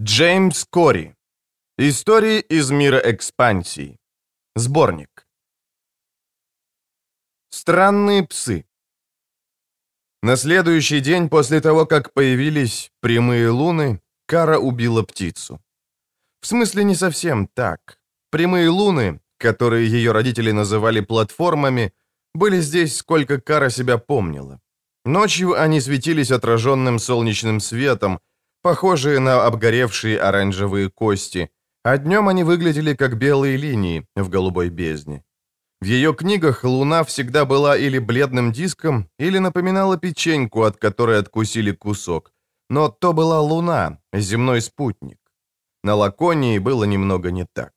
Джеймс Кори. Истории из мира экспансии. Сборник. Странные псы. На следующий день после того, как появились прямые луны, Кара убила птицу. В смысле, не совсем так. Прямые луны, которые ее родители называли платформами, были здесь, сколько Кара себя помнила. Ночью они светились отраженным солнечным светом, похожие на обгоревшие оранжевые кости, а днем они выглядели как белые линии в голубой бездне. В ее книгах луна всегда была или бледным диском, или напоминала печеньку, от которой откусили кусок. Но то была луна, земной спутник. На Лаконии было немного не так.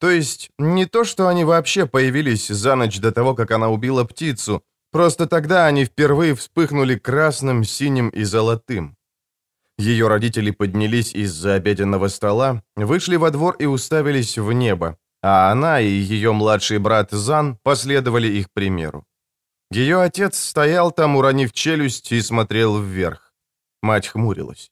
То есть, не то, что они вообще появились за ночь до того, как она убила птицу, просто тогда они впервые вспыхнули красным, синим и золотым. Ее родители поднялись из-за обеденного стола, вышли во двор и уставились в небо, а она и ее младший брат Зан последовали их примеру. Ее отец стоял там, уронив челюсть, и смотрел вверх. Мать хмурилась.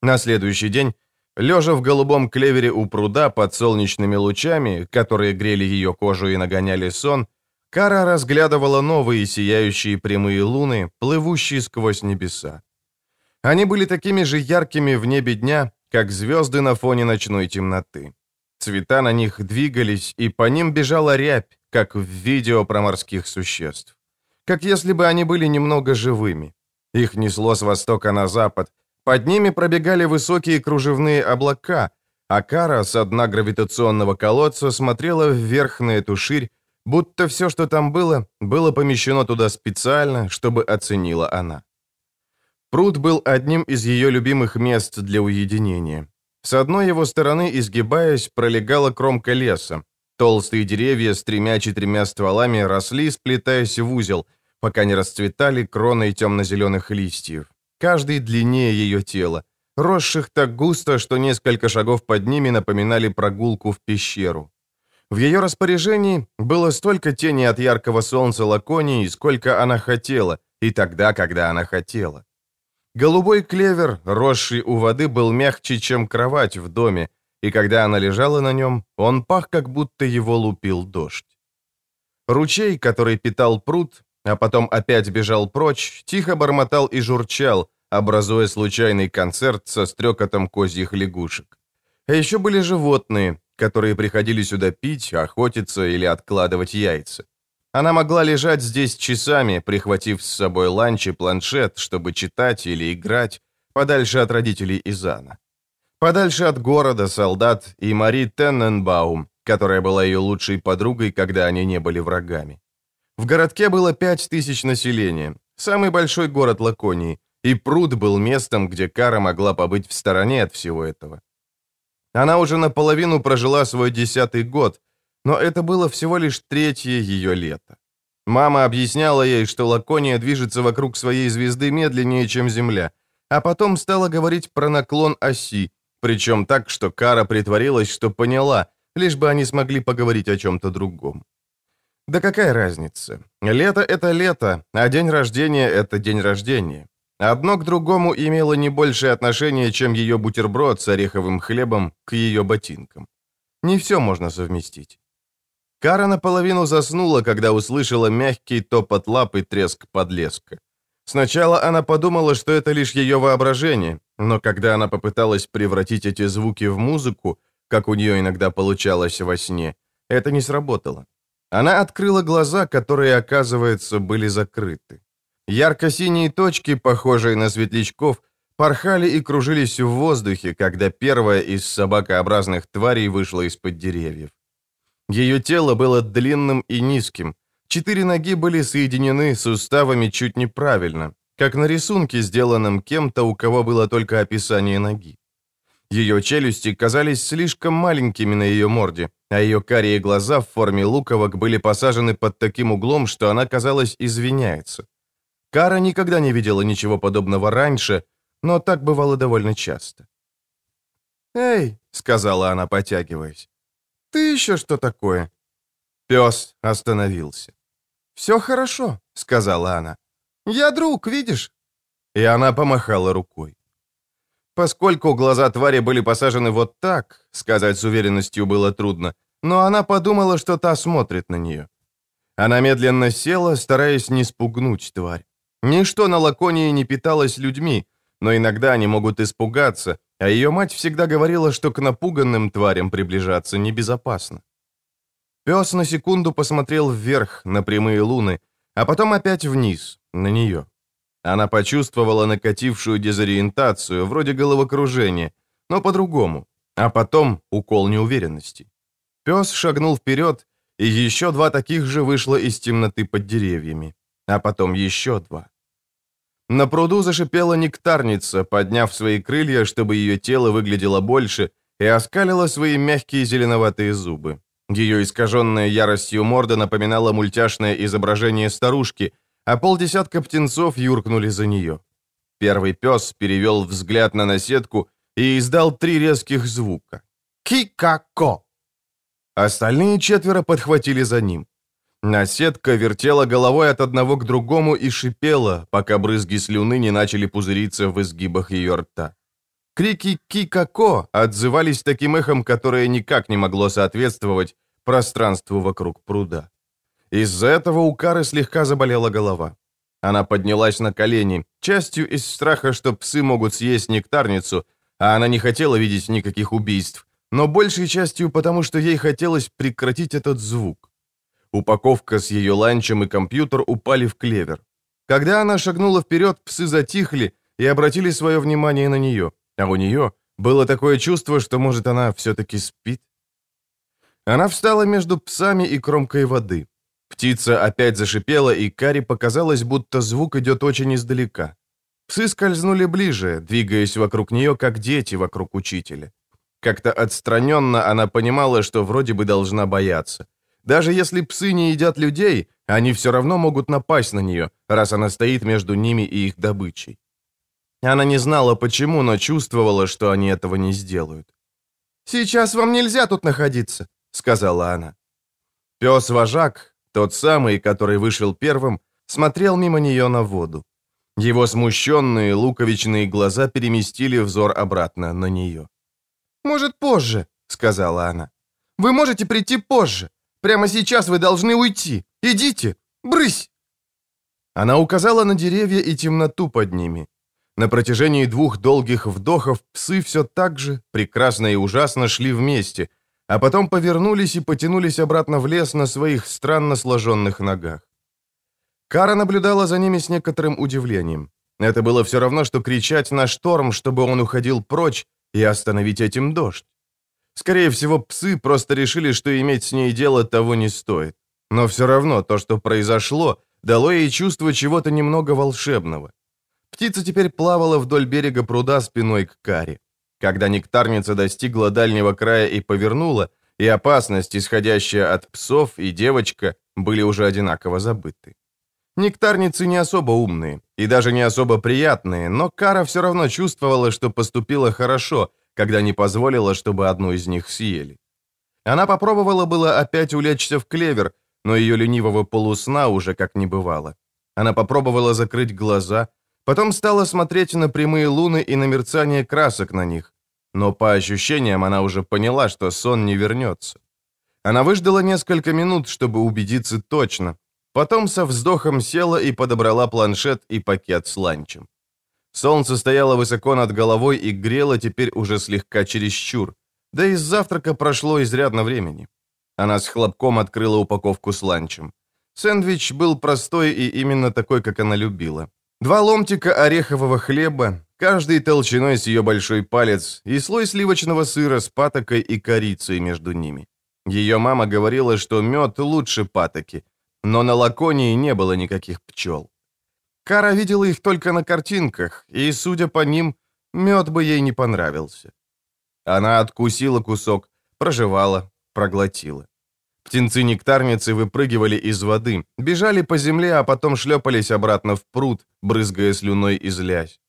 На следующий день, лежа в голубом клевере у пруда под солнечными лучами, которые грели ее кожу и нагоняли сон, Кара разглядывала новые сияющие прямые луны, плывущие сквозь небеса. Они были такими же яркими в небе дня, как звезды на фоне ночной темноты. Цвета на них двигались, и по ним бежала рябь, как в видео про морских существ. Как если бы они были немного живыми. Их несло с востока на запад. Под ними пробегали высокие кружевные облака, а Кара с дна гравитационного колодца смотрела вверх на эту ширь, будто все, что там было, было помещено туда специально, чтобы оценила она. Пруд был одним из ее любимых мест для уединения. С одной его стороны, изгибаясь, пролегала кромка леса. Толстые деревья с тремя-четырьмя стволами росли, сплетаясь в узел, пока не расцветали кроной темно-зеленых листьев. Каждый длиннее ее тела, росших так густо, что несколько шагов под ними напоминали прогулку в пещеру. В ее распоряжении было столько тени от яркого солнца Лаконии, сколько она хотела, и тогда, когда она хотела. Голубой клевер, росший у воды, был мягче, чем кровать в доме, и когда она лежала на нем, он пах, как будто его лупил дождь. Ручей, который питал пруд, а потом опять бежал прочь, тихо бормотал и журчал, образуя случайный концерт со стрекотом козьих лягушек. А еще были животные, которые приходили сюда пить, охотиться или откладывать яйца. Она могла лежать здесь часами, прихватив с собой ланч и планшет, чтобы читать или играть, подальше от родителей Изана. Подальше от города, солдат и Мари Тенненбаум, которая была ее лучшей подругой, когда они не были врагами. В городке было пять тысяч населения, самый большой город Лаконии, и пруд был местом, где Кара могла побыть в стороне от всего этого. Она уже наполовину прожила свой десятый год, но это было всего лишь третье ее лето. Мама объясняла ей, что Лакония движется вокруг своей звезды медленнее, чем Земля, а потом стала говорить про наклон оси, причем так, что Кара притворилась, что поняла, лишь бы они смогли поговорить о чем-то другом. Да какая разница? Лето — это лето, а день рождения — это день рождения. Одно к другому имело не большее отношение, чем ее бутерброд с ореховым хлебом к ее ботинкам. Не все можно совместить. Кара наполовину заснула, когда услышала мягкий топот лап и треск подлеска. Сначала она подумала, что это лишь ее воображение, но когда она попыталась превратить эти звуки в музыку, как у нее иногда получалось во сне, это не сработало. Она открыла глаза, которые, оказывается, были закрыты. Ярко-синие точки, похожие на светлячков, порхали и кружились в воздухе, когда первая из собакообразных тварей вышла из-под деревьев. Ее тело было длинным и низким. Четыре ноги были соединены суставами чуть неправильно, как на рисунке, сделанном кем-то, у кого было только описание ноги. Ее челюсти казались слишком маленькими на ее морде, а ее карие глаза в форме луковок были посажены под таким углом, что она, казалось, извиняется. Кара никогда не видела ничего подобного раньше, но так бывало довольно часто. «Эй», — сказала она, потягиваясь, ты еще что такое?» Пес остановился. «Все хорошо», — сказала она. «Я друг, видишь?» И она помахала рукой. Поскольку глаза твари были посажены вот так, сказать с уверенностью было трудно, но она подумала, что та смотрит на нее. Она медленно села, стараясь не спугнуть тварь. Ничто на Лаконии не питалось людьми, но иногда они могут испугаться, а ее мать всегда говорила, что к напуганным тварям приближаться небезопасно. Пес на секунду посмотрел вверх, на прямые луны, а потом опять вниз, на нее. Она почувствовала накатившую дезориентацию, вроде головокружения, но по-другому, а потом укол неуверенности. Пес шагнул вперед, и еще два таких же вышло из темноты под деревьями, а потом еще два. На пруду зашипела нектарница, подняв свои крылья, чтобы ее тело выглядело больше, и оскалила свои мягкие зеленоватые зубы. Ее искаженная яростью морда напоминала мультяшное изображение старушки, а полдесятка птенцов юркнули за нее. Первый пес перевел взгляд на наседку и издал три резких звука. «Ки-ка-ко!» Остальные четверо подхватили за ним. Наседка вертела головой от одного к другому и шипела, пока брызги слюны не начали пузыриться в изгибах ее рта. Крики «Ки-ка-ко» отзывались таким эхом, которое никак не могло соответствовать пространству вокруг пруда. Из-за этого у Кары слегка заболела голова. Она поднялась на колени, частью из страха, что псы могут съесть нектарницу, а она не хотела видеть никаких убийств, но большей частью потому, что ей хотелось прекратить этот звук. Упаковка с ее ланчем и компьютер упали в клевер. Когда она шагнула вперед, псы затихли и обратили свое внимание на нее, а у нее было такое чувство, что, может, она все-таки спит. Она встала между псами и кромкой воды. Птица опять зашипела, и Кари показалось, будто звук идет очень издалека. Псы скользнули ближе, двигаясь вокруг нее, как дети вокруг учителя. Как-то отстраненно она понимала, что вроде бы должна бояться. Даже если псы не едят людей, они все равно могут напасть на нее, раз она стоит между ними и их добычей. Она не знала почему, но чувствовала, что они этого не сделают. «Сейчас вам нельзя тут находиться», — сказала она. Пес-вожак, тот самый, который вышел первым, смотрел мимо нее на воду. Его смущенные луковичные глаза переместили взор обратно на нее. «Может, позже», — сказала она. «Вы можете прийти позже. Прямо сейчас вы должны уйти. Идите, брысь!» Она указала на деревья и темноту под ними. На протяжении двух долгих вдохов псы все так же, прекрасно и ужасно, шли вместе, а потом повернулись и потянулись обратно в лес на своих странно сложенных ногах. Кара наблюдала за ними с некоторым удивлением. Это было все равно, что кричать на шторм, чтобы он уходил прочь, и остановить этим дождь. Скорее всего, псы просто решили, что иметь с ней дело того не стоит. Но все равно то, что произошло, дало ей чувство чего-то немного волшебного. Птица теперь плавала вдоль берега пруда спиной к каре. Когда нектарница достигла дальнего края и повернула, и опасность, исходящая от псов, и девочка были уже одинаково забыты. Нектарницы не особо умные и даже не особо приятные, но Кара все равно чувствовала, что поступила хорошо, когда не позволила, чтобы одну из них съели. Она попробовала было опять улечься в клевер, но ее ленивого полусна уже как не бывало. Она попробовала закрыть глаза, потом стала смотреть на прямые луны и на мерцание красок на них. Но по ощущениям она уже поняла, что сон не вернется. Она выждала несколько минут, чтобы убедиться точно, Потом со вздохом села и подобрала планшет и пакет с ланчем. Солнце стояло высоко над головой и грело теперь уже слегка чересчур. Да и с завтрака прошло изрядно времени. Она с хлопком открыла упаковку с ланчем. Сэндвич был простой и именно такой, как она любила. Два ломтика орехового хлеба, каждый толщиной с ее большой палец, и слой сливочного сыра с патокой и корицей между ними. Ее мама говорила, что мед лучше патоки, но на Лаконии не было никаких пчел. Кара видела их только на картинках, и, судя по ним, мед бы ей не понравился. Она откусила кусок, прожевала, проглотила. Птенцы-нектарницы выпрыгивали из воды, бежали по земле, а потом шлепались обратно в пруд, брызгая слюной и злясь.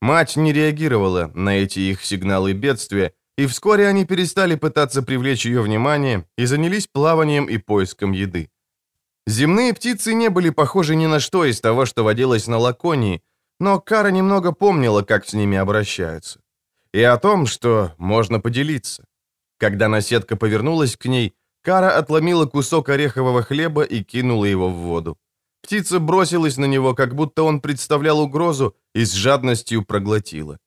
Мать не реагировала на эти их сигналы бедствия, и вскоре они перестали пытаться привлечь ее внимание и занялись плаванием и поиском еды. Земные птицы не были похожи ни на что из того, что водилось на Лаконии, но Кара немного помнила, как с ними обращаются. и о том, что можно поделиться. Когда наседка повернулась к ней, Кара отломила кусок орехового хлеба и кинула его в воду. Птица бросилась на него, как будто он представлял угрозу, и с жадностью проглотила.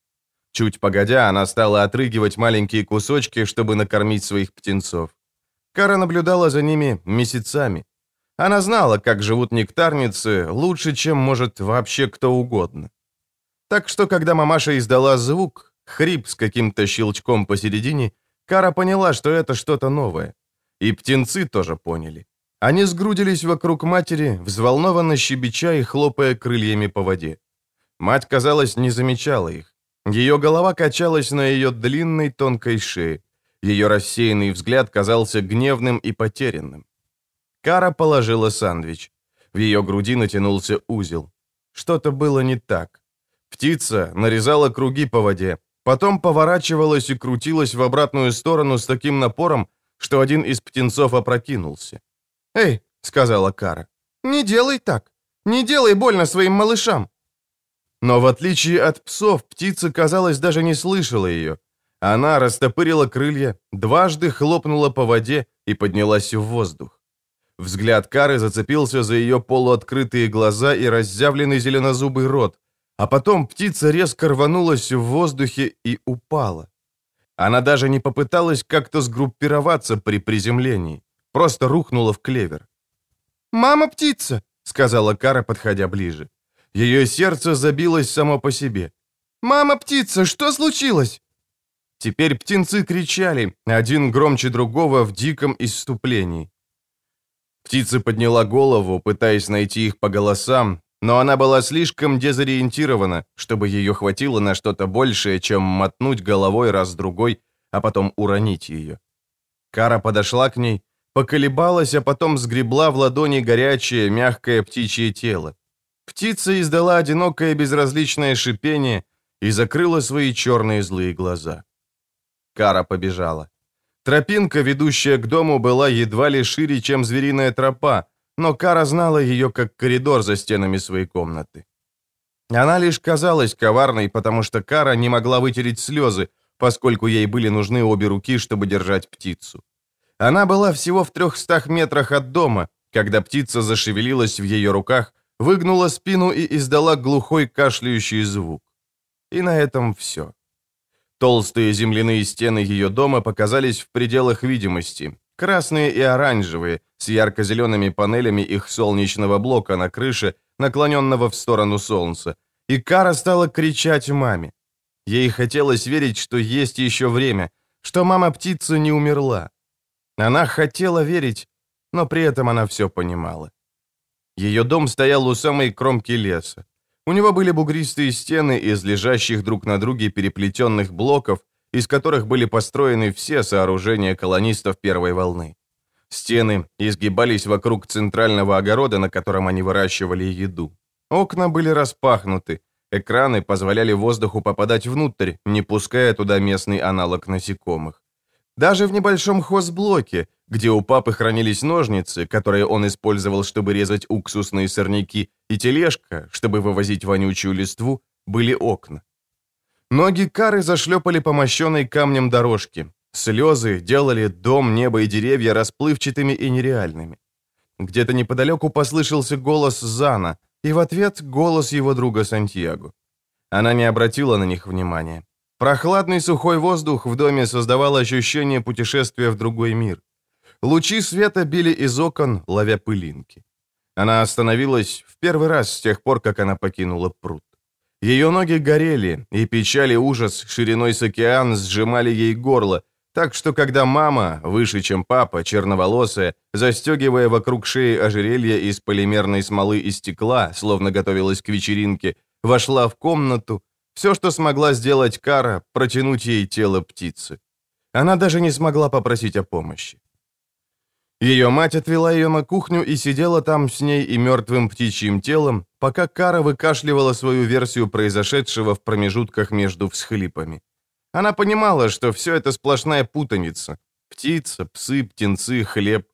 Чуть погодя, она стала отрыгивать маленькие кусочки, чтобы накормить своих птенцов. Кара наблюдала за ними месяцами. Она знала, как живут нектарницы, лучше, чем может вообще кто угодно. Так что, когда мамаша издала звук, хрип с каким-то щелчком посередине, Кара поняла, что это что-то новое. И птенцы тоже поняли. Они сгрудились вокруг матери, взволнованно щебеча и хлопая крыльями по воде. Мать, казалось, не замечала их. Ее голова качалась на ее длинной тонкой шее. Ее рассеянный взгляд казался гневным и потерянным. Кара положила сандвич. В ее груди натянулся узел. Что-то было не так. Птица нарезала круги по воде, потом поворачивалась и крутилась в обратную сторону с таким напором, что один из птенцов опрокинулся. «Эй», — сказала Кара, — «не делай так. Не делай больно своим малышам». Но в отличие от псов, птица, казалось, даже не слышала ее. Она растопырила крылья, дважды хлопнула по воде и поднялась в воздух. Взгляд Кары зацепился за ее полуоткрытые глаза и разъявленный зеленозубый рот, а потом птица резко рванулась в воздухе и упала. Она даже не попыталась как-то сгруппироваться при приземлении, просто рухнула в клевер. «Мама-птица!» — сказала Кара, подходя ближе. Ее сердце забилось само по себе. «Мама-птица, что случилось?» Теперь птенцы кричали, один громче другого в диком исступлении. Птица подняла голову, пытаясь найти их по голосам, но она была слишком дезориентирована, чтобы ее хватило на что-то большее, чем мотнуть головой раз-другой, а потом уронить ее. Кара подошла к ней, поколебалась, а потом сгребла в ладони горячее, мягкое птичье тело. Птица издала одинокое безразличное шипение и закрыла свои черные злые глаза. Кара побежала. Тропинка, ведущая к дому, была едва ли шире, чем звериная тропа, но Кара знала ее как коридор за стенами своей комнаты. Она лишь казалась коварной, потому что Кара не могла вытереть слезы, поскольку ей были нужны обе руки, чтобы держать птицу. Она была всего в трехстах метрах от дома, когда птица зашевелилась в ее руках, выгнула спину и издала глухой кашляющий звук. И на этом все. Толстые земляные стены ее дома показались в пределах видимости, Красные и оранжевые, с ярко-зелеными панелями их солнечного блока на крыше, наклоненного в сторону солнца. И Кара стала кричать маме. Ей хотелось верить, что есть еще время, что мама-птица не умерла. Она хотела верить, но при этом она все понимала. Ее дом стоял у самой кромки леса. У него были бугристые стены из лежащих друг на друге переплетенных блоков, из которых были построены все сооружения колонистов первой волны. Стены изгибались вокруг центрального огорода, на котором они выращивали еду. Окна были распахнуты, экраны позволяли воздуху попадать внутрь, не пуская туда местный аналог насекомых. Даже в небольшом хозблоке, где у папы хранились ножницы, которые он использовал, чтобы резать уксусные сорняки, и тележка, чтобы вывозить вонючую листву, были окна. Ноги Кары зашлепали по мощенной камнем дорожке. Слезы делали дом, небо и деревья расплывчатыми и нереальными. Где-то неподалеку послышался голос Зана, и в ответ голос его друга Сантьяго. Она не обратила на них внимания. Прохладный сухой воздух в доме создавал ощущение путешествия в другой мир. Лучи света били из окон, ловя пылинки. Она остановилась в первый раз с тех пор, как она покинула пруд. Ее ноги горели, и печаль и ужас шириной с океан сжимали ей горло, так что когда мама, выше чем папа, черноволосая, застегивая вокруг шеи ожерелье из полимерной смолы и стекла, словно готовилась к вечеринке, вошла в комнату, все, что смогла сделать Кара, протянуть ей тело птицы. Она даже не смогла попросить о помощи. Ее мать отвела ее на кухню и сидела там с ней и мертвым птичьим телом, пока Кара выкашливала свою версию произошедшего в промежутках между всхлипами. Она понимала, что все это сплошная путаница. Птица, псы, птенцы, хлеб.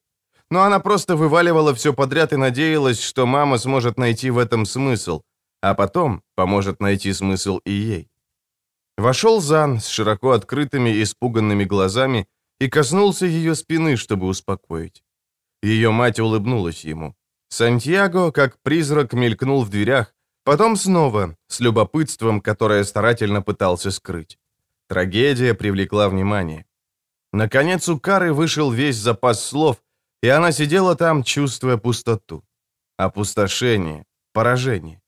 Но она просто вываливала все подряд и надеялась, что мама сможет найти в этом смысл, а потом поможет найти смысл и ей. Вошел Зан с широко открытыми испуганными глазами и коснулся ее спины, чтобы успокоить. Ее мать улыбнулась ему. Сантьяго, как призрак, мелькнул в дверях, потом снова, с любопытством, которое старательно пытался скрыть. Трагедия привлекла внимание. Наконец у Кары вышел весь запас слов, и она сидела там, чувствуя пустоту. Опустошение, поражение.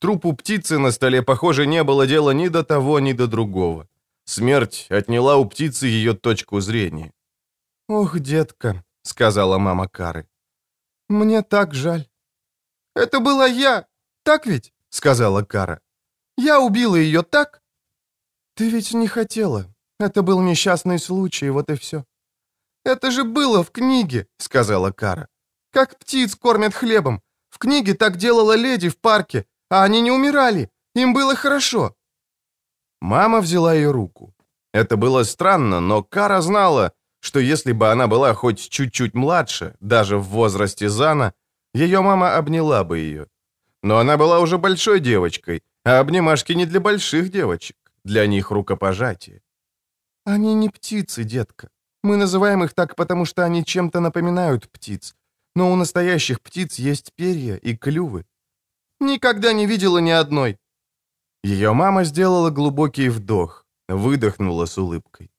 Трупу птицы на столе, похоже, не было дела ни до того, ни до другого. Смерть отняла у птицы ее точку зрения. «Ох, детка», — сказала мама Кары, — «мне так жаль». «Это была я, так ведь?» — сказала Кара. «Я убила ее, так?» «Ты ведь не хотела. Это был несчастный случай, вот и все». «Это же было в книге», — сказала Кара. «Как птиц кормят хлебом. В книге так делала леди в парке, а они не умирали. Им было хорошо». Мама взяла ее руку. Это было странно, но Кара знала, что если бы она была хоть чуть-чуть младше, даже в возрасте Зана, ее мама обняла бы ее. Но она была уже большой девочкой, а обнимашки не для больших девочек, для них рукопожатие. «Они не птицы, детка. Мы называем их так, потому что они чем-то напоминают птиц. Но у настоящих птиц есть перья и клювы. Никогда не видела ни одной». Ее мама сделала глубокий вдох, выдохнула с улыбкой.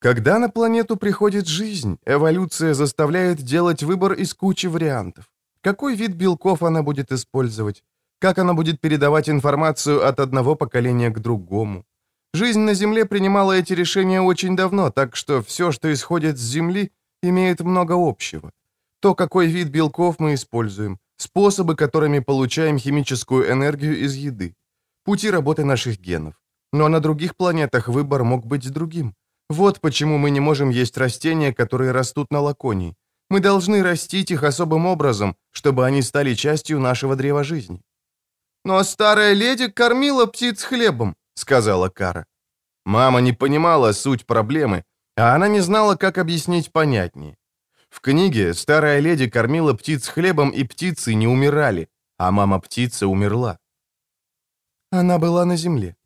Когда на планету приходит жизнь, эволюция заставляет делать выбор из кучи вариантов. Какой вид белков она будет использовать? Как она будет передавать информацию от одного поколения к другому? Жизнь на Земле принимала эти решения очень давно, так что все, что исходит с Земли, имеет много общего. То, какой вид белков мы используем, способы, которыми получаем химическую энергию из еды, пути работы наших генов. Но на других планетах выбор мог быть другим. Вот почему мы не можем есть растения, которые растут на Лаконии. Мы должны растить их особым образом, чтобы они стали частью нашего древа жизни. «Но старая леди кормила птиц хлебом», — сказала Кара. Мама не понимала суть проблемы, а она не знала, как объяснить понятнее. В книге старая леди кормила птиц хлебом, и птицы не умирали, а мама-птица умерла. Она была на земле.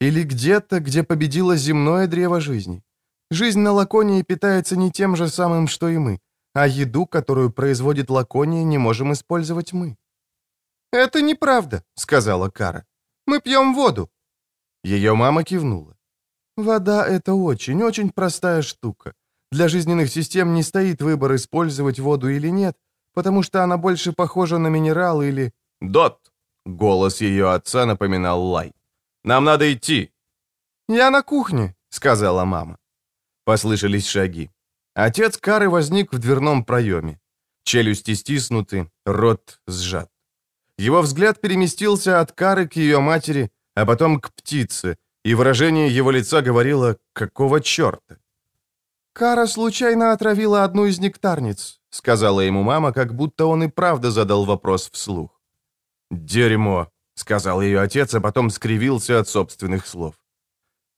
Или где-то, где победило земное древо жизни. Жизнь на Лаконии питается не тем же самым, что и мы, а еду, которую производит Лакония, не можем использовать мы. «Это неправда», — сказала Кара. «Мы пьем воду». Ее мама кивнула. «Вода — это очень-очень простая штука. Для жизненных систем не стоит выбор, использовать воду или нет, потому что она больше похожа на минерал или...» «Дот!» — голос ее отца напоминал лай. «Нам надо идти». «Я на кухне», — сказала мама. Послышались шаги. Отец Кары возник в дверном проеме. Челюсти стиснуты, рот сжат. Его взгляд переместился от Кары к ее матери, а потом к птице, и выражение его лица говорило «какого черта?». «Кара случайно отравила одну из нектарниц», — сказала ему мама, как будто он и правда задал вопрос вслух. «Дерьмо», — сказал ее отец, а потом скривился от собственных слов.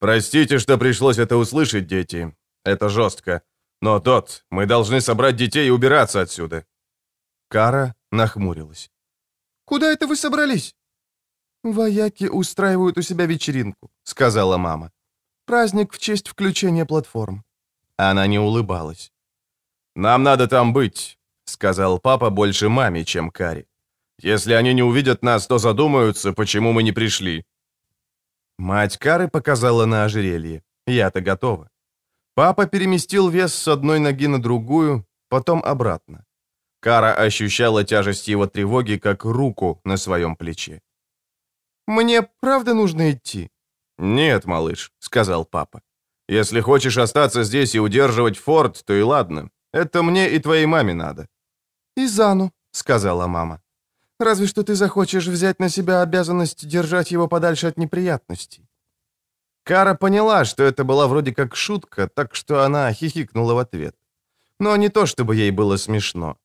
«Простите, что пришлось это услышать, дети. Это жестко. Но, тот, мы должны собрать детей и убираться отсюда». Кара нахмурилась. «Куда это вы собрались?» «Вояки устраивают у себя вечеринку», — сказала мама. «Праздник в честь включения платформ». Она не улыбалась. «Нам надо там быть», — сказал папа больше маме, чем Каре. «Если они не увидят нас, то задумаются, почему мы не пришли». Мать Кары показала на ожерелье. Я-то готова. Папа переместил вес с одной ноги на другую, потом обратно. Кара ощущала тяжесть его тревоги, как руку на своем плече. «Мне правда нужно идти?» «Нет, малыш», — сказал папа. «Если хочешь остаться здесь и удерживать форт, то и ладно. Это мне и твоей маме надо». «И Зану», — сказала мама. «Разве что ты захочешь взять на себя обязанность держать его подальше от неприятностей». Кара поняла, что это была вроде как шутка, так что она хихикнула в ответ. Но не то, чтобы ей было смешно.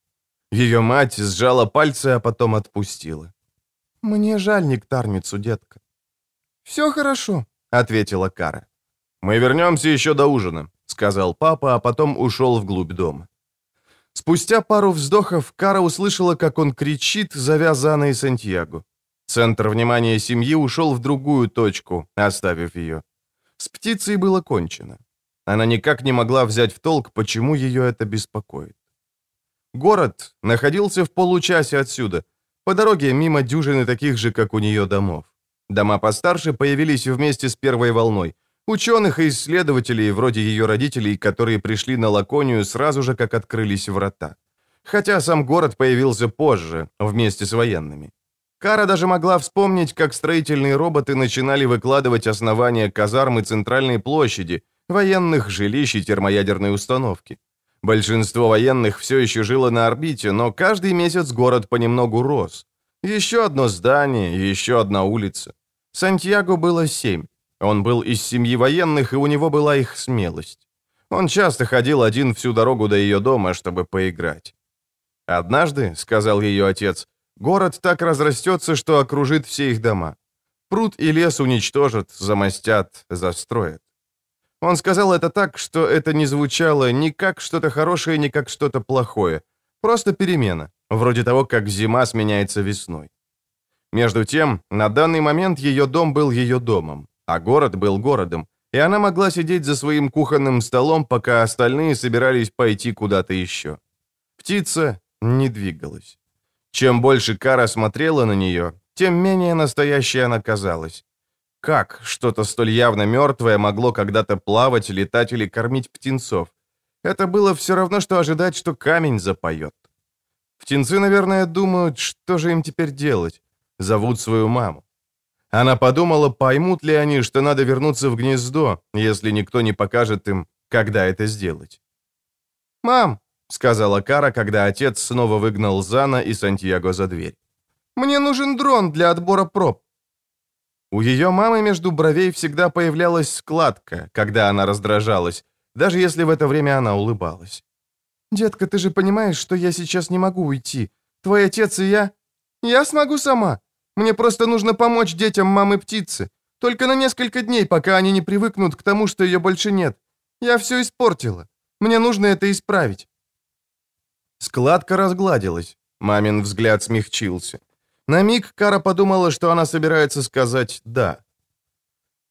Ее мать сжала пальцы, а потом отпустила. «Мне жаль нектарницу, детка». «Все хорошо», — ответила Кара. «Мы вернемся еще до ужина», — сказал папа, а потом ушел вглубь дома. Спустя пару вздохов Кара услышала, как он кричит, зовя Зана и Сантьяго. Центр внимания семьи ушел в другую точку, оставив ее. С птицей было кончено. Она никак не могла взять в толк, почему ее это беспокоит. Город находился в получасе отсюда, по дороге мимо дюжины таких же, как у нее, домов. Дома постарше появились вместе с первой волной. Ученых и исследователей, вроде ее родителей, которые пришли на Лаконию сразу же, как открылись врата. Хотя сам город появился позже, вместе с военными. Кара даже могла вспомнить, как строительные роботы начинали выкладывать основания казармы центральной площади, военных жилищ и термоядерной установки. Большинство военных все еще жило на орбите, но каждый месяц город понемногу рос. Еще одно здание, еще одна улица. Сантьяго было семь. Он был из семьи военных, и у него была их смелость. Он часто ходил один всю дорогу до ее дома, чтобы поиграть. «Однажды», — сказал ее отец, — «город так разрастется, что окружит все их дома. Пруд и лес уничтожат, замостят, застроят». Он сказал это так, что это не звучало ни как что-то хорошее, ни как что-то плохое. Просто перемена, вроде того, как зима сменяется весной. Между тем, на данный момент ее дом был ее домом, а город был городом, и она могла сидеть за своим кухонным столом, пока остальные собирались пойти куда-то еще. Птица не двигалась. Чем больше Кара смотрела на нее, тем менее настоящей она казалась. Как что-то столь явно мертвое могло когда-то плавать, летать или кормить птенцов? Это было все равно, что ожидать, что камень запоет. Птенцы, наверное, думают, что же им теперь делать. Зовут свою маму. Она подумала, поймут ли они, что надо вернуться в гнездо, если никто не покажет им, когда это сделать. «Мам», — сказала Кара, когда отец снова выгнал Зана и Сантьяго за дверь, — «мне нужен дрон для отбора проб». У ее мамы между бровей всегда появлялась складка, когда она раздражалась, даже если в это время она улыбалась. «Детка, ты же понимаешь, что я сейчас не могу уйти. Твой отец и я...» «Я смогу сама. Мне просто нужно помочь детям мамы-птицы. Только на несколько дней, пока они не привыкнут к тому, что ее больше нет. Я все испортила. Мне нужно это исправить». Складка разгладилась. Мамин взгляд смягчился. На миг Кара подумала, что она собирается сказать «да».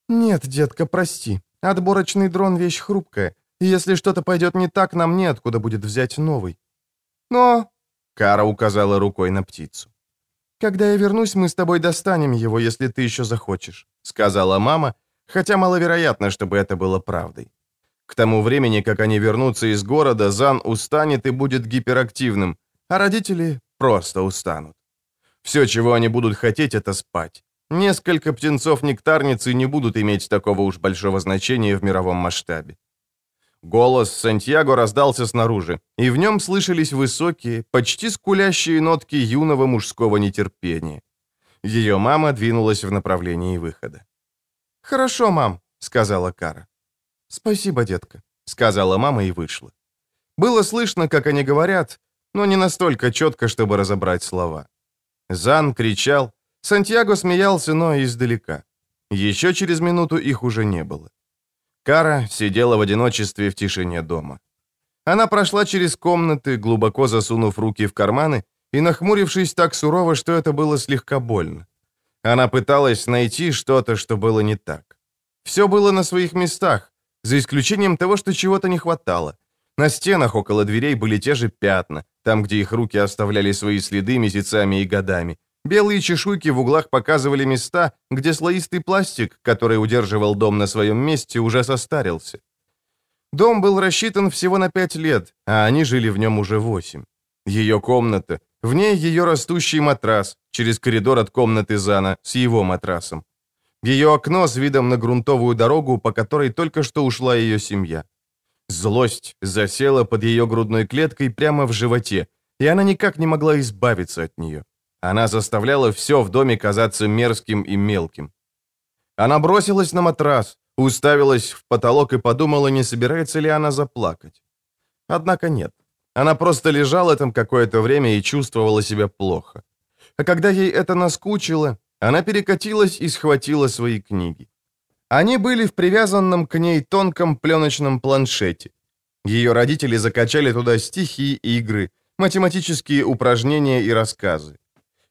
«Нет, детка, прости. Отборочный дрон — вещь хрупкая, и если что-то пойдет не так, нам неоткуда будет взять новый». «Но...» — Кара указала рукой на птицу. «Когда я вернусь, мы с тобой достанем его, если ты еще захочешь», — сказала мама, хотя маловероятно, чтобы это было правдой. К тому времени, как они вернутся из города, Зан устанет и будет гиперактивным, а родители просто устанут. Все, чего они будут хотеть, это спать. Несколько птенцов-нектарницы не будут иметь такого уж большого значения в мировом масштабе. Голос Сантьяго раздался снаружи, и в нем слышались высокие, почти скулящие нотки юного мужского нетерпения. Ее мама двинулась в направлении выхода. «Хорошо, мам», — сказала Кара. «Спасибо, детка», — сказала мама и вышла. Было слышно, как они говорят, но не настолько четко, чтобы разобрать слова. Зан кричал. Сантьяго смеялся, но издалека. Еще через минуту их уже не было. Кара сидела в одиночестве в тишине дома. Она прошла через комнаты, глубоко засунув руки в карманы и нахмурившись так сурово, что это было слегка больно. Она пыталась найти что-то, что было не так. Все было на своих местах, за исключением того, что чего-то не хватало. На стенах около дверей были те же пятна, там, где их руки оставляли свои следы месяцами и годами. Белые чешуйки в углах показывали места, где слоистый пластик, который удерживал дом на своем месте, уже состарился. Дом был рассчитан всего на пять лет, а они жили в нем уже восемь. Ее комната, в ней ее растущий матрас, через коридор от комнаты Зана с его матрасом. Ее окно с видом на грунтовую дорогу, по которой только что ушла ее семья. Злость засела под ее грудной клеткой прямо в животе, и она никак не могла избавиться от нее. Она заставляла все в доме казаться мерзким и мелким. Она бросилась на матрас, уставилась в потолок и подумала, не собирается ли она заплакать. Однако нет. Она просто лежала там какое-то время и чувствовала себя плохо. А когда ей это наскучило, она перекатилась и схватила свои книги. Они были в привязанном к ней тонком пленочном планшете. Ее родители закачали туда стихи, игры, математические упражнения и рассказы.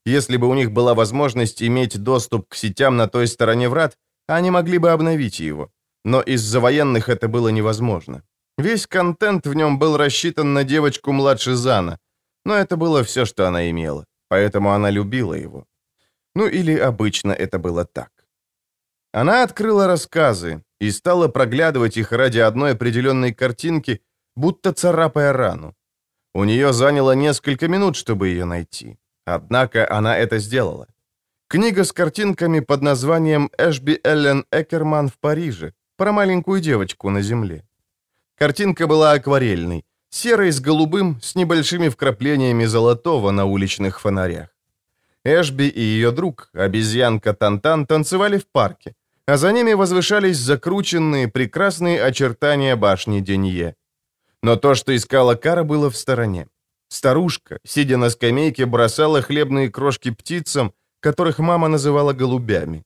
Если бы у них была возможность иметь доступ к сетям на той стороне врат, они могли бы обновить его. Но из-за военных это было невозможно. Весь контент в нем был рассчитан на девочку младше Зана, но это было все, что она имела, поэтому она любила его. Ну или обычно это было так. Она открыла рассказы и стала проглядывать их ради одной определенной картинки, будто царапая рану. У нее заняло несколько минут, чтобы ее найти. Однако она это сделала. Книга с картинками под названием «Эшби Эллен Экерман в Париже» про маленькую девочку на земле. Картинка была акварельной, серой с голубым, с небольшими вкраплениями золотого на уличных фонарях. Эшби и ее друг, обезьянка Тантан, танцевали в парке, а за ними возвышались закрученные, прекрасные очертания башни Денье. Но то, что искала Кара, было в стороне. Старушка, сидя на скамейке, бросала хлебные крошки птицам, которых мама называла голубями.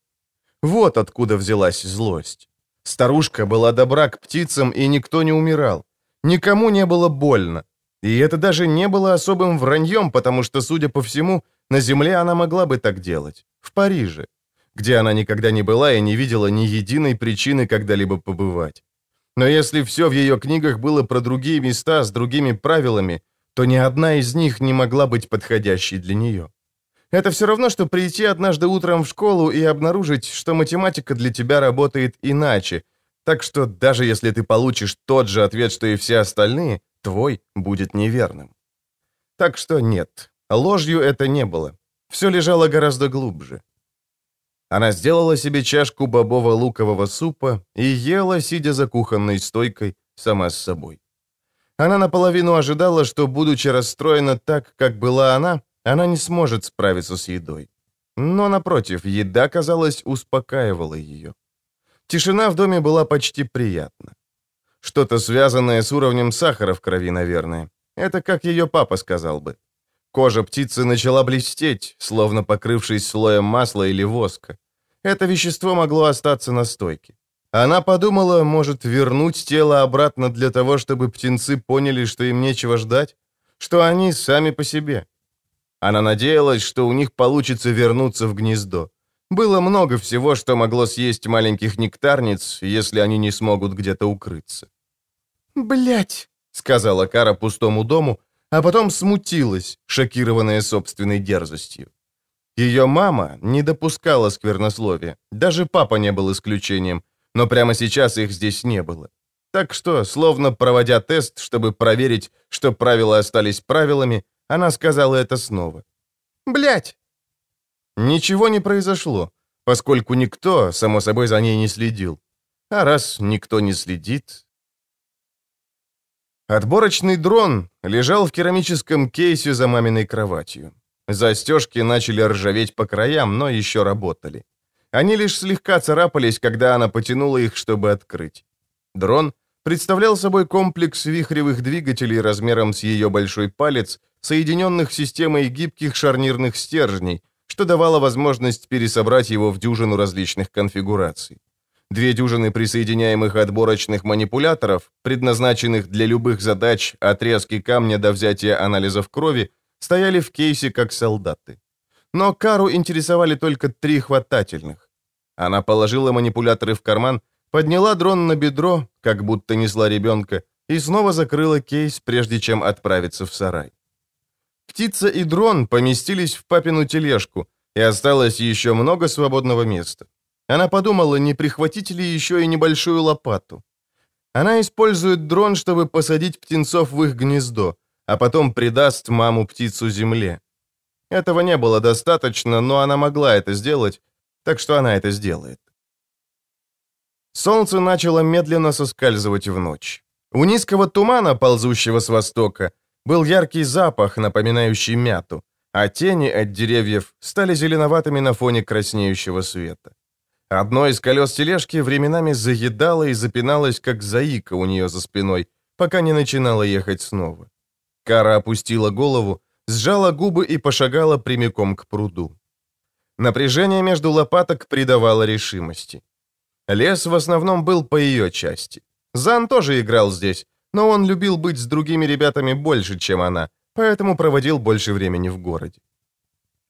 Вот откуда взялась злость. Старушка была добра к птицам, и никто не умирал. Никому не было больно. И это даже не было особым враньем, потому что, судя по всему, на земле она могла бы так делать. В Париже, где она никогда не была и не видела ни единой причины когда-либо побывать. Но если все в ее книгах было про другие места с другими правилами, то ни одна из них не могла быть подходящей для нее. Это все равно, что прийти однажды утром в школу и обнаружить, что математика для тебя работает иначе, так что даже если ты получишь тот же ответ, что и все остальные, твой будет неверным. Так что нет, ложью это не было. Все лежало гораздо глубже. Она сделала себе чашку бобово-лукового супа и ела, сидя за кухонной стойкой, сама с собой. Она наполовину ожидала, что, будучи расстроена так, как была она, она не сможет справиться с едой. Но, напротив, еда, казалось, успокаивала ее. Тишина в доме была почти приятна. Что-то связанное с уровнем сахара в крови, наверное. Это как ее папа сказал бы. Кожа птицы начала блестеть, словно покрывшись слоем масла или воска. Это вещество могло остаться на стойке. Она подумала, может, вернуть тело обратно для того, чтобы птенцы поняли, что им нечего ждать, что они сами по себе. Она надеялась, что у них получится вернуться в гнездо. Было много всего, что могло съесть маленьких нектарниц, если они не смогут где-то укрыться. Блять, сказала Кара пустому дому, а потом смутилась, шокированная собственной дерзостью. Ее мама не допускала сквернословия, даже папа не был исключением, но прямо сейчас их здесь не было. Так что, словно проводя тест, чтобы проверить, что правила остались правилами, она сказала это снова. Блять! Ничего не произошло, поскольку никто, само собой, за ней не следил. А раз никто не следит... Отборочный дрон лежал в керамическом кейсе за маминой кроватью. Застежки начали ржаветь по краям, но еще работали. Они лишь слегка царапались, когда она потянула их, чтобы открыть. Дрон представлял собой комплекс вихревых двигателей размером с ее большой палец, соединенных системой гибких шарнирных стержней, что давало возможность пересобрать его в дюжину различных конфигураций. Две дюжины присоединяемых отборочных манипуляторов, предназначенных для любых задач отрезки камня до взятия анализов крови, стояли в кейсе как солдаты. Но Кару интересовали только три хватательных. Она положила манипуляторы в карман, подняла дрон на бедро, как будто несла ребенка, и снова закрыла кейс, прежде чем отправиться в сарай. Птица и дрон поместились в папину тележку, и осталось еще много свободного места. Она подумала, не прихватить ли еще и небольшую лопату. Она использует дрон, чтобы посадить птенцов в их гнездо, а потом придаст маму-птицу земле. Этого не было достаточно, но она могла это сделать, так что она это сделает. Солнце начало медленно соскальзывать в ночь. У низкого тумана, ползущего с востока, был яркий запах, напоминающий мяту, а тени от деревьев стали зеленоватыми на фоне краснеющего света. Одно из колес тележки временами заедало и запиналось, как заика у нее за спиной, пока не начинала ехать снова. Кара опустила голову, сжала губы и пошагала прямиком к пруду. Напряжение между лопаток придавало решимости. Лес в основном был по ее части. Зан тоже играл здесь, но он любил быть с другими ребятами больше, чем она, поэтому проводил больше времени в городе.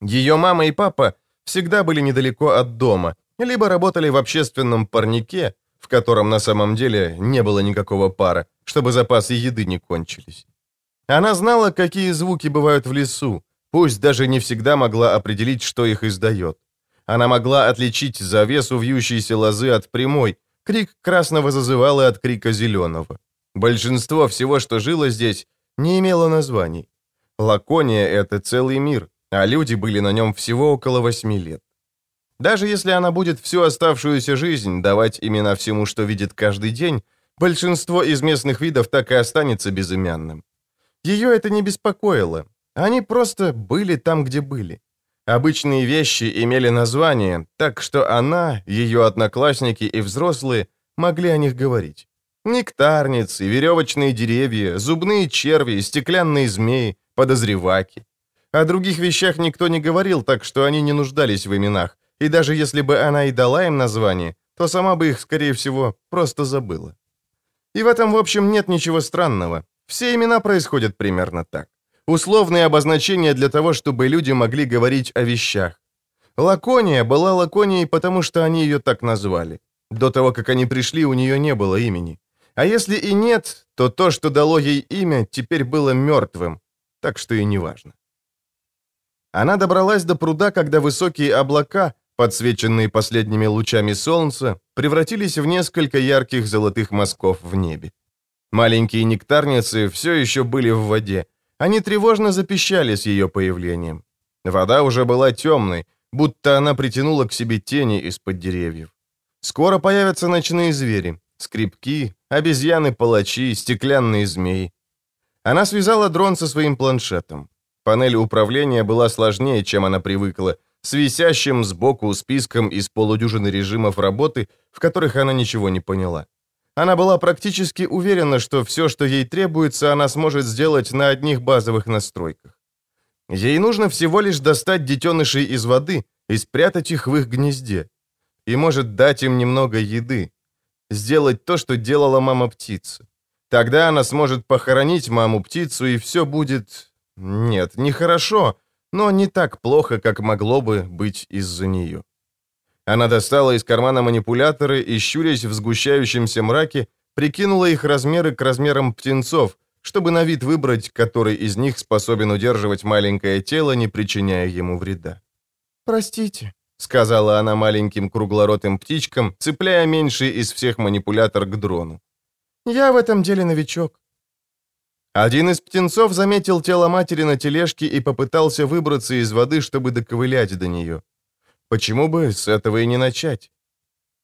Ее мама и папа всегда были недалеко от дома, либо работали в общественном парнике, в котором на самом деле не было никакого пара, чтобы запасы еды не кончились. Она знала, какие звуки бывают в лесу, пусть даже не всегда могла определить, что их издает. Она могла отличить завесу вьющейся лозы от прямой, крик красного зазывала от крика зеленого. Большинство всего, что жило здесь, не имело названий. Лакония — это целый мир, а люди были на нем всего около восьми лет. Даже если она будет всю оставшуюся жизнь давать имена всему, что видит каждый день, большинство из местных видов так и останется безымянным. Ее это не беспокоило. Они просто были там, где были. Обычные вещи имели название, так что она, ее одноклассники и взрослые могли о них говорить. Нектарницы, веревочные деревья, зубные черви, стеклянные змеи, подозреваки. О других вещах никто не говорил, так что они не нуждались в именах, и даже если бы она и дала им название, то сама бы их, скорее всего, просто забыла. И в этом, в общем, нет ничего странного. Все имена происходят примерно так. Условные обозначения для того, чтобы люди могли говорить о вещах. Лакония была Лаконией, потому что они ее так назвали. До того, как они пришли, у нее не было имени. А если и нет, то то, что дало ей имя, теперь было мертвым, так что и не важно. Она добралась до пруда, когда высокие облака, подсвеченные последними лучами солнца, превратились в несколько ярких золотых мазков в небе. Маленькие нектарницы все еще были в воде. Они тревожно запищали с ее появлением. Вода уже была темной, будто она притянула к себе тени из-под деревьев. Скоро появятся ночные звери, скрипки, обезьяны-палачи, стеклянные змеи. Она связала дрон со своим планшетом. Панель управления была сложнее, чем она привыкла, с висящим сбоку списком из полудюжины режимов работы, в которых она ничего не поняла. Она была практически уверена, что все, что ей требуется, она сможет сделать на одних базовых настройках. Ей нужно всего лишь достать детенышей из воды и спрятать их в их гнезде. И может дать им немного еды. Сделать то, что делала мама-птица. Тогда она сможет похоронить маму-птицу, и все будет... Нет, нехорошо, но не так плохо, как могло бы быть из-за нее. Она достала из кармана манипуляторы и, щурясь в сгущающемся мраке, прикинула их размеры к размерам птенцов, чтобы на вид выбрать, который из них способен удерживать маленькое тело, не причиняя ему вреда. «Простите», — сказала она маленьким круглоротым птичкам, цепляя меньший из всех манипулятор к дрону. «Я в этом деле новичок». Один из птенцов заметил тело матери на тележке и попытался выбраться из воды, чтобы доковылять до нее. Почему бы с этого и не начать?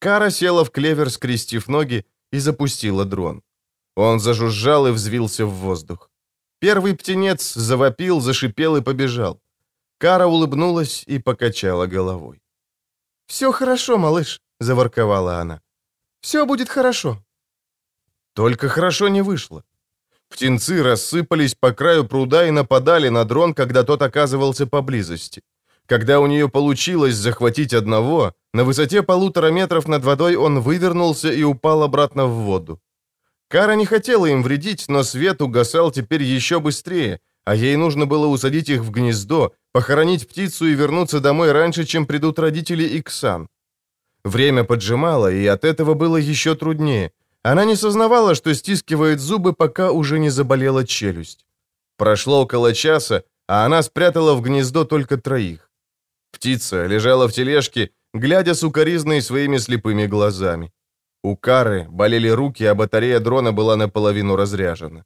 Кара села в клевер, скрестив ноги, и запустила дрон. Он зажужжал и взвился в воздух. Первый птенец завопил, зашипел и побежал. Кара улыбнулась и покачала головой. «Все хорошо, малыш», — заворковала она. «Все будет хорошо». Только хорошо не вышло. Птенцы рассыпались по краю пруда и нападали на дрон, когда тот оказывался поблизости. Когда у нее получилось захватить одного, на высоте полутора метров над водой он вывернулся и упал обратно в воду. Кара не хотела им вредить, но свет угасал теперь еще быстрее, а ей нужно было усадить их в гнездо, похоронить птицу и вернуться домой раньше, чем придут родители Иксан. Время поджимало, и от этого было еще труднее. Она не сознавала, что стискивает зубы, пока уже не заболела челюсть. Прошло около часа, а она спрятала в гнездо только троих. Птица лежала в тележке, глядя сукоризной своими слепыми глазами. У Кары болели руки, а батарея дрона была наполовину разряжена.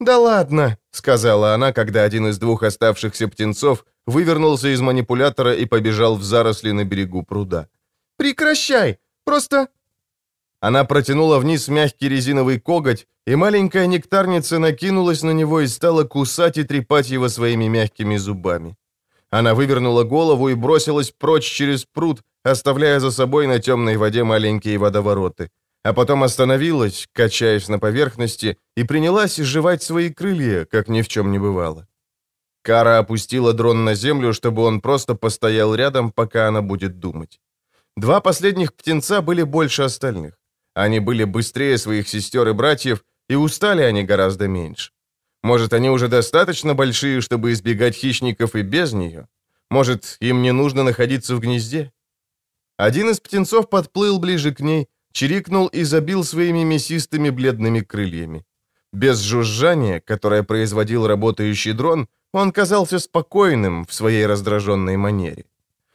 «Да ладно», — сказала она, когда один из двух оставшихся птенцов вывернулся из манипулятора и побежал в заросли на берегу пруда. «Прекращай! Просто...» Она протянула вниз мягкий резиновый коготь, и маленькая нектарница накинулась на него и стала кусать и трепать его своими мягкими зубами. Она вывернула голову и бросилась прочь через пруд, оставляя за собой на темной воде маленькие водовороты. А потом остановилась, качаясь на поверхности, и принялась изживать свои крылья, как ни в чем не бывало. Кара опустила дрон на землю, чтобы он просто постоял рядом, пока она будет думать. Два последних птенца были больше остальных. Они были быстрее своих сестер и братьев, и устали они гораздо меньше. Может, они уже достаточно большие, чтобы избегать хищников и без нее? Может, им не нужно находиться в гнезде? Один из птенцов подплыл ближе к ней, чирикнул и забил своими мясистыми бледными крыльями. Без жужжания, которое производил работающий дрон, он казался спокойным в своей раздраженной манере.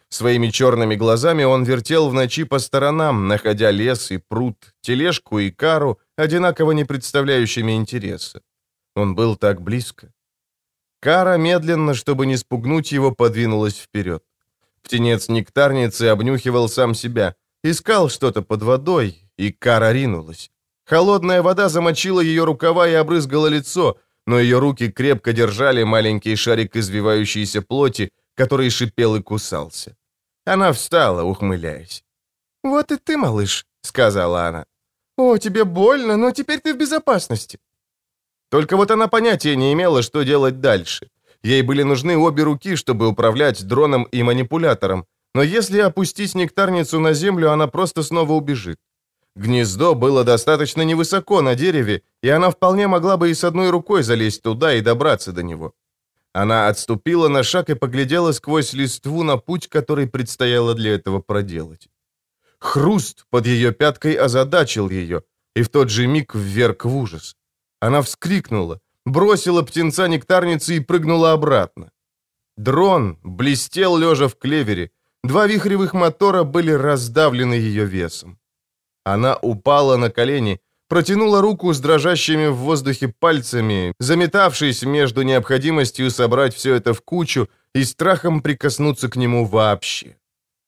Своими черными глазами он вертел в ночи по сторонам, находя лес и пруд, тележку и кару, одинаково не представляющими интереса. Он был так близко. Кара медленно, чтобы не спугнуть его, подвинулась вперед. Птенец нектарницы обнюхивал сам себя, искал что-то под водой, и Кара ринулась. Холодная вода замочила ее рукава и обрызгала лицо, но ее руки крепко держали маленький шарик извивающейся плоти, который шипел и кусался. Она встала, ухмыляясь. «Вот и ты, малыш», — сказала она. «О, тебе больно, но теперь ты в безопасности». Только вот она понятия не имела, что делать дальше. Ей были нужны обе руки, чтобы управлять дроном и манипулятором, но если опустить нектарницу на землю, она просто снова убежит. Гнездо было достаточно невысоко на дереве, и она вполне могла бы и с одной рукой залезть туда и добраться до него. Она отступила на шаг и поглядела сквозь листву на путь, который предстояло для этого проделать. Хруст под ее пяткой озадачил ее, и в тот же миг вверг в ужас. Она вскрикнула, бросила птенца нектарницы и прыгнула обратно. Дрон блестел, лежа в клевере. Два вихревых мотора были раздавлены ее весом. Она упала на колени, протянула руку с дрожащими в воздухе пальцами, заметавшись между необходимостью собрать все это в кучу и страхом прикоснуться к нему вообще.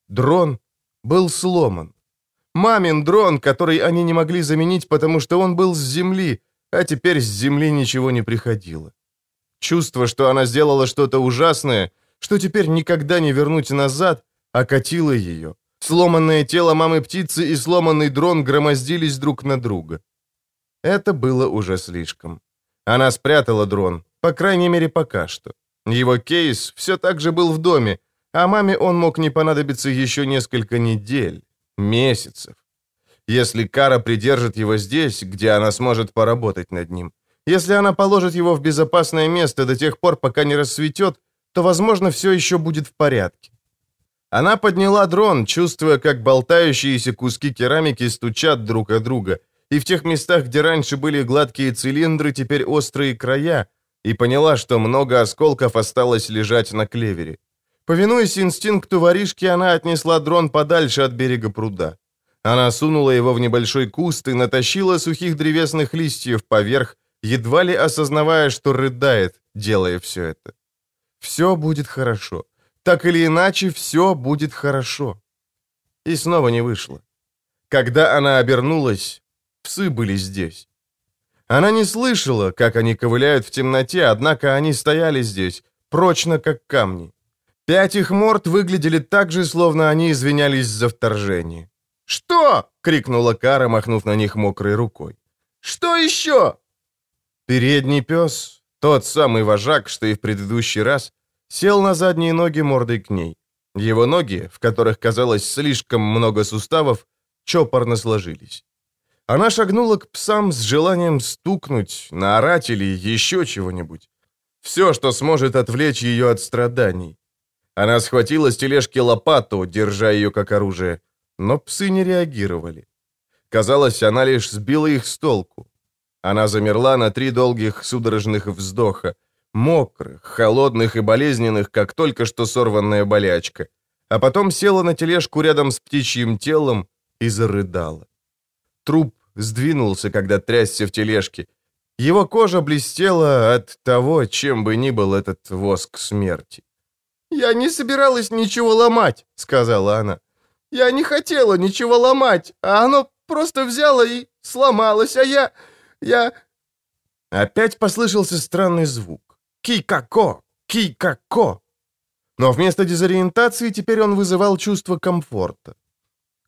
Дрон был сломан. Мамин дрон, который они не могли заменить, потому что он был с земли, а теперь с земли ничего не приходило. Чувство, что она сделала что-то ужасное, что теперь никогда не вернуть назад, окатило ее. Сломанное тело мамы-птицы и сломанный дрон громоздились друг на друга. Это было уже слишком. Она спрятала дрон, по крайней мере, пока что. Его кейс все так же был в доме, а маме он мог не понадобиться еще несколько недель, месяцев. Если Кара придержит его здесь, где она сможет поработать над ним, если она положит его в безопасное место до тех пор, пока не рассветет, то, возможно, все еще будет в порядке. Она подняла дрон, чувствуя, как болтающиеся куски керамики стучат друг о друга, и в тех местах, где раньше были гладкие цилиндры, теперь острые края, и поняла, что много осколков осталось лежать на клевере. Повинуясь инстинкту воришки, она отнесла дрон подальше от берега пруда. Она сунула его в небольшой куст и натащила сухих древесных листьев поверх, едва ли осознавая, что рыдает, делая все это. Все будет хорошо. Так или иначе, все будет хорошо. И снова не вышло. Когда она обернулась, псы были здесь. Она не слышала, как они ковыляют в темноте, однако они стояли здесь, прочно, как камни. Пять их морд выглядели так же, словно они извинялись за вторжение. «Что?» — крикнула Кара, махнув на них мокрой рукой. «Что еще?» Передний пес, тот самый вожак, что и в предыдущий раз, сел на задние ноги мордой к ней. Его ноги, в которых казалось слишком много суставов, чопорно сложились. Она шагнула к псам с желанием стукнуть, наорать или еще чего-нибудь. Все, что сможет отвлечь ее от страданий. Она схватила с тележки лопату, держа ее как оружие, но псы не реагировали. Казалось, она лишь сбила их с толку. Она замерла на три долгих судорожных вздоха, мокрых, холодных и болезненных, как только что сорванная болячка, а потом села на тележку рядом с птичьим телом и зарыдала. Труп сдвинулся, когда трясся в тележке. Его кожа блестела от того, чем бы ни был этот воск смерти. «Я не собиралась ничего ломать», — сказала она. «Я не хотела ничего ломать, а оно просто взяло и сломалось, а я... я...» Опять послышался странный звук. Ки-како! Ки-како! Но вместо дезориентации теперь он вызывал чувство комфорта.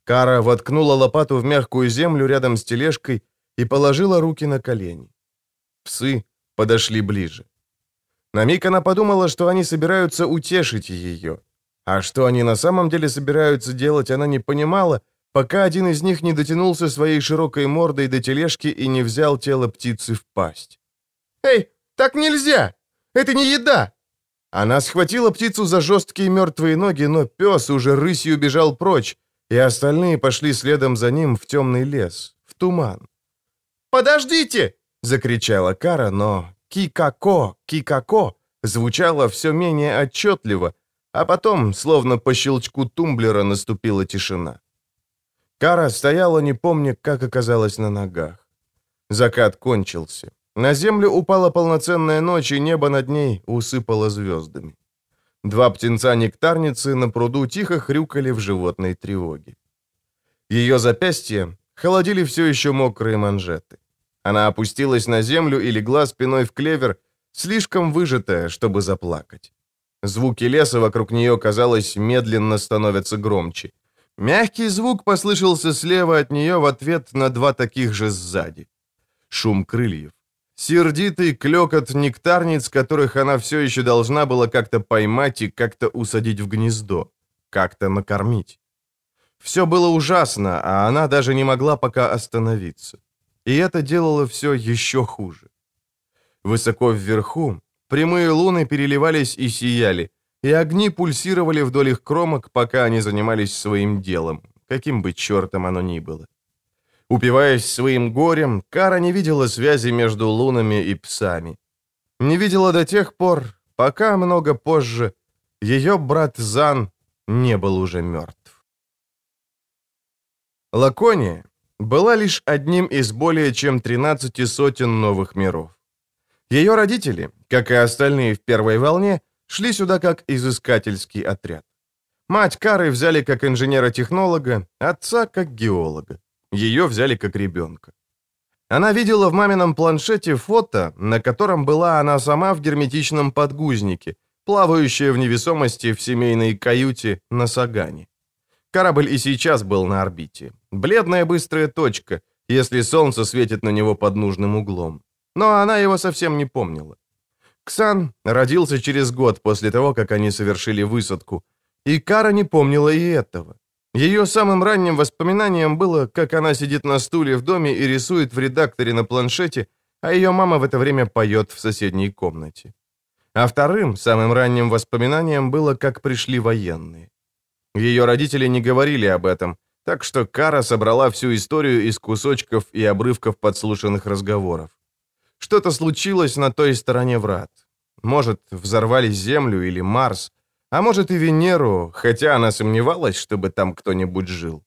Кара воткнула лопату в мягкую землю рядом с тележкой и положила руки на колени. Псы подошли ближе. На миг она подумала, что они собираются утешить ее. А что они на самом деле собираются делать, она не понимала, пока один из них не дотянулся своей широкой мордой до тележки и не взял тело птицы в пасть. «Эй, так нельзя!» Это не еда!» Она схватила птицу за жесткие мертвые ноги, но пес уже рысью бежал прочь, и остальные пошли следом за ним в темный лес, в туман. «Подождите!» — закричала Кара, но «Кикако! Кикако!» звучало все менее отчетливо, а потом, словно по щелчку тумблера, наступила тишина. Кара стояла, не помня, как оказалась на ногах. Закат кончился. На землю упала полноценная ночь, и небо над ней усыпало звездами. Два птенца-нектарницы на пруду тихо хрюкали в животной тревоге. Ее запястья холодили все еще мокрые манжеты. Она опустилась на землю и легла спиной в клевер, слишком выжатая, чтобы заплакать. Звуки леса вокруг нее, казалось, медленно становятся громче. Мягкий звук послышался слева от нее в ответ на два таких же сзади. Шум крыльев. Сердитый клекот нектарниц, которых она все еще должна была как-то поймать и как-то усадить в гнездо, как-то накормить. Все было ужасно, а она даже не могла пока остановиться. И это делало все еще хуже. Высоко вверху прямые луны переливались и сияли, и огни пульсировали вдоль их кромок, пока они занимались своим делом, каким бы чертом оно ни было. Упиваясь своим горем, Кара не видела связи между лунами и псами. Не видела до тех пор, пока много позже ее брат Зан не был уже мертв. Лакония была лишь одним из более чем 13 сотен новых миров. Ее родители, как и остальные в первой волне, шли сюда как изыскательский отряд. Мать Кары взяли как инженера-технолога, отца как геолога. Ее взяли как ребенка. Она видела в мамином планшете фото, на котором была она сама в герметичном подгузнике, плавающая в невесомости в семейной каюте на Сагане. Корабль и сейчас был на орбите. Бледная быстрая точка, если солнце светит на него под нужным углом. Но она его совсем не помнила. Ксан родился через год после того, как они совершили высадку, и Кара не помнила и этого. Ее самым ранним воспоминанием было, как она сидит на стуле в доме и рисует в редакторе на планшете, а ее мама в это время поет в соседней комнате. А вторым, самым ранним воспоминанием было, как пришли военные. Ее родители не говорили об этом, так что Кара собрала всю историю из кусочков и обрывков подслушанных разговоров. Что-то случилось на той стороне врат. Может, взорвали Землю или Марс, а может и Венеру, хотя она сомневалась, чтобы там кто-нибудь жил.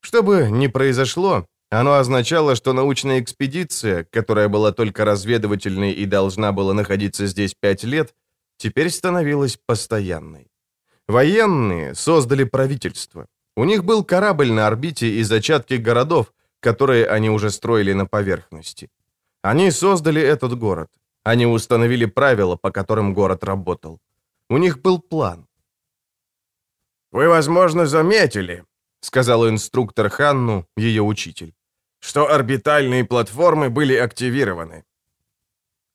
Что бы ни произошло, оно означало, что научная экспедиция, которая была только разведывательной и должна была находиться здесь пять лет, теперь становилась постоянной. Военные создали правительство. У них был корабль на орбите и зачатки городов, которые они уже строили на поверхности. Они создали этот город. Они установили правила, по которым город работал. У них был план. «Вы, возможно, заметили», — сказал инструктор Ханну, ее учитель, «что орбитальные платформы были активированы».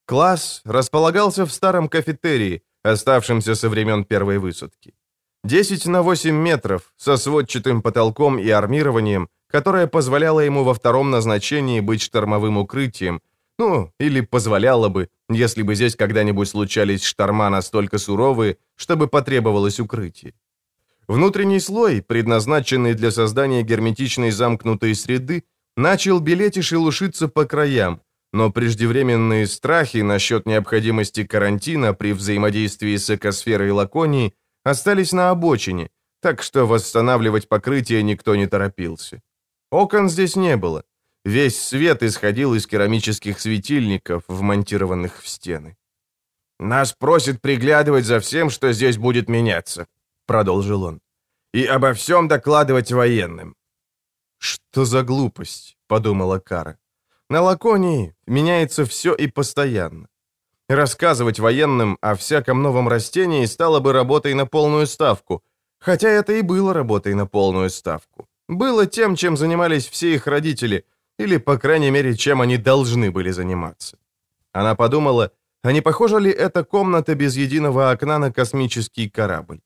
Класс располагался в старом кафетерии, оставшемся со времен первой высадки. 10 на 8 метров, со сводчатым потолком и армированием, которое позволяло ему во втором назначении быть штормовым укрытием, ну, или позволяло бы, если бы здесь когда-нибудь случались шторма настолько суровые, чтобы потребовалось укрытие. Внутренний слой, предназначенный для создания герметичной замкнутой среды, начал белеть и шелушиться по краям, но преждевременные страхи насчет необходимости карантина при взаимодействии с экосферой Лаконии остались на обочине, так что восстанавливать покрытие никто не торопился. Окон здесь не было, Весь свет исходил из керамических светильников, вмонтированных в стены. «Нас просят приглядывать за всем, что здесь будет меняться», — продолжил он, «и обо всем докладывать военным». «Что за глупость?» — подумала Кара. «На Лаконии меняется все и постоянно. Рассказывать военным о всяком новом растении стало бы работой на полную ставку, хотя это и было работой на полную ставку. Было тем, чем занимались все их родители — или, по крайней мере, чем они должны были заниматься. Она подумала, а не похожа ли эта комната без единого окна на космический корабль?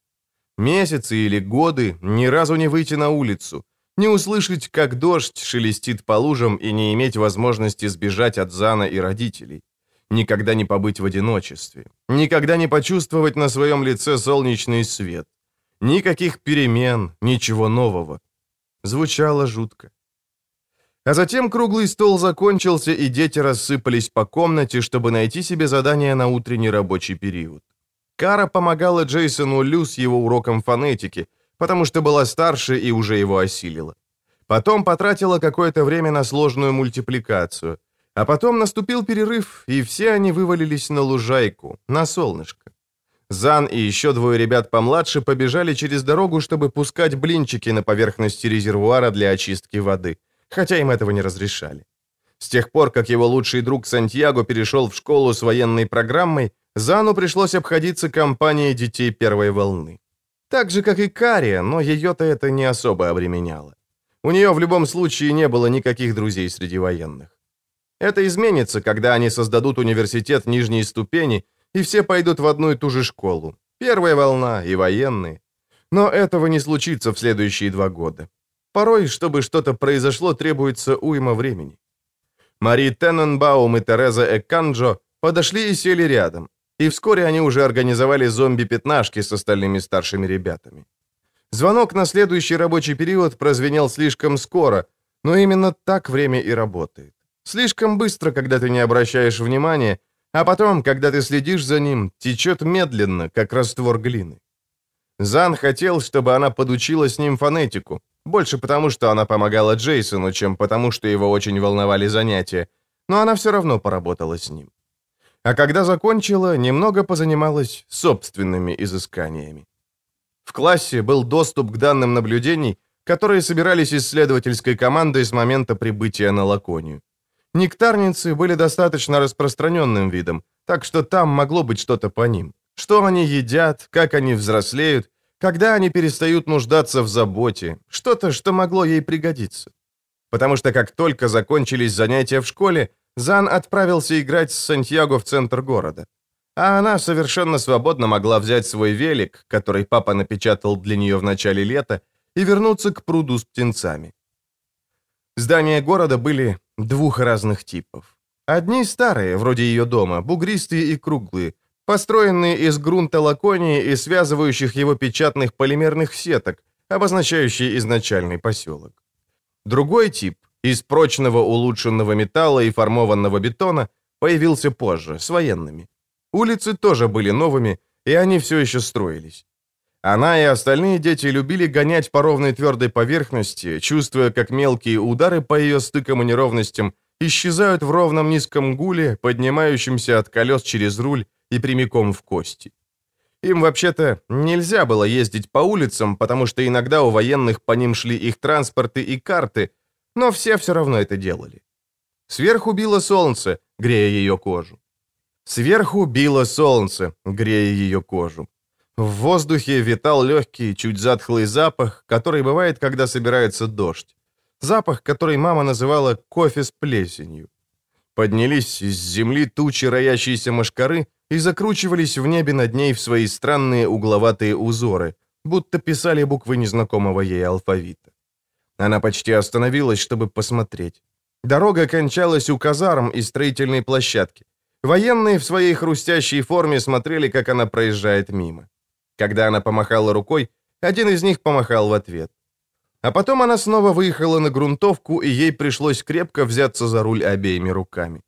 Месяцы или годы ни разу не выйти на улицу, не услышать, как дождь шелестит по лужам и не иметь возможности сбежать от Зана и родителей. никогда не побыть в одиночестве, никогда не почувствовать на своем лице солнечный свет. Никаких перемен, ничего нового. Звучало жутко. А затем круглый стол закончился, и дети рассыпались по комнате, чтобы найти себе задание на утренний рабочий период. Кара помогала Джейсону Лю с его уроком фонетики, потому что была старше и уже его осилила. Потом потратила какое-то время на сложную мультипликацию. А потом наступил перерыв, и все они вывалились на лужайку, на солнышко. Зан и еще двое ребят помладше побежали через дорогу, чтобы пускать блинчики на поверхности резервуара для очистки воды, хотя им этого не разрешали. С тех пор, как его лучший друг Сантьяго перешел в школу с военной программой, Зану пришлось обходиться компанией детей первой волны. Так же, как и Кария, но ее-то это не особо обременяло. У нее в любом случае не было никаких друзей среди военных. Это изменится, когда они создадут университет нижней ступени, и все пойдут в одну и ту же школу. Первая волна и военные. Но этого не случится в следующие два года. Порой, чтобы что-то произошло, требуется уйма времени. Мари Тенненбаум и Тереза Эканджо подошли и сели рядом, и вскоре они уже организовали зомби-пятнашки с остальными старшими ребятами. Звонок на следующий рабочий период прозвенел слишком скоро, но именно так время и работает. Слишком быстро, когда ты не обращаешь внимания, а потом, когда ты следишь за ним, течет медленно, как раствор глины. Зан хотел, чтобы она подучила с ним фонетику, больше потому, что она помогала Джейсону, чем потому, что его очень волновали занятия, но она все равно поработала с ним. А когда закончила, немного позанималась собственными изысканиями. В классе был доступ к данным наблюдений, которые собирались исследовательской командой с момента прибытия на Лаконию. Нектарницы были достаточно распространенным видом, так что там могло быть что-то по ним. Что они едят, как они взрослеют, когда они перестают нуждаться в заботе, что-то, что могло ей пригодиться. Потому что как только закончились занятия в школе, Зан отправился играть с Сантьяго в центр города. А она совершенно свободно могла взять свой велик, который папа напечатал для нее в начале лета, и вернуться к пруду с птенцами. Здания города были двух разных типов. Одни старые, вроде ее дома, бугристые и круглые, построенные из грунта лаконии и связывающих его печатных полимерных сеток, обозначающие изначальный поселок. Другой тип, из прочного улучшенного металла и формованного бетона, появился позже, с военными. Улицы тоже были новыми, и они все еще строились. Она и остальные дети любили гонять по ровной твердой поверхности, чувствуя, как мелкие удары по ее стыкам и неровностям исчезают в ровном низком гуле, поднимающемся от колес через руль и прямиком в кости. Им вообще-то нельзя было ездить по улицам, потому что иногда у военных по ним шли их транспорты и карты, но все все равно это делали. Сверху било солнце, грея ее кожу. Сверху било солнце, грея ее кожу. В воздухе витал легкий, чуть затхлый запах, который бывает, когда собирается дождь. Запах, который мама называла кофе с плесенью. Поднялись из земли тучи роящейся мошкары и закручивались в небе над ней в свои странные угловатые узоры, будто писали буквы незнакомого ей алфавита. Она почти остановилась, чтобы посмотреть. Дорога кончалась у казарм и строительной площадки. Военные в своей хрустящей форме смотрели, как она проезжает мимо. Когда она помахала рукой, один из них помахал в ответ. А потом она снова выехала на грунтовку, и ей пришлось крепко взяться за руль обеими руками.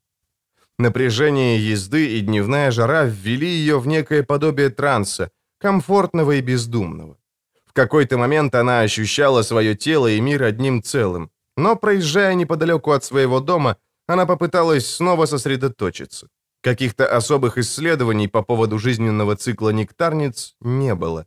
Напряжение езды и дневная жара ввели ее в некое подобие транса, комфортного и бездумного. В какой-то момент она ощущала свое тело и мир одним целым, но, проезжая неподалеку от своего дома, она попыталась снова сосредоточиться. Каких-то особых исследований по поводу жизненного цикла нектарниц не было.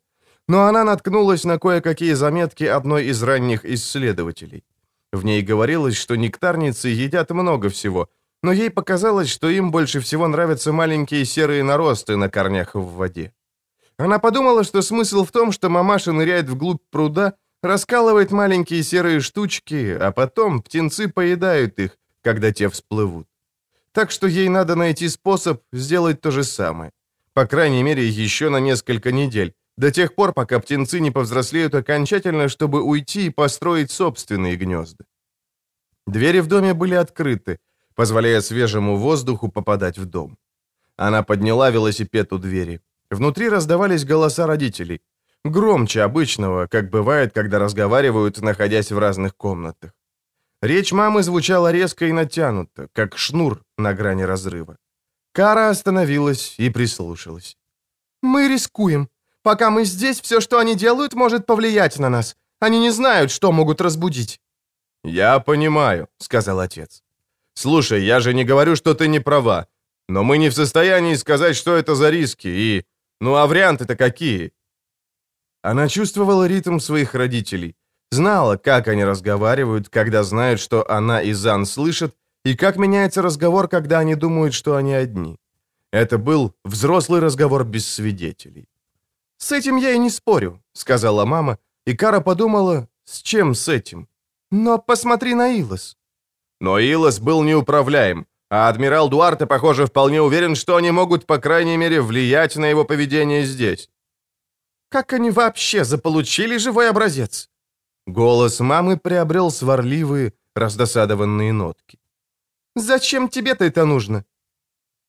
Но она наткнулась на кое-какие заметки одной из ранних исследователей. В ней говорилось, что нектарницы едят много всего, но ей показалось, что им больше всего нравятся маленькие серые наросты на корнях в воде. Она подумала, что смысл в том, что мамаша ныряет вглубь пруда, раскалывает маленькие серые штучки, а потом птенцы поедают их, когда те всплывут. Так что ей надо найти способ сделать то же самое. По крайней мере, еще на несколько недель, до тех пор, пока птенцы не повзрослеют окончательно, чтобы уйти и построить собственные гнезда. Двери в доме были открыты, позволяя свежему воздуху попадать в дом. Она подняла велосипед у двери. Внутри раздавались голоса родителей. Громче обычного, как бывает, когда разговаривают, находясь в разных комнатах. Речь мамы звучала резко и натянуто, как шнур на грани разрыва. Кара остановилась и прислушалась. «Мы рискуем. Пока мы здесь, все, что они делают, может повлиять на нас. Они не знают, что могут разбудить». «Я понимаю», — сказал отец. «Слушай, я же не говорю, что ты не права, но мы не в состоянии сказать, что это за риски, и... Ну а варианты-то какие?» Она чувствовала ритм своих родителей, знала, как они разговаривают, когда знают, что она и Зан слышат, и как меняется разговор, когда они думают, что они одни. Это был взрослый разговор без свидетелей. «С этим я и не спорю», — сказала мама, и Кара подумала, с чем с этим? «Но посмотри на Илос». Но Илос был неуправляем, а адмирал Дуарте, похоже, вполне уверен, что они могут, по крайней мере, влиять на его поведение здесь. «Как они вообще заполучили живой образец?» Голос мамы приобрел сварливые, раздосадованные нотки. «Зачем тебе-то это нужно?»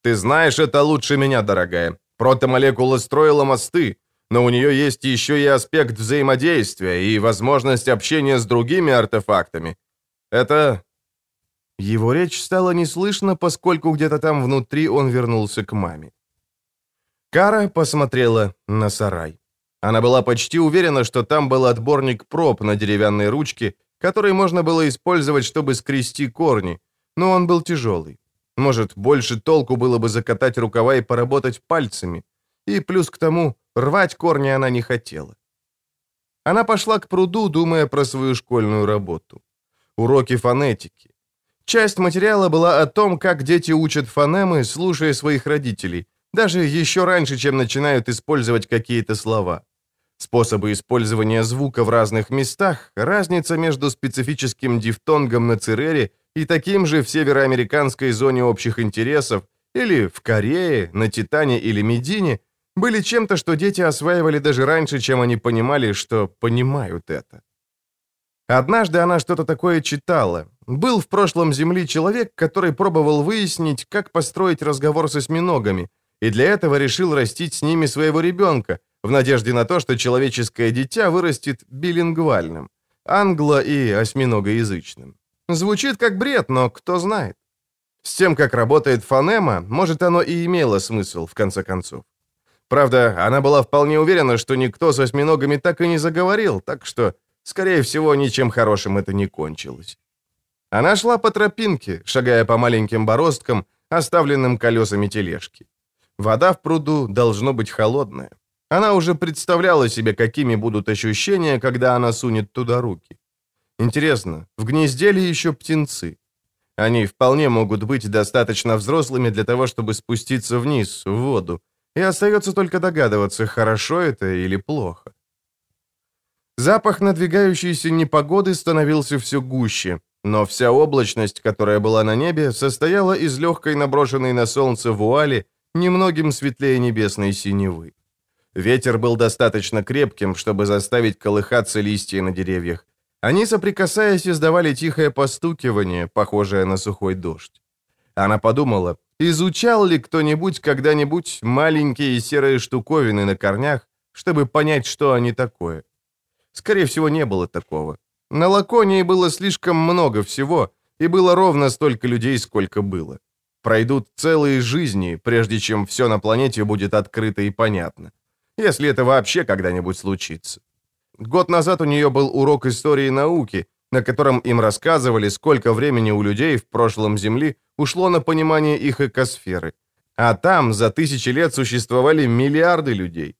«Ты знаешь это лучше меня, дорогая. Протомолекула строила мосты, но у нее есть еще и аспект взаимодействия и возможность общения с другими артефактами. Это...» Его речь стала неслышна, поскольку где-то там внутри он вернулся к маме. Кара посмотрела на сарай. Она была почти уверена, что там был отборник проб на деревянной ручке, который можно было использовать, чтобы скрести корни, но он был тяжелый. Может, больше толку было бы закатать рукава и поработать пальцами. И плюс к тому, рвать корни она не хотела. Она пошла к пруду, думая про свою школьную работу. Уроки фонетики. Часть материала была о том, как дети учат фонемы, слушая своих родителей, даже еще раньше, чем начинают использовать какие-то слова. Способы использования звука в разных местах, разница между специфическим дифтонгом на цирере и таким же в североамериканской зоне общих интересов или в Корее, на Титане или Медине были чем-то, что дети осваивали даже раньше, чем они понимали, что понимают это. Однажды она что-то такое читала. Был в прошлом Земли человек, который пробовал выяснить, как построить разговор с осьминогами, и для этого решил растить с ними своего ребенка, в надежде на то, что человеческое дитя вырастет билингвальным, англо- и осьминогоязычным. Звучит как бред, но кто знает. С тем, как работает фонема, может, оно и имело смысл, в конце концов. Правда, она была вполне уверена, что никто с осьминогами так и не заговорил, так что, скорее всего, ничем хорошим это не кончилось. Она шла по тропинке, шагая по маленьким бороздкам, оставленным колесами тележки. Вода в пруду должно быть холодная. Она уже представляла себе, какими будут ощущения, когда она сунет туда руки. Интересно, в гнезде ли еще птенцы? Они вполне могут быть достаточно взрослыми для того, чтобы спуститься вниз, в воду, и остается только догадываться, хорошо это или плохо. Запах надвигающейся непогоды становился все гуще, но вся облачность, которая была на небе, состояла из легкой наброшенной на солнце вуали, немногим светлее небесной синевы. Ветер был достаточно крепким, чтобы заставить колыхаться листья на деревьях. Они, соприкасаясь, издавали тихое постукивание, похожее на сухой дождь. Она подумала, изучал ли кто-нибудь когда-нибудь маленькие серые штуковины на корнях, чтобы понять, что они такое. Скорее всего, не было такого. На Лаконии было слишком много всего, и было ровно столько людей, сколько было. Пройдут целые жизни, прежде чем все на планете будет открыто и понятно. Если это вообще когда-нибудь случится. Год назад у нее был урок истории науки, на котором им рассказывали, сколько времени у людей в прошлом Земли ушло на понимание их экосферы. А там за тысячи лет существовали миллиарды людей.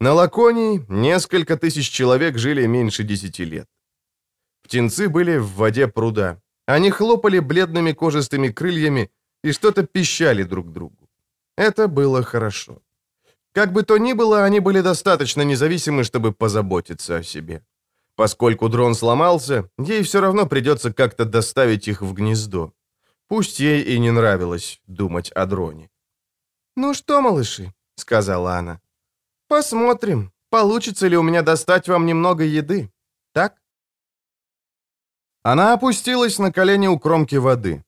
На Лаконии несколько тысяч человек жили меньше десяти лет. Птенцы были в воде пруда. Они хлопали бледными кожистыми крыльями и что-то пищали друг другу. Это было хорошо. Как бы то ни было, они были достаточно независимы, чтобы позаботиться о себе. Поскольку дрон сломался, ей все равно придется как-то доставить их в гнездо. Пусть ей и не нравилось думать о дроне. «Ну что, малыши», — сказала она, — «посмотрим, получится ли у меня достать вам немного еды, так?» Она опустилась на колени у кромки воды.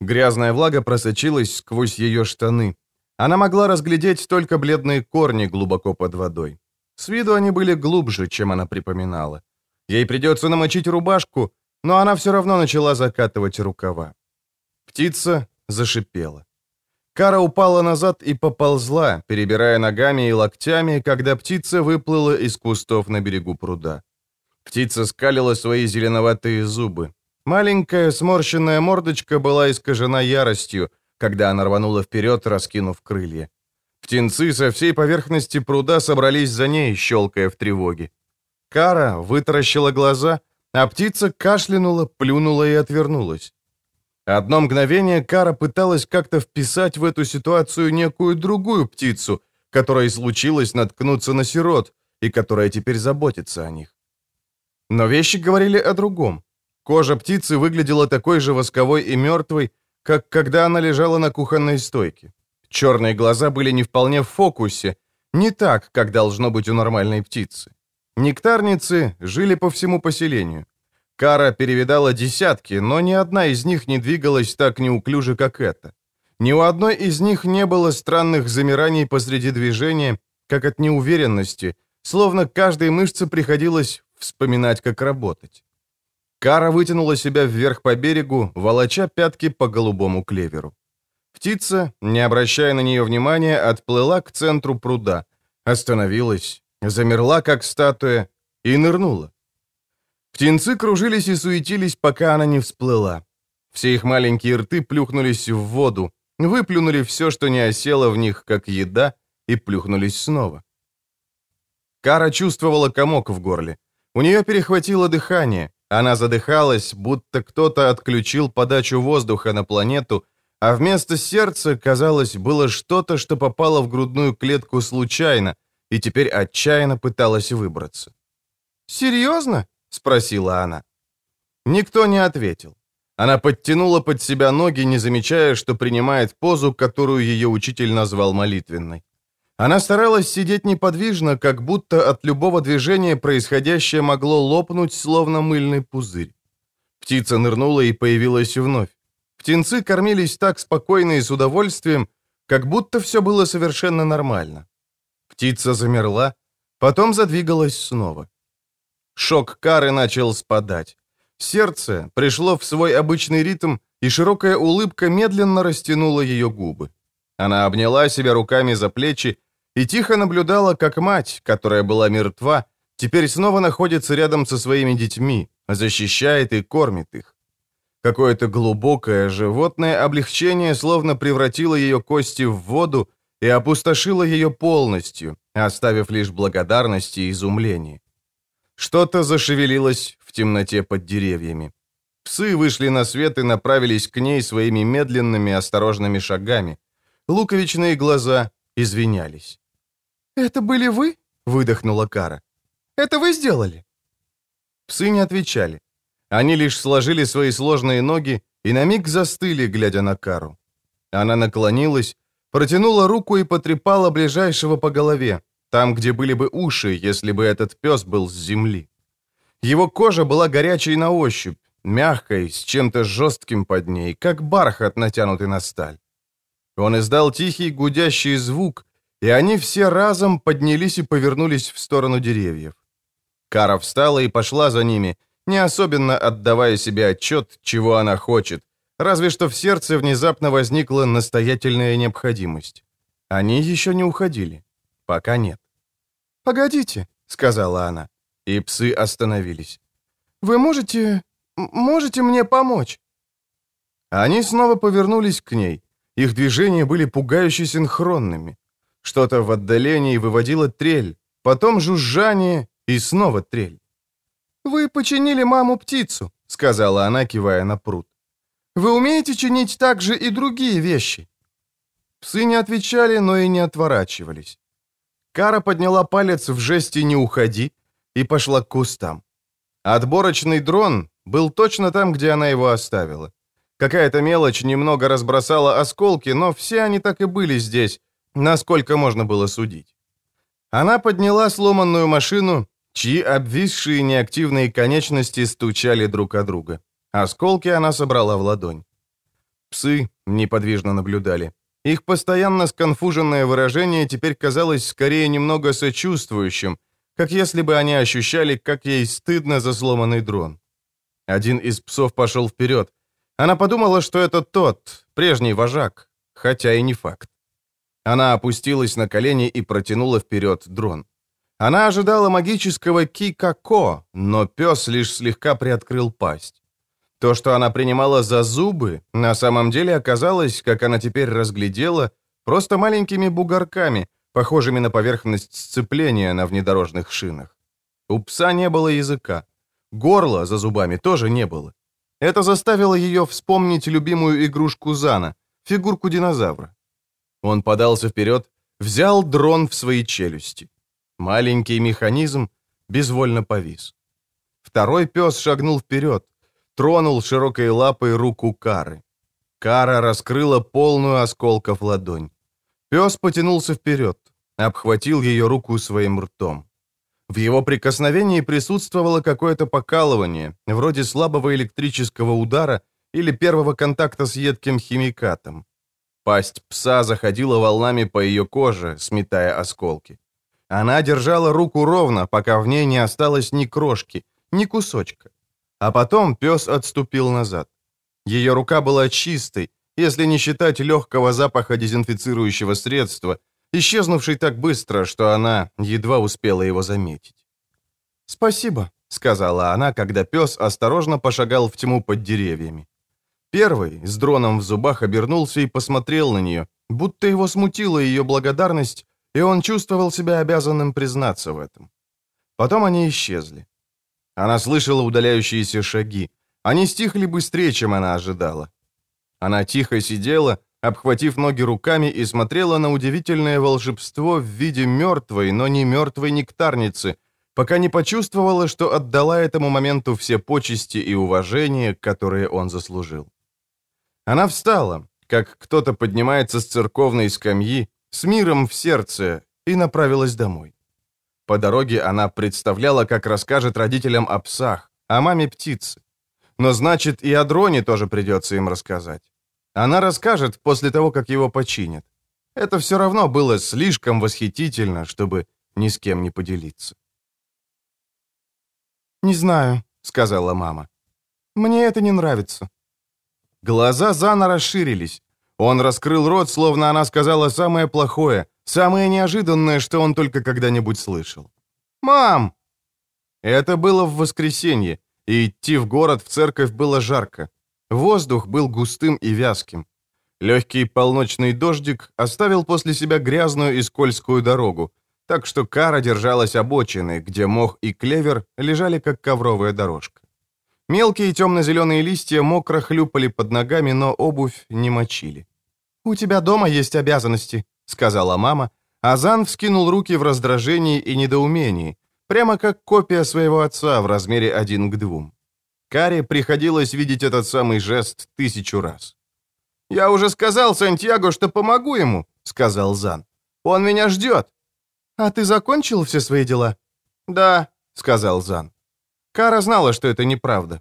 Грязная влага просочилась сквозь ее штаны. Она могла разглядеть только бледные корни глубоко под водой. С виду они были глубже, чем она припоминала. Ей придется намочить рубашку, но она все равно начала закатывать рукава. Птица зашипела. Кара упала назад и поползла, перебирая ногами и локтями, когда птица выплыла из кустов на берегу пруда. Птица скалила свои зеленоватые зубы. Маленькая сморщенная мордочка была искажена яростью, когда она рванула вперед, раскинув крылья. Птенцы со всей поверхности пруда собрались за ней, щелкая в тревоге. Кара вытаращила глаза, а птица кашлянула, плюнула и отвернулась. Одно мгновение Кара пыталась как-то вписать в эту ситуацию некую другую птицу, которой случилось наткнуться на сирот, и которая теперь заботится о них. Но вещи говорили о другом. Кожа птицы выглядела такой же восковой и мертвой, как когда она лежала на кухонной стойке. Черные глаза были не вполне в фокусе, не так, как должно быть у нормальной птицы. Нектарницы жили по всему поселению. Кара перевидала десятки, но ни одна из них не двигалась так неуклюже, как эта. Ни у одной из них не было странных замираний посреди движения, как от неуверенности, словно каждой мышце приходилось вспоминать, как работать. Кара вытянула себя вверх по берегу, волоча пятки по голубому клеверу. Птица, не обращая на нее внимания, отплыла к центру пруда, остановилась, замерла, как статуя, и нырнула. Птенцы кружились и суетились, пока она не всплыла. Все их маленькие рты плюхнулись в воду, выплюнули все, что не осело в них, как еда, и плюхнулись снова. Кара чувствовала комок в горле. У нее перехватило дыхание. Она задыхалась, будто кто-то отключил подачу воздуха на планету, а вместо сердца, казалось, было что-то, что попало в грудную клетку случайно и теперь отчаянно пыталась выбраться. «Серьезно?» — спросила она. Никто не ответил. Она подтянула под себя ноги, не замечая, что принимает позу, которую ее учитель назвал молитвенной. Она старалась сидеть неподвижно, как будто от любого движения происходящее могло лопнуть, словно мыльный пузырь. Птица нырнула и появилась вновь. Птенцы кормились так спокойно и с удовольствием, как будто все было совершенно нормально. Птица замерла, потом задвигалась снова. Шок Кары начал спадать. Сердце пришло в свой обычный ритм, и широкая улыбка медленно растянула ее губы. Она обняла себя руками за плечи и тихо наблюдала, как мать, которая была мертва, теперь снова находится рядом со своими детьми, защищает и кормит их. Какое-то глубокое животное облегчение словно превратило ее кости в воду и опустошило ее полностью, оставив лишь благодарность и изумление. Что-то зашевелилось в темноте под деревьями. Псы вышли на свет и направились к ней своими медленными, осторожными шагами. Луковичные глаза извинялись. «Это были вы?» — выдохнула Кара. «Это вы сделали?» Псы не отвечали. Они лишь сложили свои сложные ноги и на миг застыли, глядя на Кару. Она наклонилась, протянула руку и потрепала ближайшего по голове, там, где были бы уши, если бы этот пес был с земли. Его кожа была горячей на ощупь, мягкой, с чем-то жестким под ней, как бархат, натянутый на сталь. Он издал тихий гудящий звук, и они все разом поднялись и повернулись в сторону деревьев. Кара встала и пошла за ними, не особенно отдавая себе отчет, чего она хочет, разве что в сердце внезапно возникла настоятельная необходимость. Они еще не уходили. Пока нет. «Погодите», — сказала она, и псы остановились. «Вы можете... можете мне помочь?» Они снова повернулись к ней. Их движения были пугающе синхронными. Что-то в отдалении выводило трель, потом жужжание и снова трель. «Вы починили маму-птицу», — сказала она, кивая на пруд. «Вы умеете чинить также и другие вещи?» Псы не отвечали, но и не отворачивались. Кара подняла палец в жесте «не уходи» и пошла к кустам. Отборочный дрон был точно там, где она его оставила. Какая-то мелочь немного разбросала осколки, но все они так и были здесь, насколько можно было судить. Она подняла сломанную машину, чьи обвисшие неактивные конечности стучали друг о друга. Осколки она собрала в ладонь. Псы неподвижно наблюдали. Их постоянно сконфуженное выражение теперь казалось скорее немного сочувствующим, как если бы они ощущали, как ей стыдно за сломанный дрон. Один из псов пошел вперед. Она подумала, что это тот, прежний вожак, хотя и не факт. Она опустилась на колени и протянула вперед дрон. Она ожидала магического кикако, но пес лишь слегка приоткрыл пасть. То, что она принимала за зубы, на самом деле оказалось, как она теперь разглядела, просто маленькими бугорками, похожими на поверхность сцепления на внедорожных шинах. У пса не было языка. Горла за зубами тоже не было. Это заставило ее вспомнить любимую игрушку Зана, фигурку динозавра. Он подался вперед, взял дрон в свои челюсти. Маленький механизм безвольно повис. Второй пес шагнул вперед, тронул широкой лапой руку Кары. Кара раскрыла полную осколков ладонь. Пес потянулся вперед, обхватил ее руку своим ртом. В его прикосновении присутствовало какое-то покалывание, вроде слабого электрического удара или первого контакта с едким химикатом. Пасть пса заходила волнами по ее коже, сметая осколки. Она держала руку ровно, пока в ней не осталось ни крошки, ни кусочка. А потом пес отступил назад. Ее рука была чистой, если не считать легкого запаха дезинфицирующего средства, исчезнувший так быстро, что она едва успела его заметить. «Спасибо», — сказала она, когда пес осторожно пошагал в тьму под деревьями. Первый, с дроном в зубах, обернулся и посмотрел на нее, будто его смутила ее благодарность, и он чувствовал себя обязанным признаться в этом. Потом они исчезли. Она слышала удаляющиеся шаги. Они стихли быстрее, чем она ожидала. Она тихо сидела, обхватив ноги руками и смотрела на удивительное волшебство в виде мертвой, но не мертвой нектарницы, пока не почувствовала, что отдала этому моменту все почести и уважение, которые он заслужил. Она встала, как кто-то поднимается с церковной скамьи, с миром в сердце, и направилась домой. По дороге она представляла, как расскажет родителям о псах, о маме птицы. Но значит, и о дроне тоже придется им рассказать. Она расскажет после того, как его починят. Это все равно было слишком восхитительно, чтобы ни с кем не поделиться. «Не знаю», — сказала мама. «Мне это не нравится». Глаза Зана расширились. Он раскрыл рот, словно она сказала самое плохое, самое неожиданное, что он только когда-нибудь слышал. «Мам!» Это было в воскресенье, и идти в город в церковь было жарко. Воздух был густым и вязким. Легкий полночный дождик оставил после себя грязную и скользкую дорогу, так что кара держалась обочины, где мох и клевер лежали как ковровая дорожка. Мелкие темно-зеленые листья мокро хлюпали под ногами, но обувь не мочили. «У тебя дома есть обязанности», — сказала мама, а Зан вскинул руки в раздражении и недоумении, прямо как копия своего отца в размере один к двум. Каре приходилось видеть этот самый жест тысячу раз. «Я уже сказал Сантьяго, что помогу ему», — сказал Зан. «Он меня ждет». «А ты закончил все свои дела?» «Да», — сказал Зан. Кара знала, что это неправда.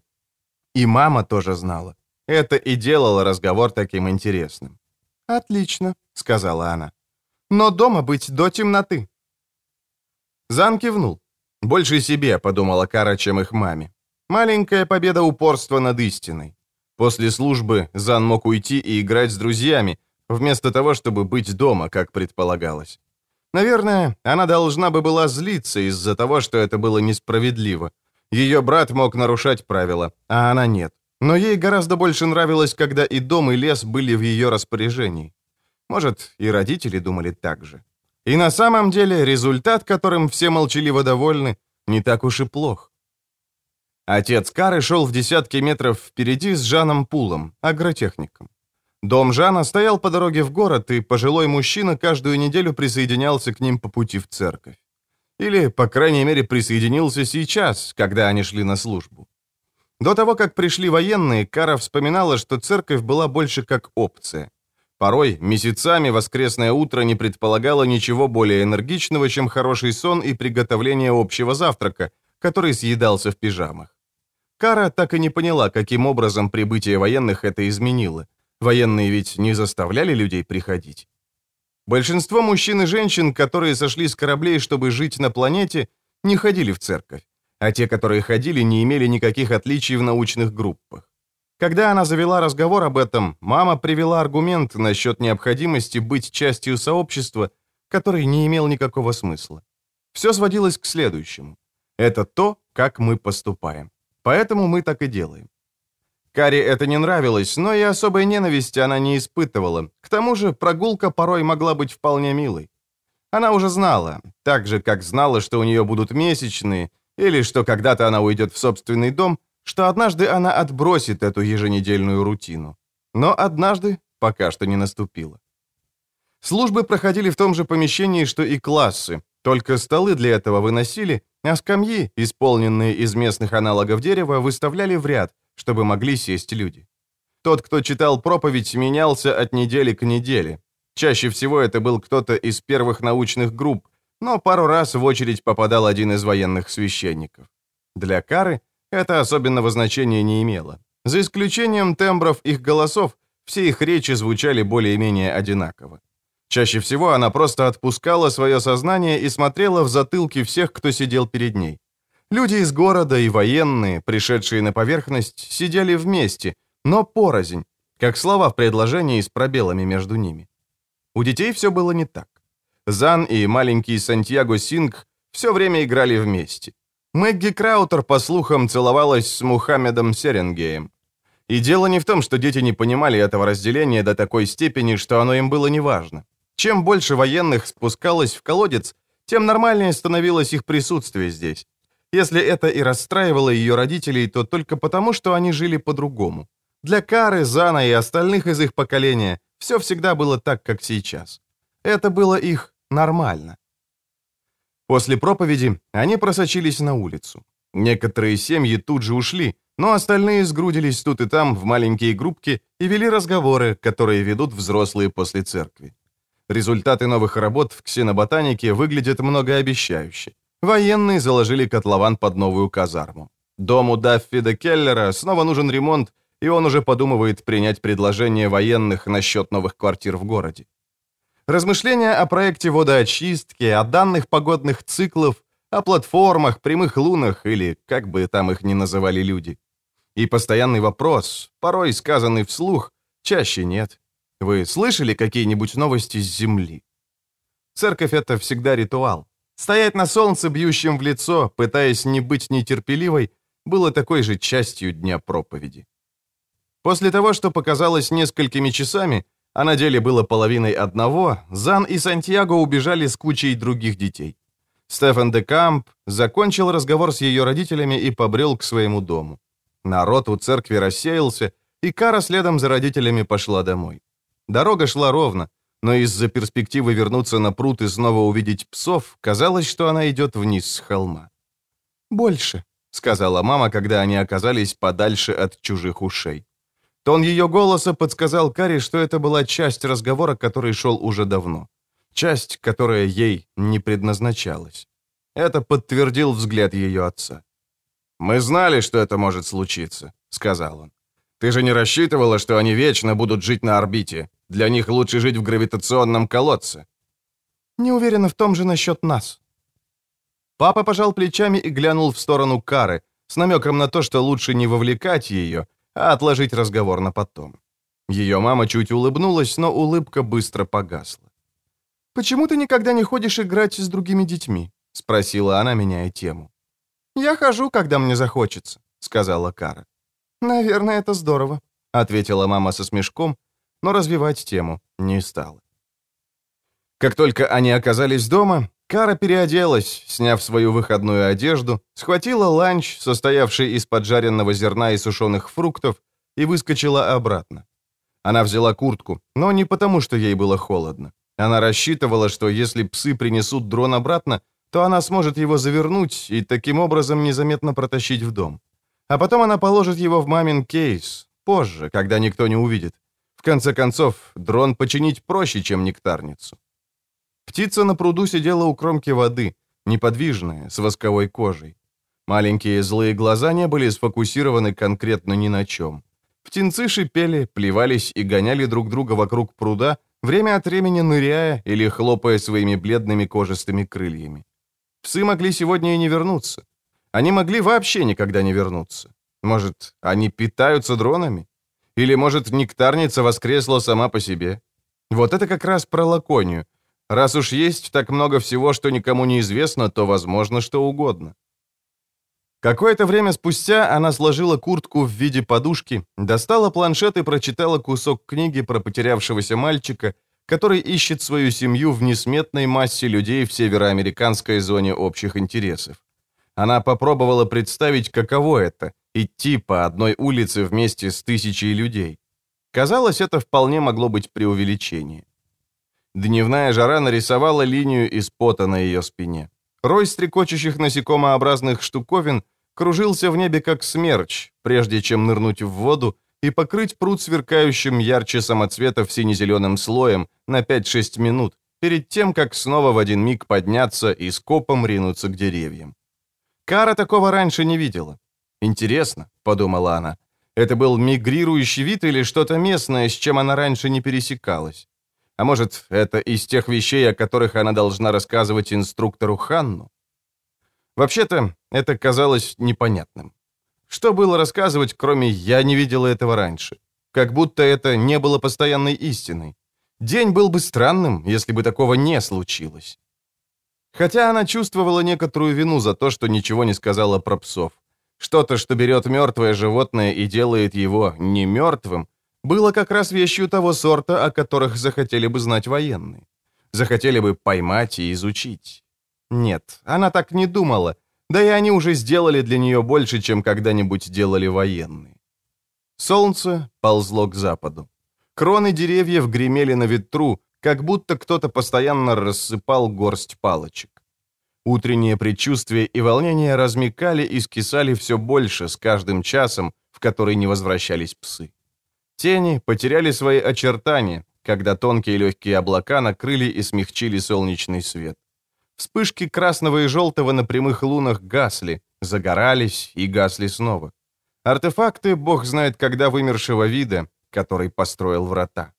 И мама тоже знала. Это и делало разговор таким интересным. «Отлично», — сказала она. «Но дома быть до темноты». Зан кивнул. «Больше себе», — подумала Кара, чем их маме. Маленькая победа упорства над истиной. После службы Зан мог уйти и играть с друзьями, вместо того, чтобы быть дома, как предполагалось. Наверное, она должна бы была злиться из-за того, что это было несправедливо. Ее брат мог нарушать правила, а она нет. Но ей гораздо больше нравилось, когда и дом, и лес были в ее распоряжении. Может, и родители думали так же. И на самом деле результат, которым все молчаливо довольны, не так уж и плох. Отец Кары шел в десятки метров впереди с Жаном Пулом, агротехником. Дом Жана стоял по дороге в город, и пожилой мужчина каждую неделю присоединялся к ним по пути в церковь. Или, по крайней мере, присоединился сейчас, когда они шли на службу. До того, как пришли военные, Кара вспоминала, что церковь была больше как опция. Порой, месяцами воскресное утро не предполагало ничего более энергичного, чем хороший сон и приготовление общего завтрака, который съедался в пижамах. Кара так и не поняла, каким образом прибытие военных это изменило. Военные ведь не заставляли людей приходить. Большинство мужчин и женщин, которые сошли с кораблей, чтобы жить на планете, не ходили в церковь, а те, которые ходили, не имели никаких отличий в научных группах. Когда она завела разговор об этом, мама привела аргумент насчет необходимости быть частью сообщества, который не имел никакого смысла. Все сводилось к следующему. Это то, как мы поступаем. Поэтому мы так и делаем. Каре это не нравилось, но и особой ненависти она не испытывала. К тому же прогулка порой могла быть вполне милой. Она уже знала, так же, как знала, что у нее будут месячные, или что когда-то она уйдет в собственный дом, что однажды она отбросит эту еженедельную рутину. Но однажды пока что не наступило. Службы проходили в том же помещении, что и классы, только столы для этого выносили, а скамьи, исполненные из местных аналогов дерева, выставляли в ряд, чтобы могли сесть люди. Тот, кто читал проповедь, менялся от недели к неделе. Чаще всего это был кто-то из первых научных групп, но пару раз в очередь попадал один из военных священников. Для Кары это особенного значения не имело. За исключением тембров их голосов, все их речи звучали более-менее одинаково. Чаще всего она просто отпускала свое сознание и смотрела в затылки всех, кто сидел перед ней. Люди из города и военные, пришедшие на поверхность, сидели вместе, но порознь, как слова в предложении с пробелами между ними. У детей все было не так. Зан и маленький Сантьяго Синг все время играли вместе. Мэгги Краутер, по слухам, целовалась с Мухаммедом Серенгеем. И дело не в том, что дети не понимали этого разделения до такой степени, что оно им было неважно. Чем больше военных спускалось в колодец, тем нормальнее становилось их присутствие здесь. Если это и расстраивало ее родителей, то только потому, что они жили по-другому. Для Кары, Зана и остальных из их поколения все всегда было так, как сейчас. Это было их нормально. После проповеди они просочились на улицу. Некоторые семьи тут же ушли, но остальные сгрудились тут и там в маленькие группки и вели разговоры, которые ведут взрослые после церкви. Результаты новых работ в ксеноботанике выглядят многообещающе. Военные заложили котлован под новую казарму. Дому Даффида Келлера снова нужен ремонт, и он уже подумывает принять предложение военных насчет новых квартир в городе. Размышления о проекте водоочистки, о данных погодных циклов, о платформах, прямых лунах или как бы там их ни называли люди. И постоянный вопрос, порой сказанный вслух, чаще нет. Вы слышали какие-нибудь новости с Земли? Церковь — это всегда ритуал. Стоять на солнце, бьющем в лицо, пытаясь не быть нетерпеливой, было такой же частью дня проповеди. После того, что показалось несколькими часами, а на деле было половиной одного, Зан и Сантьяго убежали с кучей других детей. Стефан де Камп закончил разговор с ее родителями и побрел к своему дому. Народ у церкви рассеялся, и Кара следом за родителями пошла домой. Дорога шла ровно, но из-за перспективы вернуться на пруд и снова увидеть псов, казалось, что она идет вниз с холма. «Больше», — сказала мама, когда они оказались подальше от чужих ушей. Тон ее голоса подсказал Каре, что это была часть разговора, который шел уже давно. Часть, которая ей не предназначалась. Это подтвердил взгляд ее отца. «Мы знали, что это может случиться», — сказал он. «Ты же не рассчитывала, что они вечно будут жить на орбите. Для них лучше жить в гравитационном колодце». «Не уверена в том же насчет нас». Папа пожал плечами и глянул в сторону Кары, с намеком на то, что лучше не вовлекать ее, а отложить разговор на потом. Ее мама чуть улыбнулась, но улыбка быстро погасла. «Почему ты никогда не ходишь играть с другими детьми?» — спросила она, меняя тему. «Я хожу, когда мне захочется», — сказала Кара. «Наверное, это здорово», — ответила мама со смешком, но развивать тему не стала. Как только они оказались дома, Кара переоделась, сняв свою выходную одежду, схватила ланч, состоявший из поджаренного зерна и сушеных фруктов, и выскочила обратно. Она взяла куртку, но не потому, что ей было холодно. Она рассчитывала, что если псы принесут дрон обратно, то она сможет его завернуть и таким образом незаметно протащить в дом. А потом она положит его в мамин кейс, позже, когда никто не увидит. В конце концов, дрон починить проще, чем нектарницу. Птица на пруду сидела у кромки воды, неподвижная, с восковой кожей. Маленькие злые глаза не были сфокусированы конкретно ни на чем. Птенцы шипели, плевались и гоняли друг друга вокруг пруда, время от времени ныряя или хлопая своими бледными кожистыми крыльями. Псы могли сегодня и не вернуться. Они могли вообще никогда не вернуться. Может, они питаются дронами? Или, может, нектарница воскресла сама по себе? Вот это как раз про лаконию. Раз уж есть так много всего, что никому не известно, то возможно что угодно. Какое-то время спустя она сложила куртку в виде подушки, достала планшет и прочитала кусок книги про потерявшегося мальчика, который ищет свою семью в несметной массе людей в североамериканской зоне общих интересов. Она попробовала представить, каково это — идти по одной улице вместе с тысячей людей. Казалось, это вполне могло быть преувеличение. Дневная жара нарисовала линию из пота на ее спине. Рой стрекочущих насекомообразных штуковин кружился в небе как смерч, прежде чем нырнуть в воду и покрыть пруд сверкающим ярче самоцветов сине-зеленым слоем на 5-6 минут, перед тем, как снова в один миг подняться и скопом ринуться к деревьям. Кара такого раньше не видела. «Интересно», — подумала она, — «это был мигрирующий вид или что-то местное, с чем она раньше не пересекалась? А может, это из тех вещей, о которых она должна рассказывать инструктору Ханну? Вообще-то, это казалось непонятным. Что было рассказывать, кроме «я не видела этого раньше»? Как будто это не было постоянной истиной. День был бы странным, если бы такого не случилось. Хотя она чувствовала некоторую вину за то, что ничего не сказала про псов. Что-то, что берет мертвое животное и делает его не мертвым, было как раз вещью того сорта, о которых захотели бы знать военные. Захотели бы поймать и изучить. Нет, она так не думала, да и они уже сделали для нее больше, чем когда-нибудь делали военные. Солнце ползло к западу. Кроны деревьев гремели на ветру, как будто кто-то постоянно рассыпал горсть палочек. Утренние предчувствия и волнения размекали и скисали все больше с каждым часом, в который не возвращались псы. Тени потеряли свои очертания, когда тонкие легкие облака накрыли и смягчили солнечный свет. Вспышки красного и желтого на прямых лунах гасли, загорались и гасли снова. Артефакты, бог знает когда вымершего вида, который построил врата.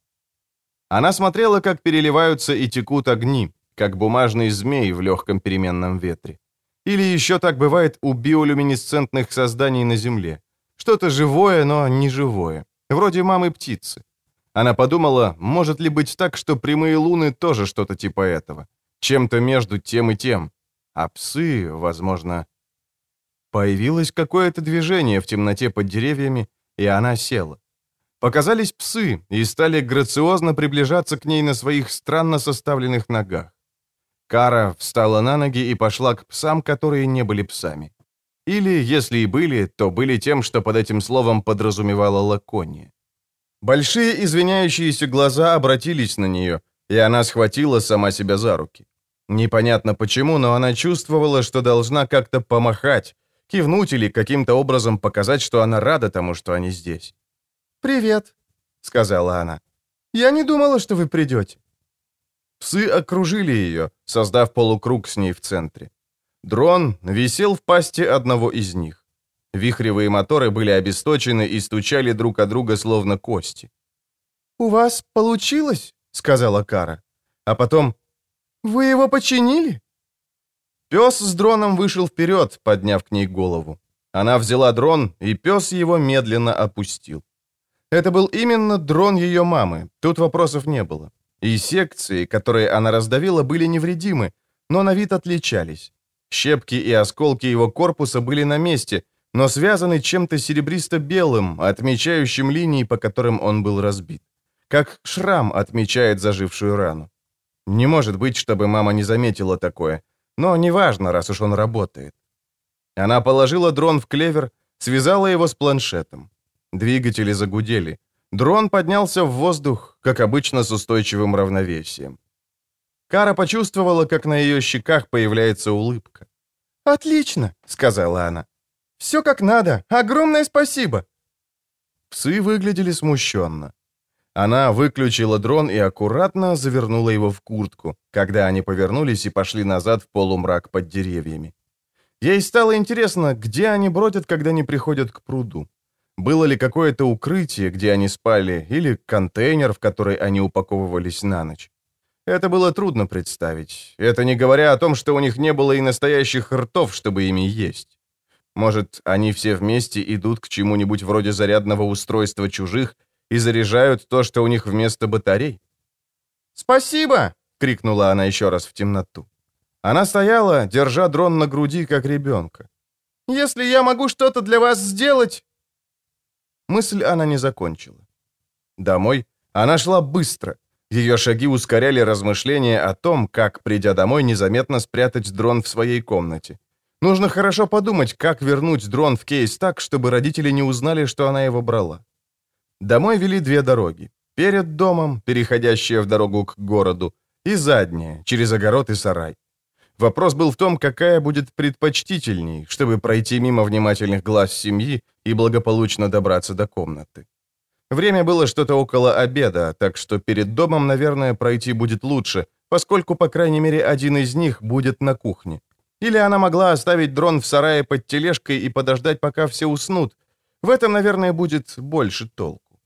Она смотрела, как переливаются и текут огни, как бумажный змей в легком переменном ветре. Или еще так бывает у биолюминесцентных созданий на Земле. Что-то живое, но не живое. Вроде мамы птицы. Она подумала, может ли быть так, что прямые луны тоже что-то типа этого. Чем-то между тем и тем. А псы, возможно... Появилось какое-то движение в темноте под деревьями, и она села. Показались псы и стали грациозно приближаться к ней на своих странно составленных ногах. Кара встала на ноги и пошла к псам, которые не были псами. Или, если и были, то были тем, что под этим словом подразумевала лакония. Большие извиняющиеся глаза обратились на нее, и она схватила сама себя за руки. Непонятно почему, но она чувствовала, что должна как-то помахать, кивнуть или каким-то образом показать, что она рада тому, что они здесь. «Привет», — сказала она. «Я не думала, что вы придете». Псы окружили ее, создав полукруг с ней в центре. Дрон висел в пасти одного из них. Вихревые моторы были обесточены и стучали друг о друга словно кости. «У вас получилось?» — сказала Кара. А потом «Вы его починили?» Пес с дроном вышел вперед, подняв к ней голову. Она взяла дрон, и пес его медленно опустил. Это был именно дрон ее мамы, тут вопросов не было. И секции, которые она раздавила, были невредимы, но на вид отличались. Щепки и осколки его корпуса были на месте, но связаны чем-то серебристо-белым, отмечающим линии, по которым он был разбит. Как шрам отмечает зажившую рану. Не может быть, чтобы мама не заметила такое, но неважно, раз уж он работает. Она положила дрон в клевер, связала его с планшетом. Двигатели загудели. Дрон поднялся в воздух, как обычно, с устойчивым равновесием. Кара почувствовала, как на ее щеках появляется улыбка. «Отлично», — сказала она. «Все как надо. Огромное спасибо». Псы выглядели смущенно. Она выключила дрон и аккуратно завернула его в куртку, когда они повернулись и пошли назад в полумрак под деревьями. Ей стало интересно, где они бродят, когда не приходят к пруду. Было ли какое-то укрытие, где они спали, или контейнер, в который они упаковывались на ночь. Это было трудно представить. Это не говоря о том, что у них не было и настоящих ртов, чтобы ими есть. Может, они все вместе идут к чему-нибудь вроде зарядного устройства чужих и заряжают то, что у них вместо батарей? «Спасибо!» — крикнула она еще раз в темноту. Она стояла, держа дрон на груди, как ребенка. «Если я могу что-то для вас сделать...» Мысль она не закончила. Домой она шла быстро. Ее шаги ускоряли размышления о том, как, придя домой, незаметно спрятать дрон в своей комнате. Нужно хорошо подумать, как вернуть дрон в кейс так, чтобы родители не узнали, что она его брала. Домой вели две дороги. Перед домом, переходящая в дорогу к городу, и задняя, через огород и сарай. Вопрос был в том, какая будет предпочтительней, чтобы пройти мимо внимательных глаз семьи и благополучно добраться до комнаты. Время было что-то около обеда, так что перед домом, наверное, пройти будет лучше, поскольку, по крайней мере, один из них будет на кухне. Или она могла оставить дрон в сарае под тележкой и подождать, пока все уснут. В этом, наверное, будет больше толку.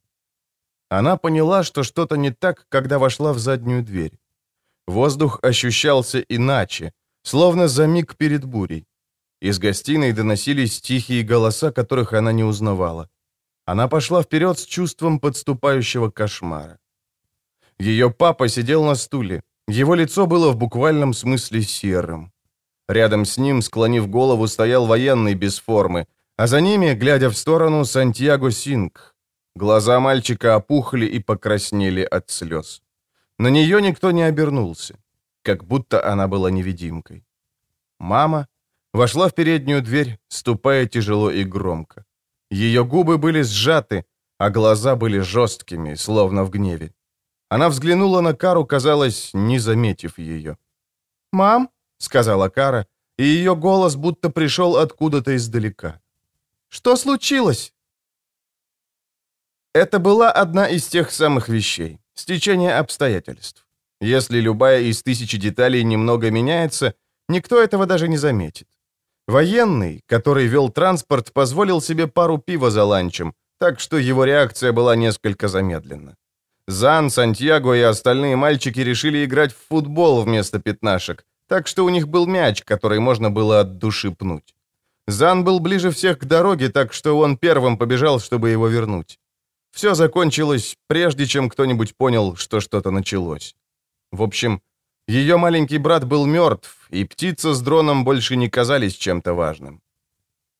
Она поняла, что что-то не так, когда вошла в заднюю дверь. Воздух ощущался иначе, словно за миг перед бурей. Из гостиной доносились тихие голоса, которых она не узнавала. Она пошла вперед с чувством подступающего кошмара. Ее папа сидел на стуле. Его лицо было в буквальном смысле серым. Рядом с ним, склонив голову, стоял военный без формы, а за ними, глядя в сторону, Сантьяго Синг. Глаза мальчика опухли и покраснели от слез. На нее никто не обернулся как будто она была невидимкой. Мама вошла в переднюю дверь, ступая тяжело и громко. Ее губы были сжаты, а глаза были жесткими, словно в гневе. Она взглянула на Кару, казалось, не заметив ее. «Мам», — сказала Кара, и ее голос будто пришел откуда-то издалека. «Что случилось?» Это была одна из тех самых вещей, стечение обстоятельств. Если любая из тысячи деталей немного меняется, никто этого даже не заметит. Военный, который вел транспорт, позволил себе пару пива за ланчем, так что его реакция была несколько замедлена. Зан, Сантьяго и остальные мальчики решили играть в футбол вместо пятнашек, так что у них был мяч, который можно было от души пнуть. Зан был ближе всех к дороге, так что он первым побежал, чтобы его вернуть. Все закончилось, прежде чем кто-нибудь понял, что что-то началось. В общем, ее маленький брат был мертв, и птица с дроном больше не казались чем-то важным.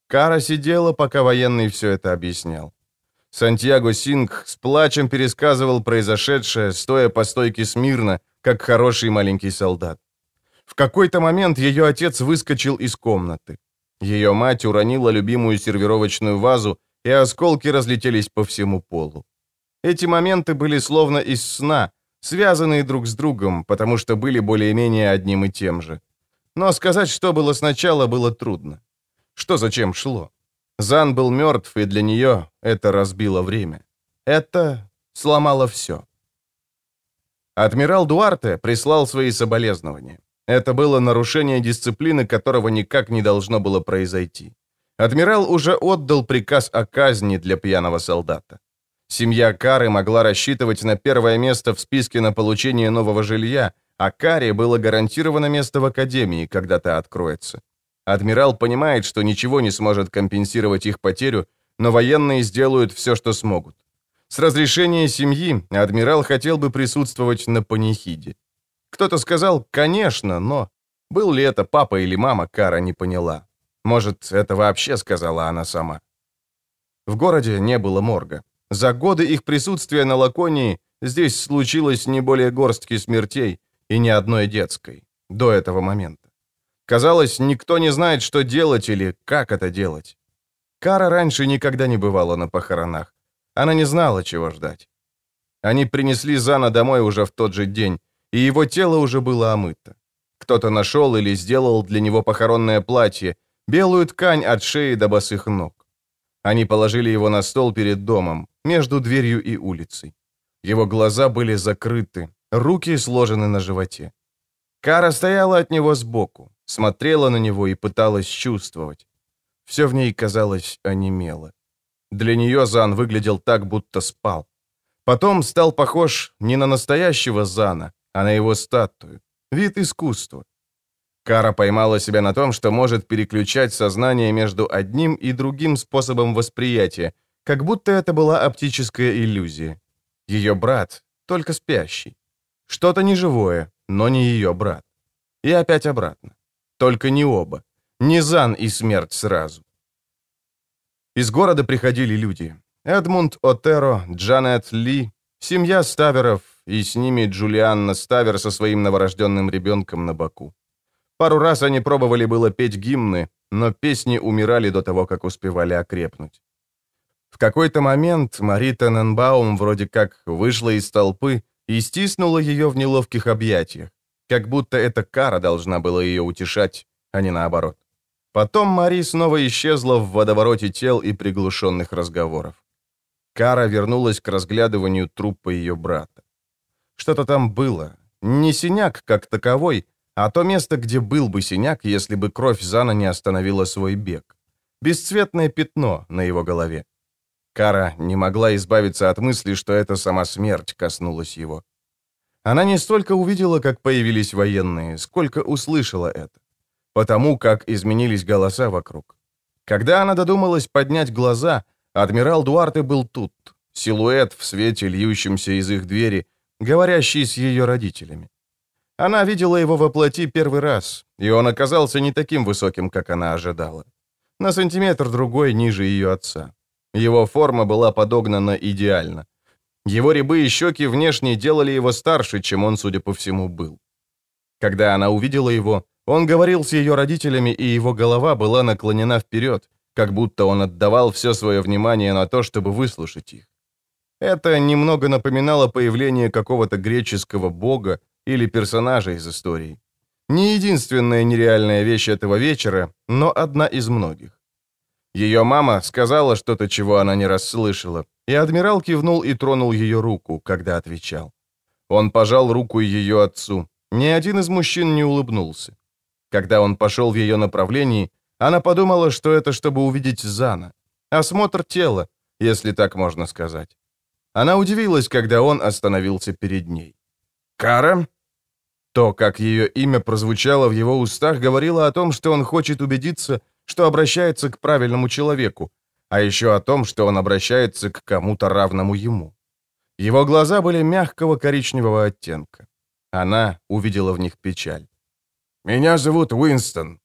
Кара сидела, пока военный все это объяснял. Сантьяго Синг с плачем пересказывал произошедшее, стоя по стойке смирно, как хороший маленький солдат. В какой-то момент ее отец выскочил из комнаты. Ее мать уронила любимую сервировочную вазу, и осколки разлетелись по всему полу. Эти моменты были словно из сна, связанные друг с другом, потому что были более-менее одним и тем же. Но сказать, что было сначала, было трудно. Что зачем шло? Зан был мертв, и для нее это разбило время. Это сломало все. Адмирал Дуарте прислал свои соболезнования. Это было нарушение дисциплины, которого никак не должно было произойти. Адмирал уже отдал приказ о казни для пьяного солдата. Семья Кары могла рассчитывать на первое место в списке на получение нового жилья, а Каре было гарантировано место в академии, когда та откроется. Адмирал понимает, что ничего не сможет компенсировать их потерю, но военные сделают все, что смогут. С разрешения семьи адмирал хотел бы присутствовать на панихиде. Кто-то сказал «конечно», но был ли это папа или мама, Кара не поняла. Может, это вообще сказала она сама. В городе не было морга. За годы их присутствия на Лаконии здесь случилось не более горстки смертей и ни одной детской до этого момента. Казалось, никто не знает, что делать или как это делать. Кара раньше никогда не бывала на похоронах. Она не знала, чего ждать. Они принесли Зана домой уже в тот же день, и его тело уже было омыто. Кто-то нашел или сделал для него похоронное платье, белую ткань от шеи до босых ног. Они положили его на стол перед домом, между дверью и улицей. Его глаза были закрыты, руки сложены на животе. Кара стояла от него сбоку, смотрела на него и пыталась чувствовать. Все в ней, казалось, онемело. Для нее Зан выглядел так, будто спал. Потом стал похож не на настоящего Зана, а на его статую. Вид искусства. Кара поймала себя на том, что может переключать сознание между одним и другим способом восприятия, как будто это была оптическая иллюзия. Ее брат, только спящий. Что-то неживое, но не ее брат. И опять обратно. Только не оба. Не Зан и смерть сразу. Из города приходили люди. Эдмунд Отеро, Джанет Ли, семья Ставеров и с ними Джулианна Ставер со своим новорожденным ребенком на боку. Пару раз они пробовали было петь гимны, но песни умирали до того, как успевали окрепнуть. В какой-то момент Мари Тененбаум вроде как вышла из толпы и стиснула ее в неловких объятиях, как будто эта кара должна была ее утешать, а не наоборот. Потом Мари снова исчезла в водовороте тел и приглушенных разговоров. Кара вернулась к разглядыванию трупа ее брата. Что-то там было. Не синяк как таковой, а то место, где был бы синяк, если бы кровь Зана не остановила свой бег. Бесцветное пятно на его голове. Кара не могла избавиться от мысли, что это сама смерть коснулась его. Она не столько увидела, как появились военные, сколько услышала это потому как изменились голоса вокруг. Когда она додумалась поднять глаза, адмирал Дуарте был тут, силуэт в свете, льющемся из их двери, говорящий с ее родителями. Она видела его во плоти первый раз, и он оказался не таким высоким, как она ожидала. На сантиметр другой ниже ее отца. Его форма была подогнана идеально. Его рябы и щеки внешне делали его старше, чем он, судя по всему, был. Когда она увидела его, он говорил с ее родителями, и его голова была наклонена вперед, как будто он отдавал все свое внимание на то, чтобы выслушать их. Это немного напоминало появление какого-то греческого бога или персонажа из истории. Не единственная нереальная вещь этого вечера, но одна из многих. Ее мама сказала что-то, чего она не расслышала, и адмирал кивнул и тронул ее руку, когда отвечал. Он пожал руку ее отцу. Ни один из мужчин не улыбнулся. Когда он пошел в ее направлении, она подумала, что это чтобы увидеть Зана. Осмотр тела, если так можно сказать. Она удивилась, когда он остановился перед ней. «Кара?» То, как ее имя прозвучало в его устах, говорило о том, что он хочет убедиться, что обращается к правильному человеку, а еще о том, что он обращается к кому-то равному ему. Его глаза были мягкого коричневого оттенка. Она увидела в них печаль. Меня зовут Уинстон».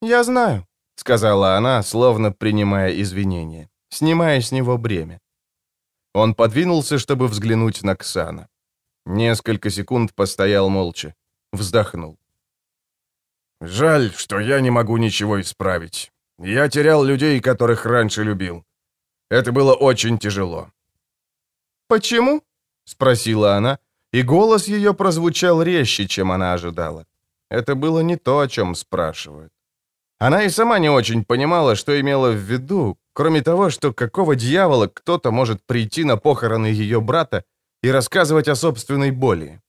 «Я знаю», — сказала она, словно принимая извинения, снимая с него бремя. Он подвинулся, чтобы взглянуть на Ксана. Несколько секунд постоял молча, вздохнул. «Жаль, что я не могу ничего исправить. Я терял людей, которых раньше любил. Это было очень тяжело». «Почему?» — спросила она, и голос ее прозвучал резче, чем она ожидала. Это было не то, о чем спрашивают. Она и сама не очень понимала, что имела в виду, кроме того, что какого дьявола кто-то может прийти на похороны ее брата и рассказывать о собственной боли.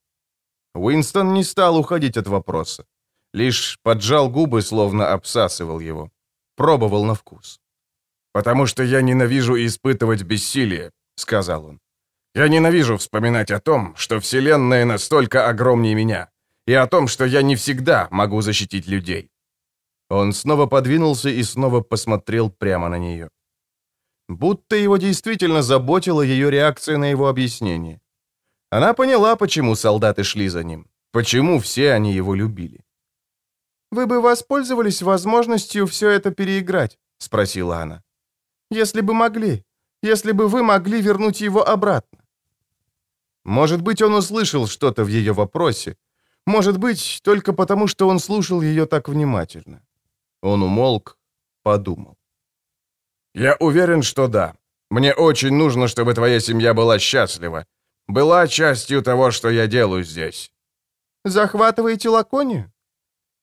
Уинстон не стал уходить от вопроса. Лишь поджал губы, словно обсасывал его. Пробовал на вкус. «Потому что я ненавижу испытывать бессилие», — сказал он. «Я ненавижу вспоминать о том, что Вселенная настолько огромнее меня, и о том, что я не всегда могу защитить людей». Он снова подвинулся и снова посмотрел прямо на нее. Будто его действительно заботила ее реакция на его объяснение. Она поняла, почему солдаты шли за ним, почему все они его любили. «Вы бы воспользовались возможностью все это переиграть?» — спросила она. «Если бы могли, если бы вы могли вернуть его обратно». Может быть, он услышал что-то в ее вопросе, может быть, только потому, что он слушал ее так внимательно. Он умолк, подумал. «Я уверен, что да. Мне очень нужно, чтобы твоя семья была счастлива. Была частью того, что я делаю здесь». «Захватываете Лаконию?»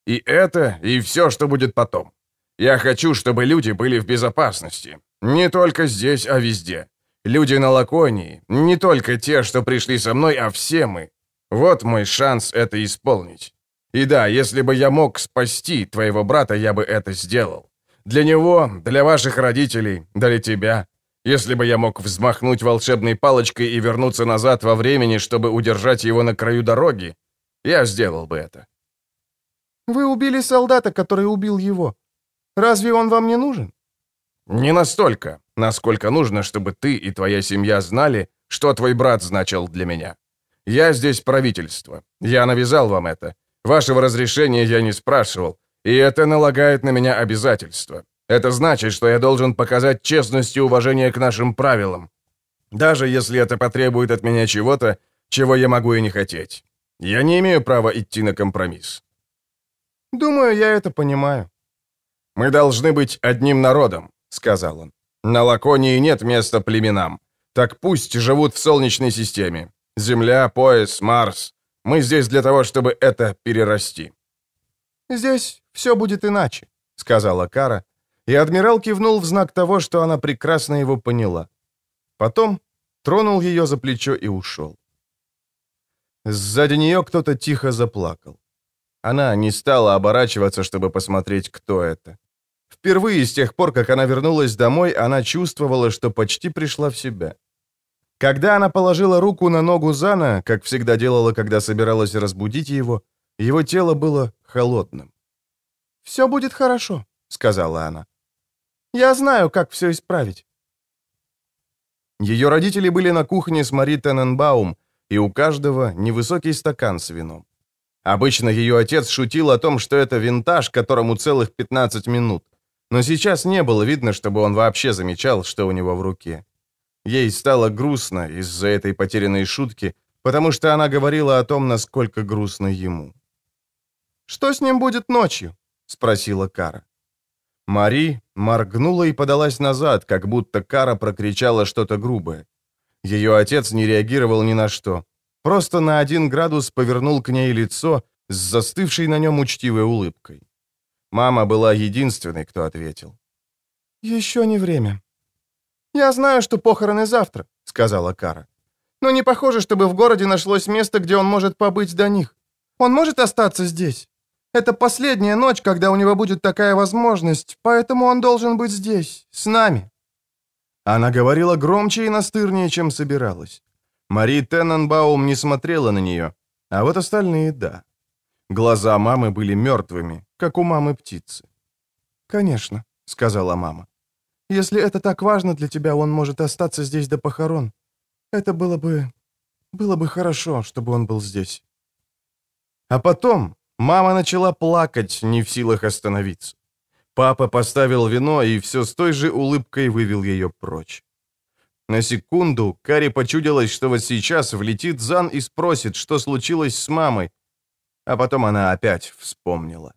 «И это, и все, что будет потом. Я хочу, чтобы люди были в безопасности. Не только здесь, а везде. Люди на Лаконии, не только те, что пришли со мной, а все мы. Вот мой шанс это исполнить. И да, если бы я мог спасти твоего брата, я бы это сделал. Для него, для ваших родителей, для тебя. Если бы я мог взмахнуть волшебной палочкой и вернуться назад во времени, чтобы удержать его на краю дороги, я сделал бы это. Вы убили солдата, который убил его. Разве он вам не нужен? Не настолько, насколько нужно, чтобы ты и твоя семья знали, что твой брат значил для меня. Я здесь правительство. Я навязал вам это. Вашего разрешения я не спрашивал, и это налагает на меня обязательства. Это значит, что я должен показать честность и уважение к нашим правилам, даже если это потребует от меня чего-то, чего я могу и не хотеть. Я не имею права идти на компромисс. Думаю, я это понимаю. Мы должны быть одним народом, сказал он. На Лаконии нет места племенам. Так пусть живут в Солнечной системе. Земля, пояс, Марс. Мы здесь для того, чтобы это перерасти. Здесь все будет иначе, сказала Кара, и адмирал кивнул в знак того, что она прекрасно его поняла. Потом тронул ее за плечо и ушел. Сзади нее кто-то тихо заплакал. Она не стала оборачиваться, чтобы посмотреть, кто это. Впервые с тех пор, как она вернулась домой, она чувствовала, что почти пришла в себя. Когда она положила руку на ногу Зана, как всегда делала, когда собиралась разбудить его, его тело было холодным. «Все будет хорошо», — сказала она. «Я знаю, как все исправить». Ее родители были на кухне с Мари Тененбаум, и у каждого невысокий стакан с вином. Обычно ее отец шутил о том, что это винтаж, которому целых 15 минут. Но сейчас не было видно, чтобы он вообще замечал, что у него в руке. Ей стало грустно из-за этой потерянной шутки, потому что она говорила о том, насколько грустно ему. «Что с ним будет ночью?» — спросила Кара. Мари моргнула и подалась назад, как будто Кара прокричала что-то грубое. Ее отец не реагировал ни на что. Просто на один градус повернул к ней лицо с застывшей на нем учтивой улыбкой. Мама была единственной, кто ответил. «Еще не время». «Я знаю, что похороны завтра», — сказала Кара. «Но не похоже, чтобы в городе нашлось место, где он может побыть до них. Он может остаться здесь. Это последняя ночь, когда у него будет такая возможность, поэтому он должен быть здесь, с нами». Она говорила громче и настырнее, чем собиралась. Мари Тенненбаум не смотрела на нее, а вот остальные — да. Глаза мамы были мертвыми, как у мамы птицы. «Конечно», — сказала мама. «Если это так важно для тебя, он может остаться здесь до похорон. Это было бы... было бы хорошо, чтобы он был здесь». А потом мама начала плакать, не в силах остановиться. Папа поставил вино и все с той же улыбкой вывел ее прочь. На секунду Кари почудилось, что вот сейчас влетит Зан и спросит, что случилось с мамой. А потом она опять вспомнила.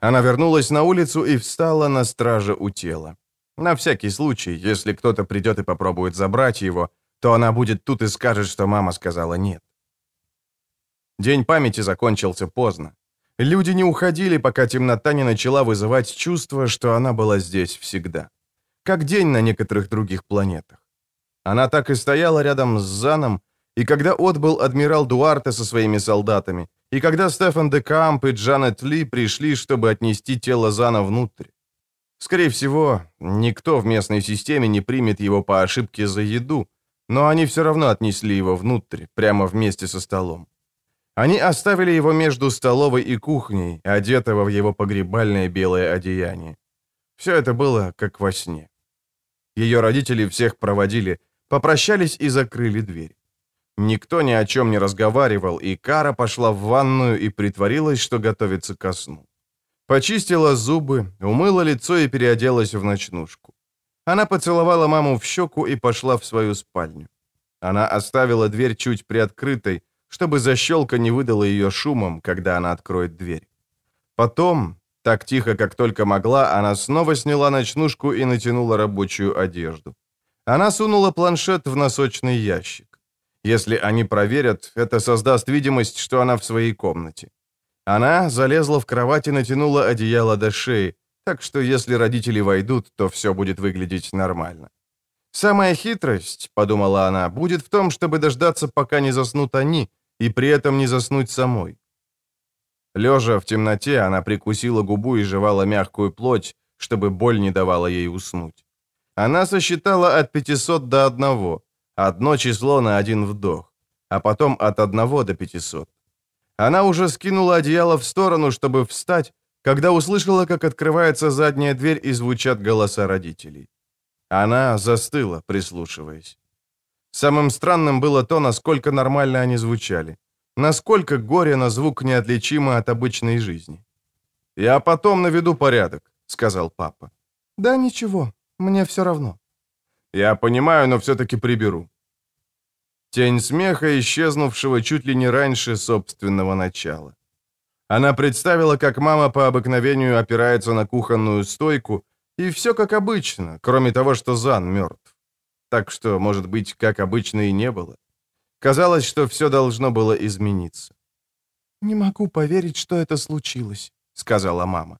Она вернулась на улицу и встала на страже у тела. На всякий случай, если кто-то придет и попробует забрать его, то она будет тут и скажет, что мама сказала нет. День памяти закончился поздно. Люди не уходили, пока темнота не начала вызывать чувство, что она была здесь всегда. Как день на некоторых других планетах. Она так и стояла рядом с Заном, и когда отбыл адмирал Дуарте со своими солдатами, и когда Стефан де Камп и Джанет Ли пришли, чтобы отнести тело Зана внутрь. Скорее всего, никто в местной системе не примет его по ошибке за еду, но они все равно отнесли его внутрь, прямо вместе со столом. Они оставили его между столовой и кухней, одетого в его погребальное белое одеяние. Все это было как во сне. Ее родители всех проводили, попрощались и закрыли дверь. Никто ни о чем не разговаривал, и Кара пошла в ванную и притворилась, что готовится ко сну. Почистила зубы, умыла лицо и переоделась в ночнушку. Она поцеловала маму в щеку и пошла в свою спальню. Она оставила дверь чуть приоткрытой, чтобы защелка не выдала ее шумом, когда она откроет дверь. Потом, так тихо, как только могла, она снова сняла ночнушку и натянула рабочую одежду. Она сунула планшет в носочный ящик. Если они проверят, это создаст видимость, что она в своей комнате. Она залезла в кровать и натянула одеяло до шеи, так что если родители войдут, то все будет выглядеть нормально. Самая хитрость, подумала она, будет в том, чтобы дождаться, пока не заснут они, и при этом не заснуть самой. Лежа в темноте, она прикусила губу и жевала мягкую плоть, чтобы боль не давала ей уснуть. Она сосчитала от 500 до 1, одно число на один вдох, а потом от 1 до 500. Она уже скинула одеяло в сторону, чтобы встать, когда услышала, как открывается задняя дверь и звучат голоса родителей. Она застыла, прислушиваясь. Самым странным было то, насколько нормально они звучали. Насколько горе на звук неотличимо от обычной жизни. «Я потом наведу порядок», — сказал папа. «Да ничего, мне все равно». «Я понимаю, но все-таки приберу». Тень смеха, исчезнувшего чуть ли не раньше собственного начала. Она представила, как мама по обыкновению опирается на кухонную стойку, и все как обычно, кроме того, что Зан мертв. Так что, может быть, как обычно и не было. Казалось, что все должно было измениться. «Не могу поверить, что это случилось», — сказала мама.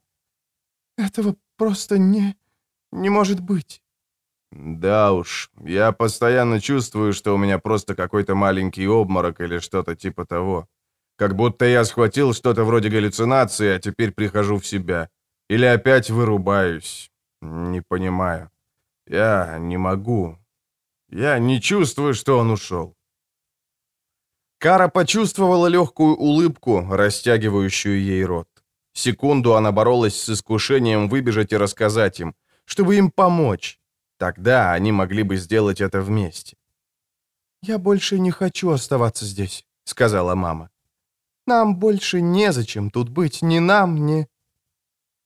«Этого просто не... не может быть». «Да уж, я постоянно чувствую, что у меня просто какой-то маленький обморок или что-то типа того. Как будто я схватил что-то вроде галлюцинации, а теперь прихожу в себя. Или опять вырубаюсь. Не понимаю. Я не могу. Я не чувствую, что он ушел. Кара почувствовала легкую улыбку, растягивающую ей рот. Секунду она боролась с искушением выбежать и рассказать им, чтобы им помочь. Тогда они могли бы сделать это вместе. «Я больше не хочу оставаться здесь», — сказала мама. «Нам больше незачем тут быть, ни нам, ни...»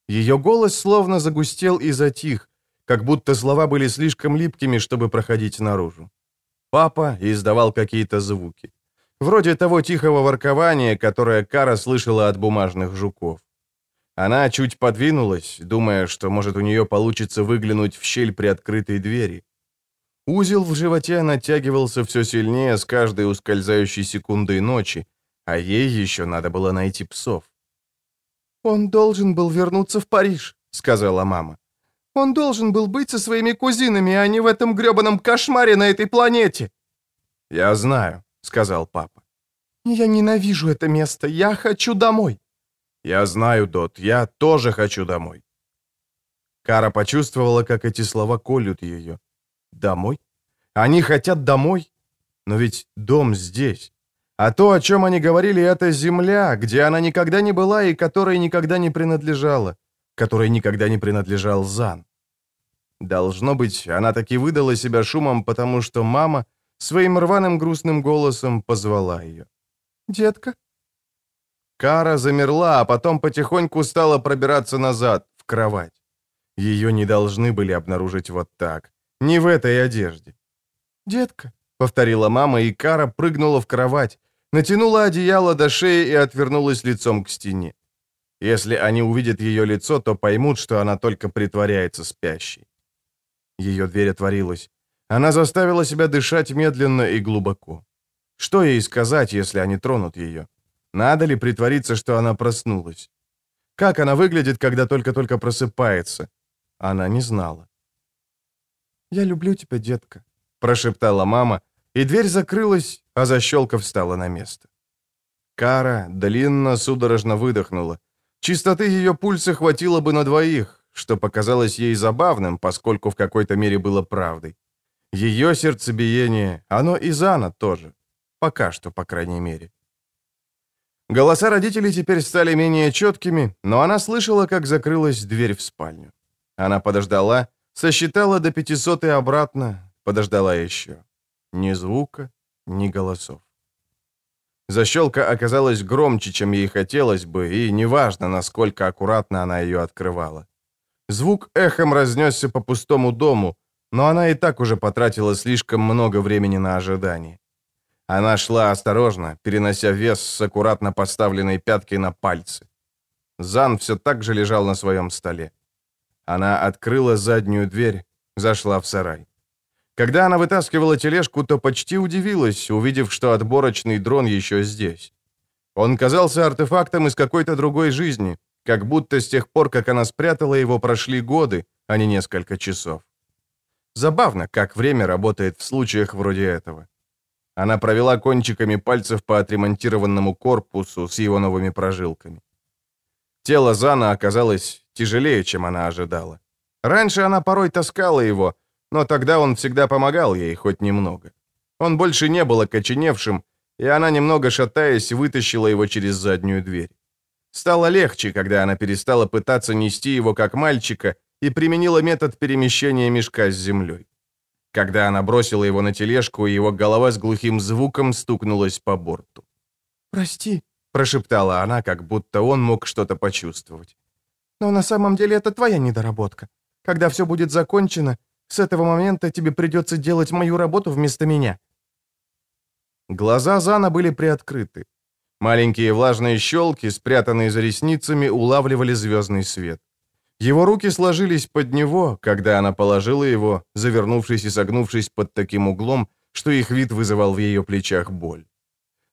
Ее голос словно загустел и затих, как будто слова были слишком липкими, чтобы проходить наружу. Папа издавал какие-то звуки. Вроде того тихого воркования, которое Кара слышала от бумажных жуков. Она чуть подвинулась, думая, что, может, у нее получится выглянуть в щель при открытой двери. Узел в животе натягивался все сильнее с каждой ускользающей секундой ночи, а ей еще надо было найти псов. «Он должен был вернуться в Париж», — сказала мама. «Он должен был быть со своими кузинами, а не в этом гребаном кошмаре на этой планете». «Я знаю», — сказал папа. «Я ненавижу это место. Я хочу домой». «Я знаю, Дот, я тоже хочу домой». Кара почувствовала, как эти слова колют ее. «Домой? Они хотят домой? Но ведь дом здесь. А то, о чем они говорили, это земля, где она никогда не была и которой никогда не принадлежала, которой никогда не принадлежал Зан. Должно быть, она таки выдала себя шумом, потому что мама своим рваным грустным голосом позвала ее. «Детка?» Кара замерла, а потом потихоньку стала пробираться назад, в кровать. Ее не должны были обнаружить вот так, не в этой одежде. «Детка», — повторила мама, и Кара прыгнула в кровать, натянула одеяло до шеи и отвернулась лицом к стене. Если они увидят ее лицо, то поймут, что она только притворяется спящей. Ее дверь отворилась. Она заставила себя дышать медленно и глубоко. Что ей сказать, если они тронут ее? Надо ли притвориться, что она проснулась? Как она выглядит, когда только-только просыпается? Она не знала. «Я люблю тебя, детка», — прошептала мама, и дверь закрылась, а защелка встала на место. Кара длинно, судорожно выдохнула. Чистоты ее пульса хватило бы на двоих, что показалось ей забавным, поскольку в какой-то мере было правдой. Ее сердцебиение, оно и Зана тоже. Пока что, по крайней мере. Голоса родителей теперь стали менее четкими, но она слышала, как закрылась дверь в спальню. Она подождала, сосчитала до пятисот и обратно, подождала еще. Ни звука, ни голосов. Защелка оказалась громче, чем ей хотелось бы, и неважно, насколько аккуратно она ее открывала. Звук эхом разнесся по пустому дому, но она и так уже потратила слишком много времени на ожидание. Она шла осторожно, перенося вес с аккуратно поставленной пяткой на пальцы. Зан все так же лежал на своем столе. Она открыла заднюю дверь, зашла в сарай. Когда она вытаскивала тележку, то почти удивилась, увидев, что отборочный дрон еще здесь. Он казался артефактом из какой-то другой жизни, как будто с тех пор, как она спрятала его, прошли годы, а не несколько часов. Забавно, как время работает в случаях вроде этого. Она провела кончиками пальцев по отремонтированному корпусу с его новыми прожилками. Тело Зана оказалось тяжелее, чем она ожидала. Раньше она порой таскала его, но тогда он всегда помогал ей хоть немного. Он больше не был окоченевшим, и она, немного шатаясь, вытащила его через заднюю дверь. Стало легче, когда она перестала пытаться нести его как мальчика и применила метод перемещения мешка с землей. Когда она бросила его на тележку, его голова с глухим звуком стукнулась по борту. «Прости», — прошептала она, как будто он мог что-то почувствовать. «Но на самом деле это твоя недоработка. Когда все будет закончено, с этого момента тебе придется делать мою работу вместо меня». Глаза Зана были приоткрыты. Маленькие влажные щелки, спрятанные за ресницами, улавливали звездный свет. Его руки сложились под него, когда она положила его, завернувшись и согнувшись под таким углом, что их вид вызывал в ее плечах боль.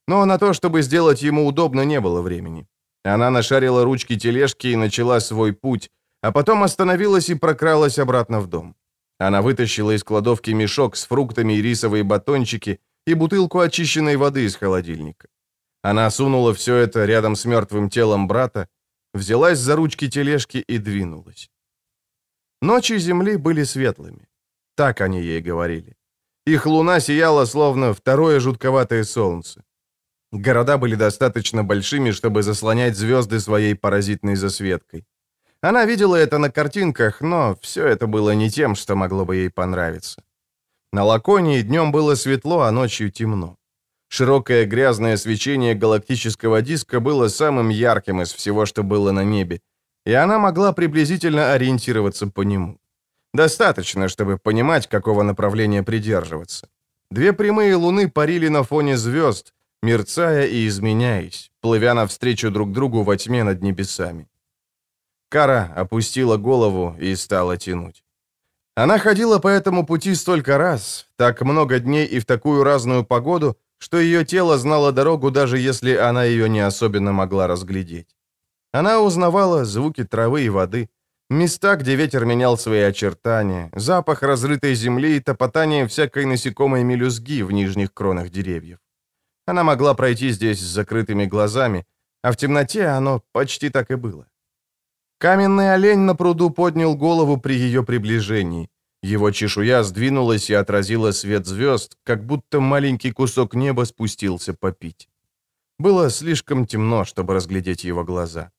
Но на то, чтобы сделать ему удобно, не было времени. Она нашарила ручки тележки и начала свой путь, а потом остановилась и прокралась обратно в дом. Она вытащила из кладовки мешок с фруктами и рисовые батончики и бутылку очищенной воды из холодильника. Она сунула все это рядом с мертвым телом брата, взялась за ручки тележки и двинулась. Ночи Земли были светлыми. Так они ей говорили. Их луна сияла, словно второе жутковатое солнце. Города были достаточно большими, чтобы заслонять звезды своей паразитной засветкой. Она видела это на картинках, но все это было не тем, что могло бы ей понравиться. На Лаконии днем было светло, а ночью темно. Широкое грязное свечение галактического диска было самым ярким из всего, что было на небе, и она могла приблизительно ориентироваться по нему. Достаточно, чтобы понимать, какого направления придерживаться. Две прямые луны парили на фоне звезд, мерцая и изменяясь, плывя навстречу друг другу во тьме над небесами. Кара опустила голову и стала тянуть. Она ходила по этому пути столько раз, так много дней и в такую разную погоду, что ее тело знало дорогу, даже если она ее не особенно могла разглядеть. Она узнавала звуки травы и воды, места, где ветер менял свои очертания, запах разрытой земли и топотание всякой насекомой мелюзги в нижних кронах деревьев. Она могла пройти здесь с закрытыми глазами, а в темноте оно почти так и было. Каменный олень на пруду поднял голову при ее приближении. Его чешуя сдвинулась и отразила свет звезд, как будто маленький кусок неба спустился попить. Было слишком темно, чтобы разглядеть его глаза.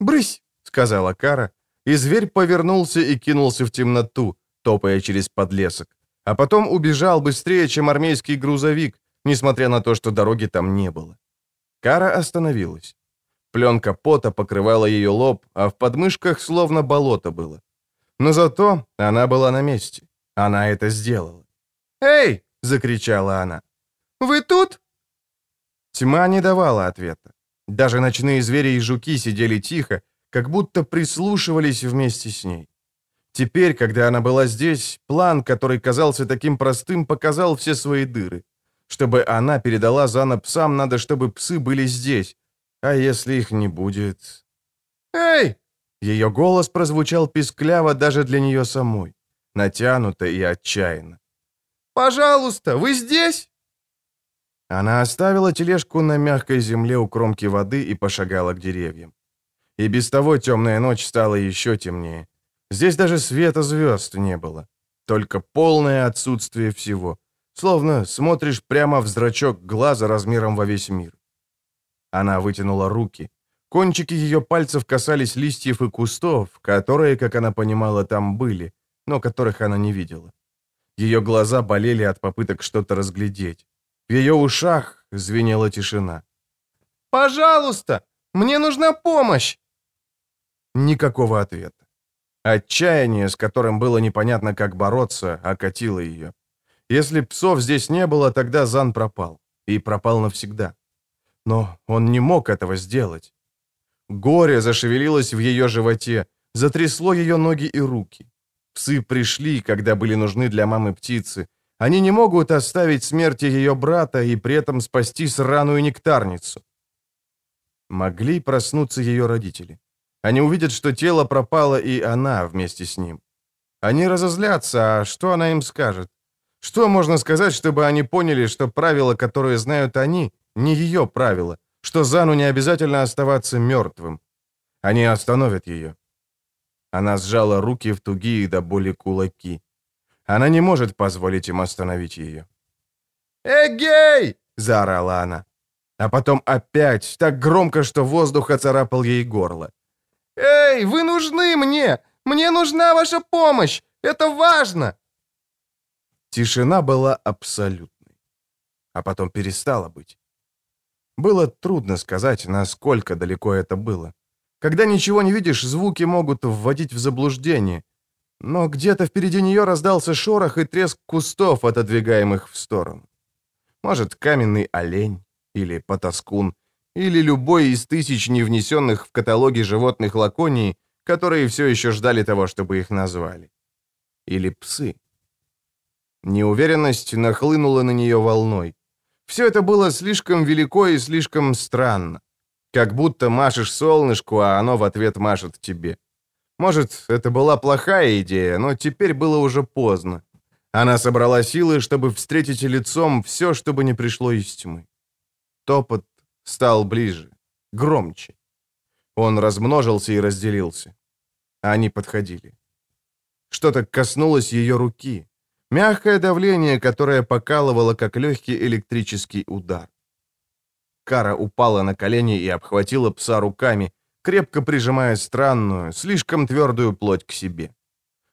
«Брысь!» — сказала Кара, и зверь повернулся и кинулся в темноту, топая через подлесок, а потом убежал быстрее, чем армейский грузовик, несмотря на то, что дороги там не было. Кара остановилась. Пленка пота покрывала ее лоб, а в подмышках словно болото было. Но зато она была на месте. Она это сделала. «Эй!» — закричала она. «Вы тут?» Тьма не давала ответа. Даже ночные звери и жуки сидели тихо, как будто прислушивались вместе с ней. Теперь, когда она была здесь, план, который казался таким простым, показал все свои дыры. Чтобы она передала Зана псам, надо, чтобы псы были здесь. А если их не будет... «Эй!» Ее голос прозвучал пискляво даже для нее самой, натянуто и отчаянно. «Пожалуйста, вы здесь?» Она оставила тележку на мягкой земле у кромки воды и пошагала к деревьям. И без того темная ночь стала еще темнее. Здесь даже света звезд не было. Только полное отсутствие всего. Словно смотришь прямо в зрачок глаза размером во весь мир. Она вытянула руки, Кончики ее пальцев касались листьев и кустов, которые, как она понимала, там были, но которых она не видела. Ее глаза болели от попыток что-то разглядеть. В ее ушах звенела тишина. «Пожалуйста! Мне нужна помощь!» Никакого ответа. Отчаяние, с которым было непонятно, как бороться, окатило ее. Если псов здесь не было, тогда Зан пропал. И пропал навсегда. Но он не мог этого сделать. Горе зашевелилось в ее животе, затрясло ее ноги и руки. Псы пришли, когда были нужны для мамы птицы. Они не могут оставить смерти ее брата и при этом спасти сраную нектарницу. Могли проснуться ее родители. Они увидят, что тело пропало, и она вместе с ним. Они разозлятся, а что она им скажет? Что можно сказать, чтобы они поняли, что правила, которые знают они, не ее правила, что Зану не обязательно оставаться мертвым. Они остановят ее. Она сжала руки в тугие до боли кулаки. Она не может позволить им остановить ее. «Эгей!» — заорала она. А потом опять, так громко, что воздух оцарапал ей горло. «Эй, вы нужны мне! Мне нужна ваша помощь! Это важно!» Тишина была абсолютной. А потом перестала быть. Было трудно сказать, насколько далеко это было. Когда ничего не видишь, звуки могут вводить в заблуждение. Но где-то впереди нее раздался шорох и треск кустов, отодвигаемых в сторону. Может, каменный олень, или потаскун, или любой из тысяч невнесенных в каталоги животных Лаконии, которые все еще ждали того, чтобы их назвали. Или псы. Неуверенность нахлынула на нее волной. Все это было слишком велико и слишком странно. Как будто машешь солнышку, а оно в ответ машет тебе. Может, это была плохая идея, но теперь было уже поздно. Она собрала силы, чтобы встретить лицом все, чтобы не пришло из тьмы. Топот стал ближе, громче. Он размножился и разделился. Они подходили. Что-то коснулось ее руки. Мягкое давление, которое покалывало, как легкий электрический удар. Кара упала на колени и обхватила пса руками, крепко прижимая странную, слишком твердую плоть к себе.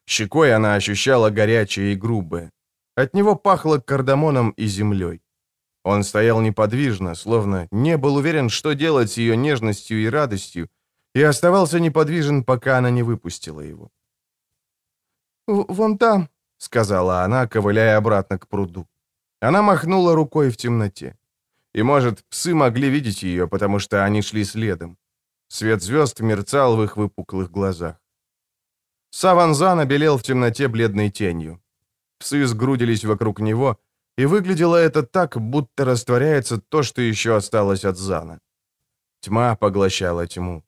Щекой она ощущала горячее и грубое. От него пахло кардамоном и землей. Он стоял неподвижно, словно не был уверен, что делать с ее нежностью и радостью, и оставался неподвижен, пока она не выпустила его. «Вон там», — сказала она, ковыляя обратно к пруду. Она махнула рукой в темноте. И, может, псы могли видеть ее, потому что они шли следом. Свет звезд мерцал в их выпуклых глазах. Саванзан обелел в темноте бледной тенью. Псы сгрудились вокруг него, и выглядело это так, будто растворяется то, что еще осталось от Зана. Тьма поглощала тьму.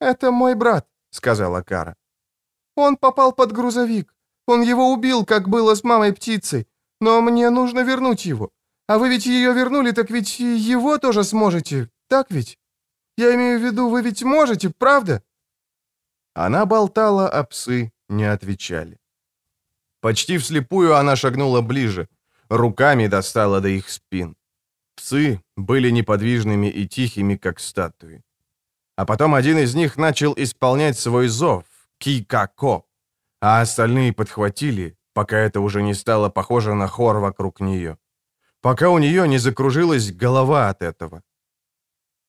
«Это мой брат», — сказала Кара. «Он попал под грузовик. Он его убил, как было с мамой-птицей. Но мне нужно вернуть его. А вы ведь ее вернули, так ведь его тоже сможете, так ведь? Я имею в виду, вы ведь можете, правда?» Она болтала, а псы не отвечали. Почти вслепую она шагнула ближе, руками достала до их спин. Псы были неподвижными и тихими, как статуи. А потом один из них начал исполнять свой зов, ки-ка-ко, а остальные подхватили, пока это уже не стало похоже на хор вокруг нее. Пока у нее не закружилась голова от этого.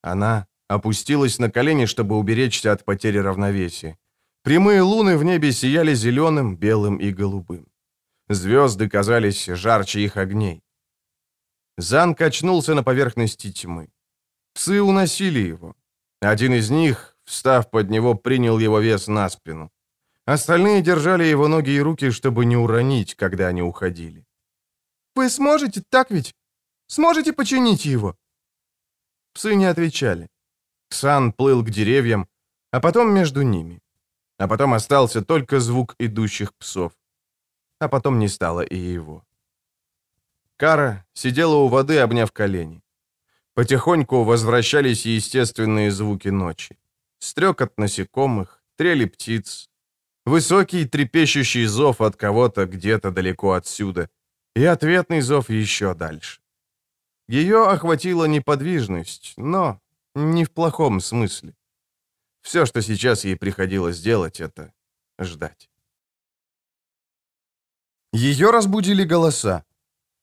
Она опустилась на колени, чтобы уберечься от потери равновесия. Прямые луны в небе сияли зеленым, белым и голубым. Звезды казались жарче их огней. Зан качнулся на поверхности тьмы. Псы уносили его. Один из них, встав под него, принял его вес на спину. Остальные держали его ноги и руки, чтобы не уронить, когда они уходили. «Вы сможете, так ведь? Сможете починить его?» Псы не отвечали. Ксан плыл к деревьям, а потом между ними. А потом остался только звук идущих псов а потом не стало и его. Кара сидела у воды, обняв колени. Потихоньку возвращались естественные звуки ночи. Стрекот насекомых, трели птиц, высокий трепещущий зов от кого-то где-то далеко отсюда и ответный зов еще дальше. Ее охватила неподвижность, но не в плохом смысле. Все, что сейчас ей приходилось делать, это ждать. Ее разбудили голоса.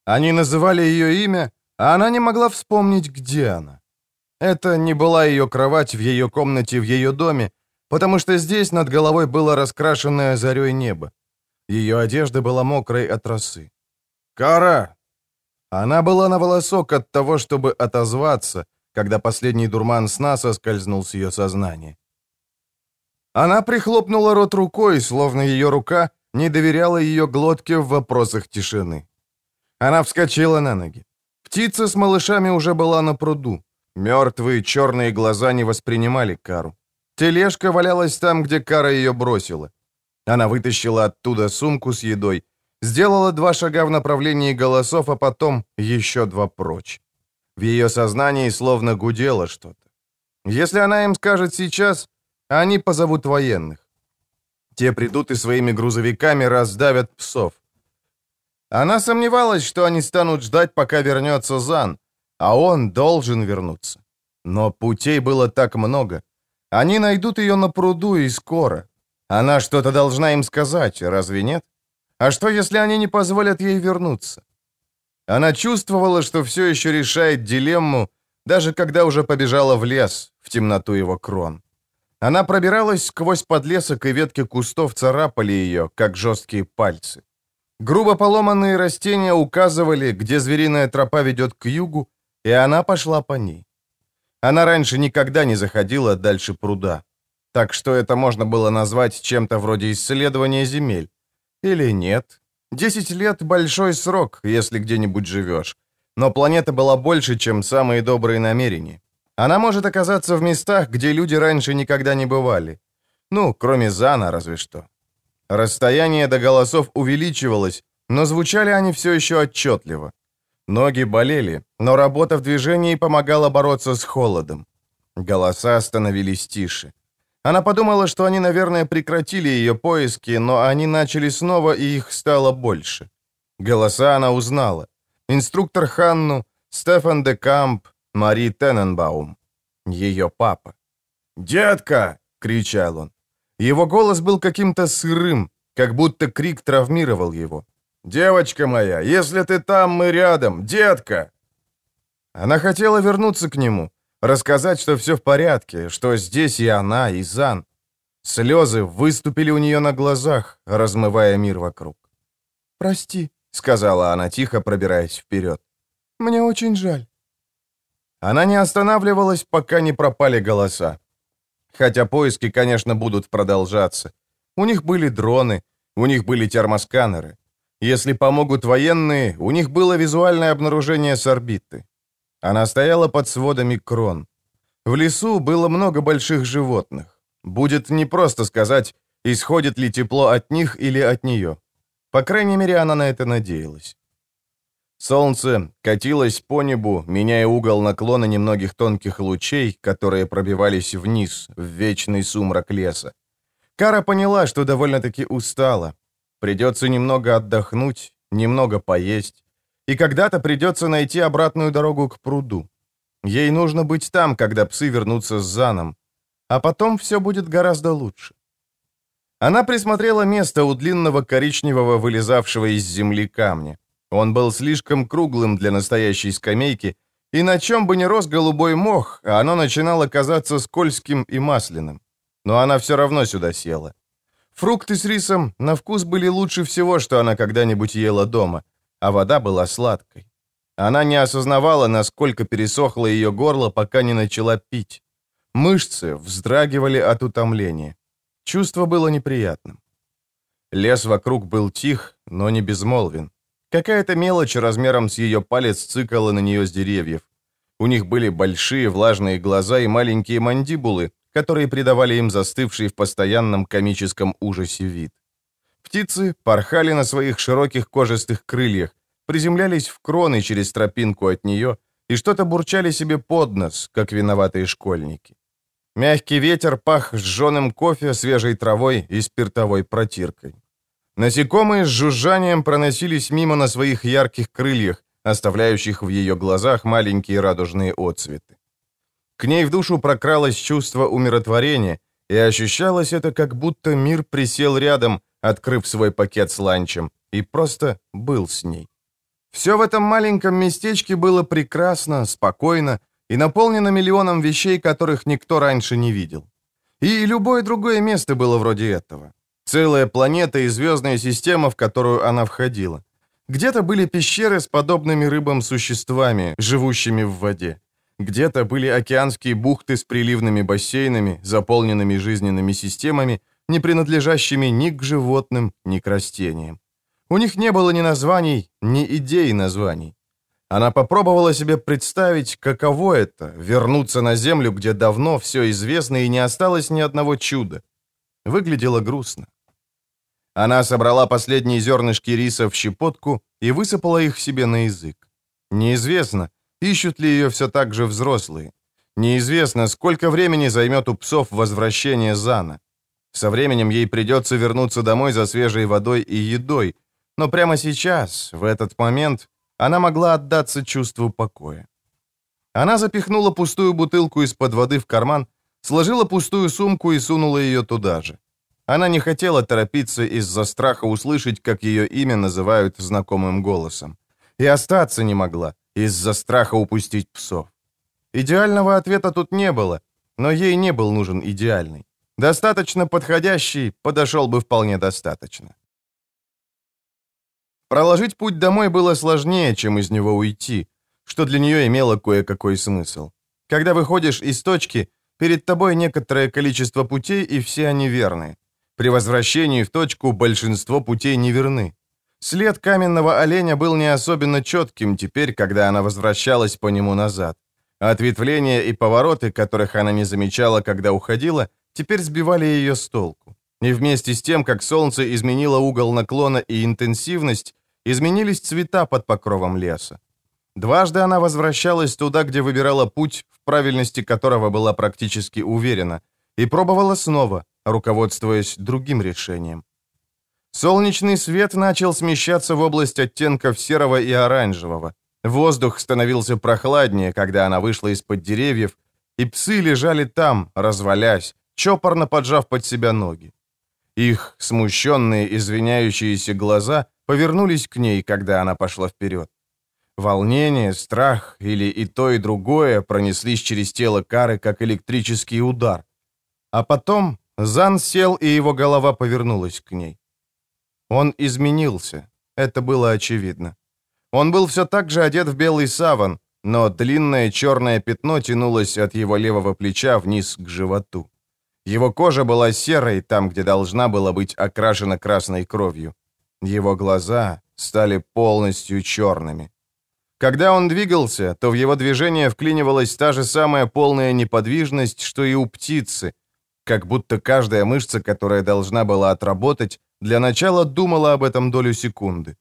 Они называли ее имя, а она не могла вспомнить, где она. Это не была ее кровать в ее комнате в ее доме, потому что здесь над головой было раскрашенное зарей небо. Ее одежда была мокрой от росы. «Кара!» Она была на волосок от того, чтобы отозваться, когда последний дурман сна соскользнул с ее сознания. Она прихлопнула рот рукой, словно ее рука не доверяла ее глотке в вопросах тишины. Она вскочила на ноги. Птица с малышами уже была на пруду. Мертвые черные глаза не воспринимали Кару. Тележка валялась там, где Кара ее бросила. Она вытащила оттуда сумку с едой, сделала два шага в направлении голосов, а потом еще два прочь. В ее сознании словно гудело что-то. Если она им скажет сейчас, они позовут военных. Те придут и своими грузовиками раздавят псов. Она сомневалась, что они станут ждать, пока вернется Зан, а он должен вернуться. Но путей было так много. Они найдут ее на пруду и скоро. Она что-то должна им сказать, разве нет? А что, если они не позволят ей вернуться? Она чувствовала, что все еще решает дилемму, даже когда уже побежала в лес, в темноту его крон. Она пробиралась сквозь подлесок, и ветки кустов царапали ее, как жесткие пальцы. Грубо поломанные растения указывали, где звериная тропа ведет к югу, и она пошла по ней. Она раньше никогда не заходила дальше пруда, так что это можно было назвать чем-то вроде исследования земель. Или нет? Десять лет — большой срок, если где-нибудь живешь. Но планета была больше, чем самые добрые намерения. Она может оказаться в местах, где люди раньше никогда не бывали. Ну, кроме Зана, разве что. Расстояние до голосов увеличивалось, но звучали они все еще отчетливо. Ноги болели, но работа в движении помогала бороться с холодом. Голоса становились тише. Она подумала, что они, наверное, прекратили ее поиски, но они начали снова, и их стало больше. Голоса она узнала. Инструктор Ханну, Стефан де Камп, Мари Тененбаум. Ее папа. «Детка!» — кричал он. Его голос был каким-то сырым, как будто крик травмировал его. «Девочка моя, если ты там, мы рядом, детка!» Она хотела вернуться к нему, рассказать, что все в порядке, что здесь и она, и Зан. Слезы выступили у нее на глазах, размывая мир вокруг. «Прости», — сказала она тихо, пробираясь вперед. «Мне очень жаль». Она не останавливалась, пока не пропали голоса. Хотя поиски, конечно, будут продолжаться. У них были дроны, у них были термосканеры. Если помогут военные, у них было визуальное обнаружение с орбиты. Она стояла под сводами крон. В лесу было много больших животных. Будет непросто сказать, исходит ли тепло от них или от нее. По крайней мере, она на это надеялась. Солнце катилось по небу, меняя угол наклона немногих тонких лучей, которые пробивались вниз, в вечный сумрак леса. Кара поняла, что довольно-таки устала. Придется немного отдохнуть, немного поесть. И когда-то придется найти обратную дорогу к пруду. Ей нужно быть там, когда псы вернутся с Заном. А потом все будет гораздо лучше. Она присмотрела место у длинного коричневого вылезавшего из земли камня. Он был слишком круглым для настоящей скамейки, и на чем бы ни рос голубой мох, оно начинало казаться скользким и масляным. Но она все равно сюда села. Фрукты с рисом на вкус были лучше всего, что она когда-нибудь ела дома, а вода была сладкой. Она не осознавала, насколько пересохло ее горло, пока не начала пить. Мышцы вздрагивали от утомления. Чувство было неприятным. Лес вокруг был тих, но не безмолвен. Какая-то мелочь размером с ее палец цикала на нее с деревьев. У них были большие влажные глаза и маленькие мандибулы, которые придавали им застывший в постоянном комическом ужасе вид. Птицы порхали на своих широких кожистых крыльях, приземлялись в кроны через тропинку от нее и что-то бурчали себе под нос, как виноватые школьники. Мягкий ветер пах сжженным кофе, свежей травой и спиртовой протиркой. Насекомые с жужжанием проносились мимо на своих ярких крыльях, оставляющих в ее глазах маленькие радужные отцветы. К ней в душу прокралось чувство умиротворения, и ощущалось это, как будто мир присел рядом, открыв свой пакет с ланчем, и просто был с ней. Все в этом маленьком местечке было прекрасно, спокойно и наполнено миллионом вещей, которых никто раньше не видел. И любое другое место было вроде этого. Целая планета и звездная система, в которую она входила. Где-то были пещеры с подобными рыбам существами, живущими в воде. Где-то были океанские бухты с приливными бассейнами, заполненными жизненными системами, не принадлежащими ни к животным, ни к растениям. У них не было ни названий, ни идей названий. Она попробовала себе представить, каково это — вернуться на Землю, где давно все известно и не осталось ни одного чуда. Выглядело грустно. Она собрала последние зернышки риса в щепотку и высыпала их себе на язык. Неизвестно, ищут ли ее все так же взрослые. Неизвестно, сколько времени займет у псов возвращение Зана. Со временем ей придется вернуться домой за свежей водой и едой, Но прямо сейчас, в этот момент, она могла отдаться чувству покоя. Она запихнула пустую бутылку из-под воды в карман, сложила пустую сумку и сунула ее туда же. Она не хотела торопиться из-за страха услышать, как ее имя называют знакомым голосом. И остаться не могла, из-за страха упустить псов. Идеального ответа тут не было, но ей не был нужен идеальный. Достаточно подходящий подошел бы вполне достаточно. Проложить путь домой было сложнее, чем из него уйти, что для нее имело кое-какой смысл. Когда выходишь из точки, перед тобой некоторое количество путей, и все они верны. При возвращении в точку большинство путей не верны. След каменного оленя был не особенно четким теперь, когда она возвращалась по нему назад. Ответвления и повороты, которых она не замечала, когда уходила, теперь сбивали ее с толку. И вместе с тем, как солнце изменило угол наклона и интенсивность, изменились цвета под покровом леса. Дважды она возвращалась туда, где выбирала путь, в правильности которого была практически уверена, и пробовала снова, руководствуясь другим решением. Солнечный свет начал смещаться в область оттенков серого и оранжевого. Воздух становился прохладнее, когда она вышла из-под деревьев, и псы лежали там, развалясь, чопорно поджав под себя ноги. Их смущенные, извиняющиеся глаза повернулись к ней, когда она пошла вперед. Волнение, страх или и то, и другое пронеслись через тело Кары, как электрический удар. А потом Зан сел, и его голова повернулась к ней. Он изменился. Это было очевидно. Он был все так же одет в белый саван, но длинное черное пятно тянулось от его левого плеча вниз к животу. Его кожа была серой там, где должна была быть окрашена красной кровью. Его глаза стали полностью черными. Когда он двигался, то в его движение вклинивалась та же самая полная неподвижность, что и у птицы, как будто каждая мышца, которая должна была отработать, для начала думала об этом долю секунды.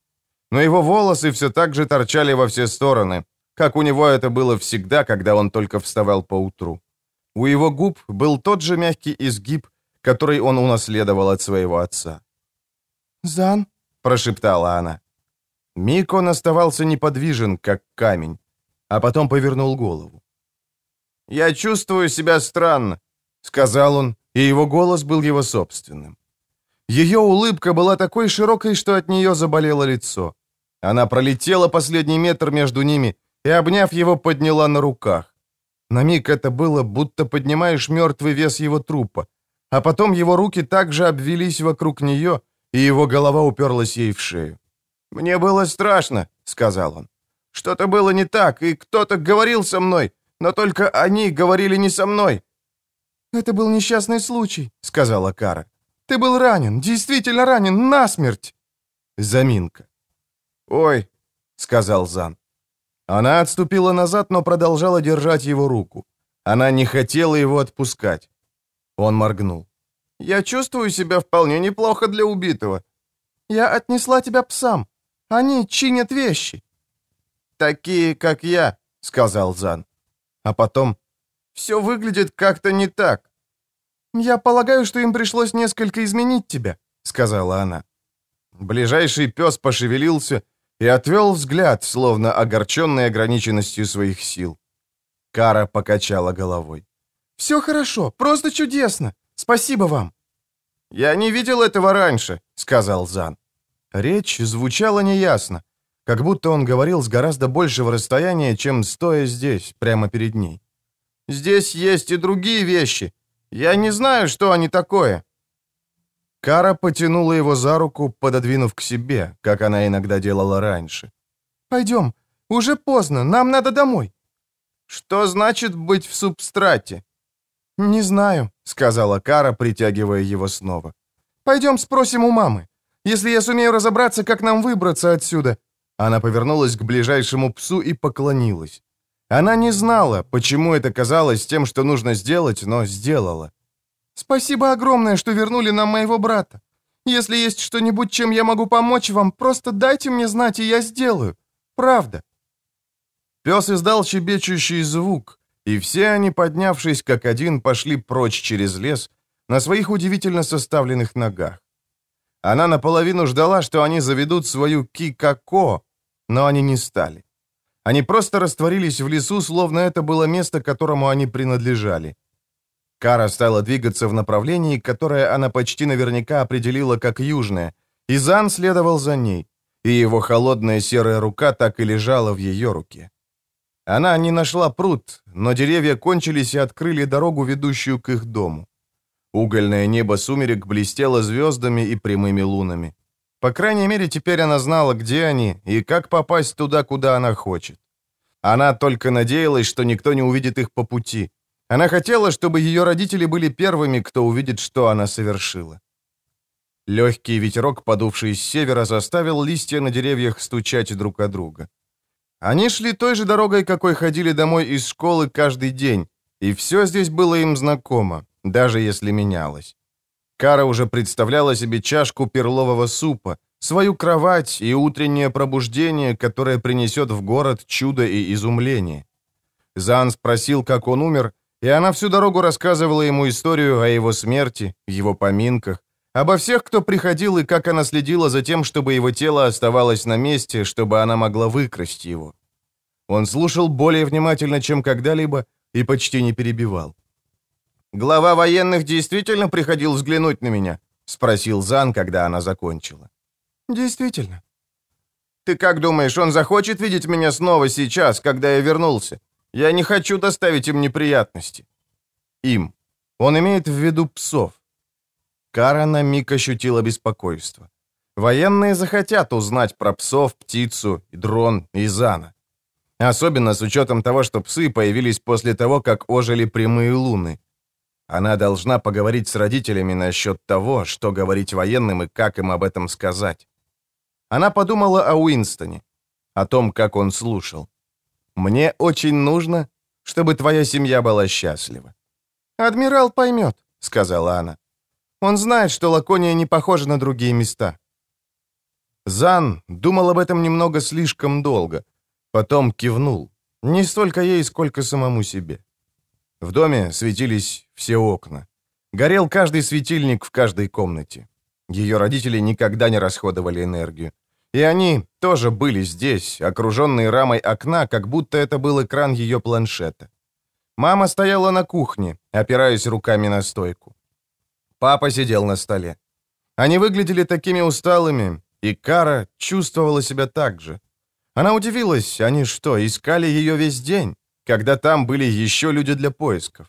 Но его волосы все так же торчали во все стороны, как у него это было всегда, когда он только вставал по утру. У его губ был тот же мягкий изгиб, который он унаследовал от своего отца. «Зан», — прошептала она. Мик он оставался неподвижен, как камень, а потом повернул голову. «Я чувствую себя странно», — сказал он, и его голос был его собственным. Ее улыбка была такой широкой, что от нее заболело лицо. Она пролетела последний метр между ними и, обняв его, подняла на руках. На миг это было, будто поднимаешь мертвый вес его трупа, а потом его руки также обвелись вокруг нее, и его голова уперлась ей в шею. «Мне было страшно», — сказал он. «Что-то было не так, и кто-то говорил со мной, но только они говорили не со мной». «Это был несчастный случай», — сказала Кара. «Ты был ранен, действительно ранен, насмерть». Заминка. «Ой», — сказал Зан. Она отступила назад, но продолжала держать его руку. Она не хотела его отпускать. Он моргнул. «Я чувствую себя вполне неплохо для убитого. Я отнесла тебя псам. Они чинят вещи». «Такие, как я», — сказал Зан. А потом, «Все выглядит как-то не так». «Я полагаю, что им пришлось несколько изменить тебя», — сказала она. Ближайший пес пошевелился и отвел взгляд, словно огорченный ограниченностью своих сил. Кара покачала головой. «Все хорошо, просто чудесно. Спасибо вам». «Я не видел этого раньше», — сказал Зан. Речь звучала неясно, как будто он говорил с гораздо большего расстояния, чем стоя здесь, прямо перед ней. «Здесь есть и другие вещи. Я не знаю, что они такое». Кара потянула его за руку, пододвинув к себе, как она иногда делала раньше. «Пойдем, уже поздно, нам надо домой». «Что значит быть в субстрате?» «Не знаю», — сказала Кара, притягивая его снова. «Пойдем спросим у мамы. Если я сумею разобраться, как нам выбраться отсюда...» Она повернулась к ближайшему псу и поклонилась. Она не знала, почему это казалось тем, что нужно сделать, но сделала. «Спасибо огромное, что вернули нам моего брата. Если есть что-нибудь, чем я могу помочь вам, просто дайте мне знать, и я сделаю. Правда». Пес издал щебечущий звук, и все они, поднявшись как один, пошли прочь через лес на своих удивительно составленных ногах. Она наполовину ждала, что они заведут свою кикако, но они не стали. Они просто растворились в лесу, словно это было место, которому они принадлежали. Кара стала двигаться в направлении, которое она почти наверняка определила как южное, и Зан следовал за ней, и его холодная серая рука так и лежала в ее руке. Она не нашла пруд, но деревья кончились и открыли дорогу, ведущую к их дому. Угольное небо сумерек блестело звездами и прямыми лунами. По крайней мере, теперь она знала, где они и как попасть туда, куда она хочет. Она только надеялась, что никто не увидит их по пути. Она хотела, чтобы ее родители были первыми, кто увидит, что она совершила. Легкий ветерок, подувший с севера, заставил листья на деревьях стучать друг о друга. Они шли той же дорогой, какой ходили домой из школы каждый день, и все здесь было им знакомо, даже если менялось. Кара уже представляла себе чашку перлового супа, свою кровать и утреннее пробуждение, которое принесет в город чудо и изумление. Зан спросил, как он умер, и она всю дорогу рассказывала ему историю о его смерти, его поминках, обо всех, кто приходил, и как она следила за тем, чтобы его тело оставалось на месте, чтобы она могла выкрасть его. Он слушал более внимательно, чем когда-либо, и почти не перебивал. «Глава военных действительно приходил взглянуть на меня?» — спросил Зан, когда она закончила. «Действительно». «Ты как думаешь, он захочет видеть меня снова сейчас, когда я вернулся? Я не хочу доставить им неприятности». «Им. Он имеет в виду псов». Кара на миг ощутила беспокойство. Военные захотят узнать про псов, птицу, дрон и Зана. Особенно с учетом того, что псы появились после того, как ожили прямые луны. Она должна поговорить с родителями насчет того, что говорить военным и как им об этом сказать. Она подумала о Уинстоне, о том, как он слушал. «Мне очень нужно, чтобы твоя семья была счастлива». «Адмирал поймет», — сказала она. «Он знает, что Лакония не похожа на другие места». Зан думал об этом немного слишком долго. Потом кивнул. Не столько ей, сколько самому себе. В доме светились все окна. Горел каждый светильник в каждой комнате. Ее родители никогда не расходовали энергию. И они тоже были здесь, окруженные рамой окна, как будто это был экран ее планшета. Мама стояла на кухне, опираясь руками на стойку. Папа сидел на столе. Они выглядели такими усталыми, и Кара чувствовала себя так же. Она удивилась, они что, искали ее весь день, когда там были еще люди для поисков?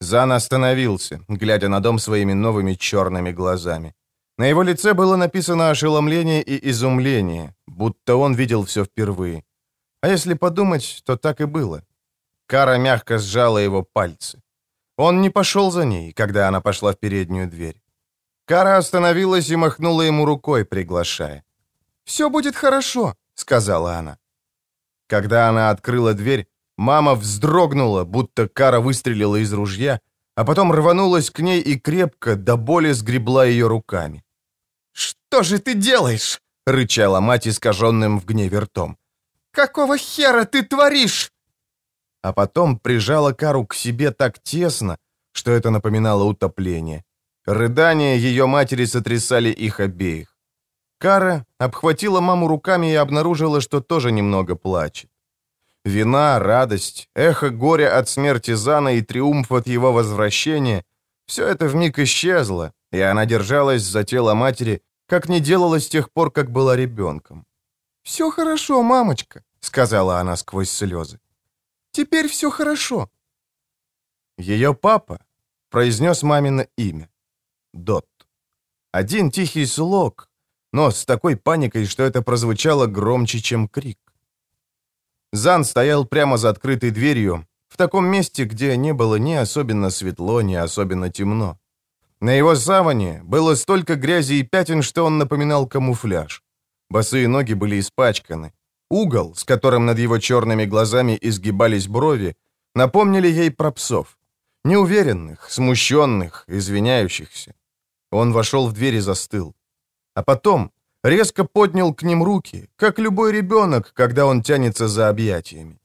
Зан остановился, глядя на дом своими новыми черными глазами. На его лице было написано ошеломление и изумление, будто он видел все впервые. А если подумать, то так и было. Кара мягко сжала его пальцы. Он не пошел за ней, когда она пошла в переднюю дверь. Кара остановилась и махнула ему рукой, приглашая. «Все будет хорошо», — сказала она. Когда она открыла дверь, мама вздрогнула, будто Кара выстрелила из ружья, а потом рванулась к ней и крепко, до боли сгребла ее руками. «Что же ты делаешь?» — рычала мать искаженным в гневе ртом. «Какого хера ты творишь?» А потом прижала Кару к себе так тесно, что это напоминало утопление. Рыдания ее матери сотрясали их обеих. Кара обхватила маму руками и обнаружила, что тоже немного плачет. Вина, радость, эхо горя от смерти Зана и триумф от его возвращения — все это вмиг исчезло, и она держалась за тело матери, как не делала с тех пор, как была ребенком. «Все хорошо, мамочка», — сказала она сквозь слезы. «Теперь все хорошо». Ее папа произнес мамино имя. Дот. Один тихий слог, но с такой паникой, что это прозвучало громче, чем крик. Зан стоял прямо за открытой дверью, в таком месте, где не было ни особенно светло, ни особенно темно. На его саване было столько грязи и пятен, что он напоминал камуфляж. Босые ноги были испачканы. Угол, с которым над его черными глазами изгибались брови, напомнили ей про псов. Неуверенных, смущенных, извиняющихся. Он вошел в дверь и застыл. А потом резко поднял к ним руки, как любой ребенок, когда он тянется за объятиями.